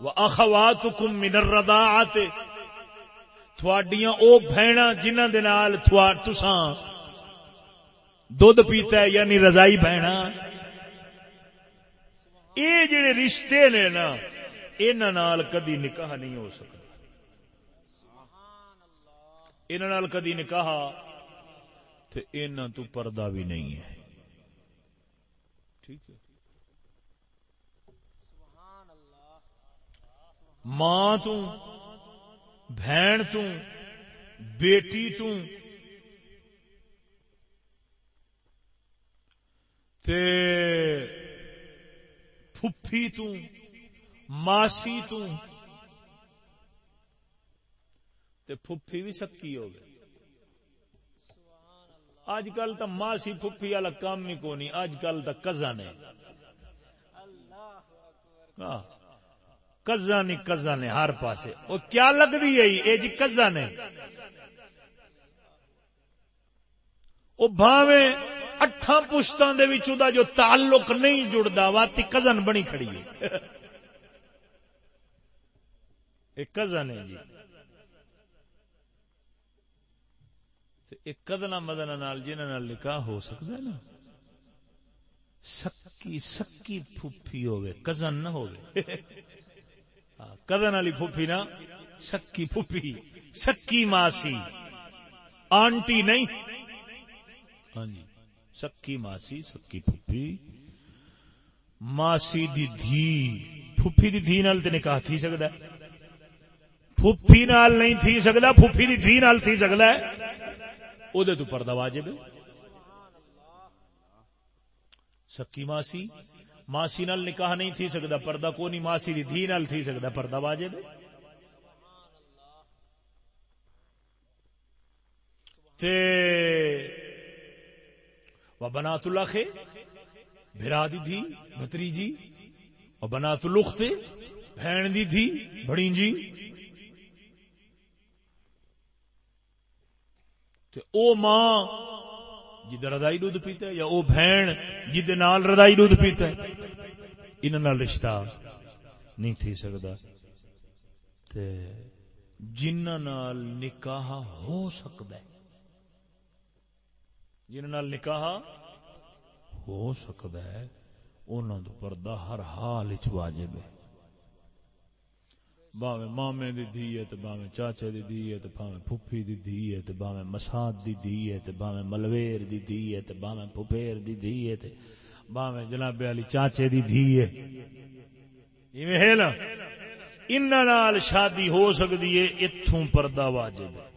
و اخواتکم من الرضاعت تھوڑیاں او بہناں جنہاں دے نال تھوا تساں دودھ پیتا ہے یعنی رضائی بہنا۔ اے جڑے رشتے نے نا، انہاں نال کدی نکاح نہیں ہو سکتا۔ سبحان انہاں نال کدی نکاح، تے انہاں تو پردہ بھی نہیں ہے۔ ٹھیک ہے۔ ماں تو، بہن تو، بیٹی تو تے پھپھی تو، ماسی تو۔ تے پھپھی بھی سکی ہو گئی اج کل تو ماسی پھپھی والا کام ہی کو نہیں اج کل تو کزن ہے۔ ہاں کزن ہی کزن ہے ہر پاسے۔ وہ کیا لگتی ہے یہ؟ جی کزن ہے۔ وہ بھاوے اٹھا پشتوں دے وچوں دا جو تعلق نہیں جڑدا وا تے کزن بنی کھڑی ہے۔ ایک کزن ہے جی۔ تے ایک کدنا مدنا نال جنہاں نال نکاح ہو سکدا ہے نا۔ سکی سکی پھپھی ہوے کزن نہ ہوے ہاں، کدن والی پھپھی نہ سکی پھپھی سکی ماسی۔ آنٹی نہیں۔ ہاں جی۔ سکی ماسی سکی پھوپھی ماسی دی دھی پھوپھی دی دھی نال تے نکاح تھی سکدا ہے۔ پھوپھی نال نہیں تھی سکدا پھوپھی دی دھی نال تھی سکدا ہے۔ او دے تو پردہ واجب ہے۔ سکی ماسی ماسی نال نکاح نہیں تھی سکدا، پردہ کو نہیں ماسی دی دھی نال تھی سکدا، پردہ واجب ہے۔ تے و بنات اللہ خے بھرا تھی، بھتری جی اور بنات الخت بہن دی تھی بڑی جی۔ تے او ماں جد ردائی دودھ پیتا ہے، یا او بہن جد نال ردائی دودھ پیتا ہے ان نال رشتہ نہیں تھی سکتا۔ تے جنہ نال نکاح ہو سکتا ہے جنہ نال نکاح ہو سکتا ہے انہوں تو پردہ ہر حال اچ واجب ہے باویں مامے دی دھی ہے تے باویں چاچے دی دھی ہے تے باویں پھپھی دی دھی ہے تے باویں مساد دی دھی ہے تے باویں ملویر دی دھی ہے تے باویں پھپھیر دی دھی ہے تے باویں جناب علی چاچے دی دھی ہے ایویں ہے نا انہاں نال شادی ہو سکدی ہے ایتھوں پردہ واجب ہے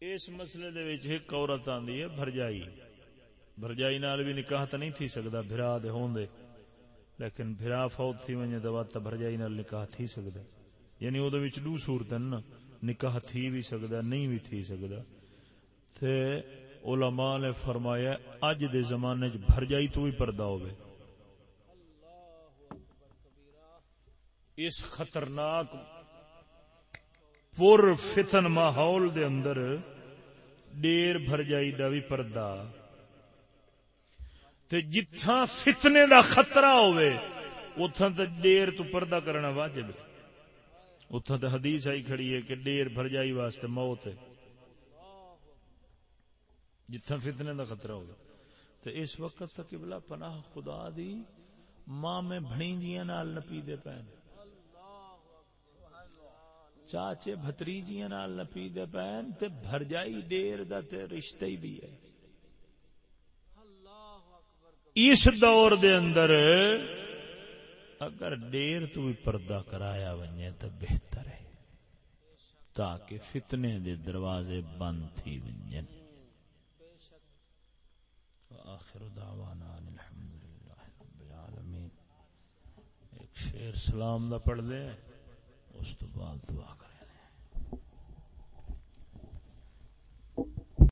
اس مسئلے دے وچ ایک عورت آندی ہے، بھرجائی۔ بھرجائی نال بھی نکاح تے نہیں تھی سکدا، بھرا دے ہوندے لیکن بھرا فوت تھی ونجے دوا تے بھرجائی نال نکاح تھی سکدا۔ یعنی او دے وچ دو صورتاں نا نکاح تھی بھی سکدا، نہیں بھی تھی سکدا۔ تے علماء نے فرمایا، اج دے زمانے وچ بھرجائی تو بھی پردہ ہوے اس خطرناک پر فتن ماحول دے اندر ڈیر بھر جائی دا بھی پردہ تے جتھاں فتنے دا خطرہ ہوئے اتھاں تے ڈیر تو پردہ کرنا واجب ہے اتھاں تے حدیث آئی کھڑی ہے کہ ڈیر بھر جائی واسطے موت ہے جتھاں فتنے دا خطرہ ہوگا تے اس وقت تک قبلہ پناہ خدا دی ماں میں بھڑی جیاں نال نپی دے پین چاچے بھتریجیاں نال نپی دے پین تے بھر جائی دیر دا تے رشتہ ہی بھی ہے۔ اس دور دے اندر اگر دیر تو بھی پردہ کرایا ونجے تو بہتر ہے۔ تاکہ فتنے دے دروازے بند تھی ونجن آخر دعوانا الحمدللہ رب العالمین۔ ایک شیر سلام دا پڑھ دے، اس تو بعد دعا کر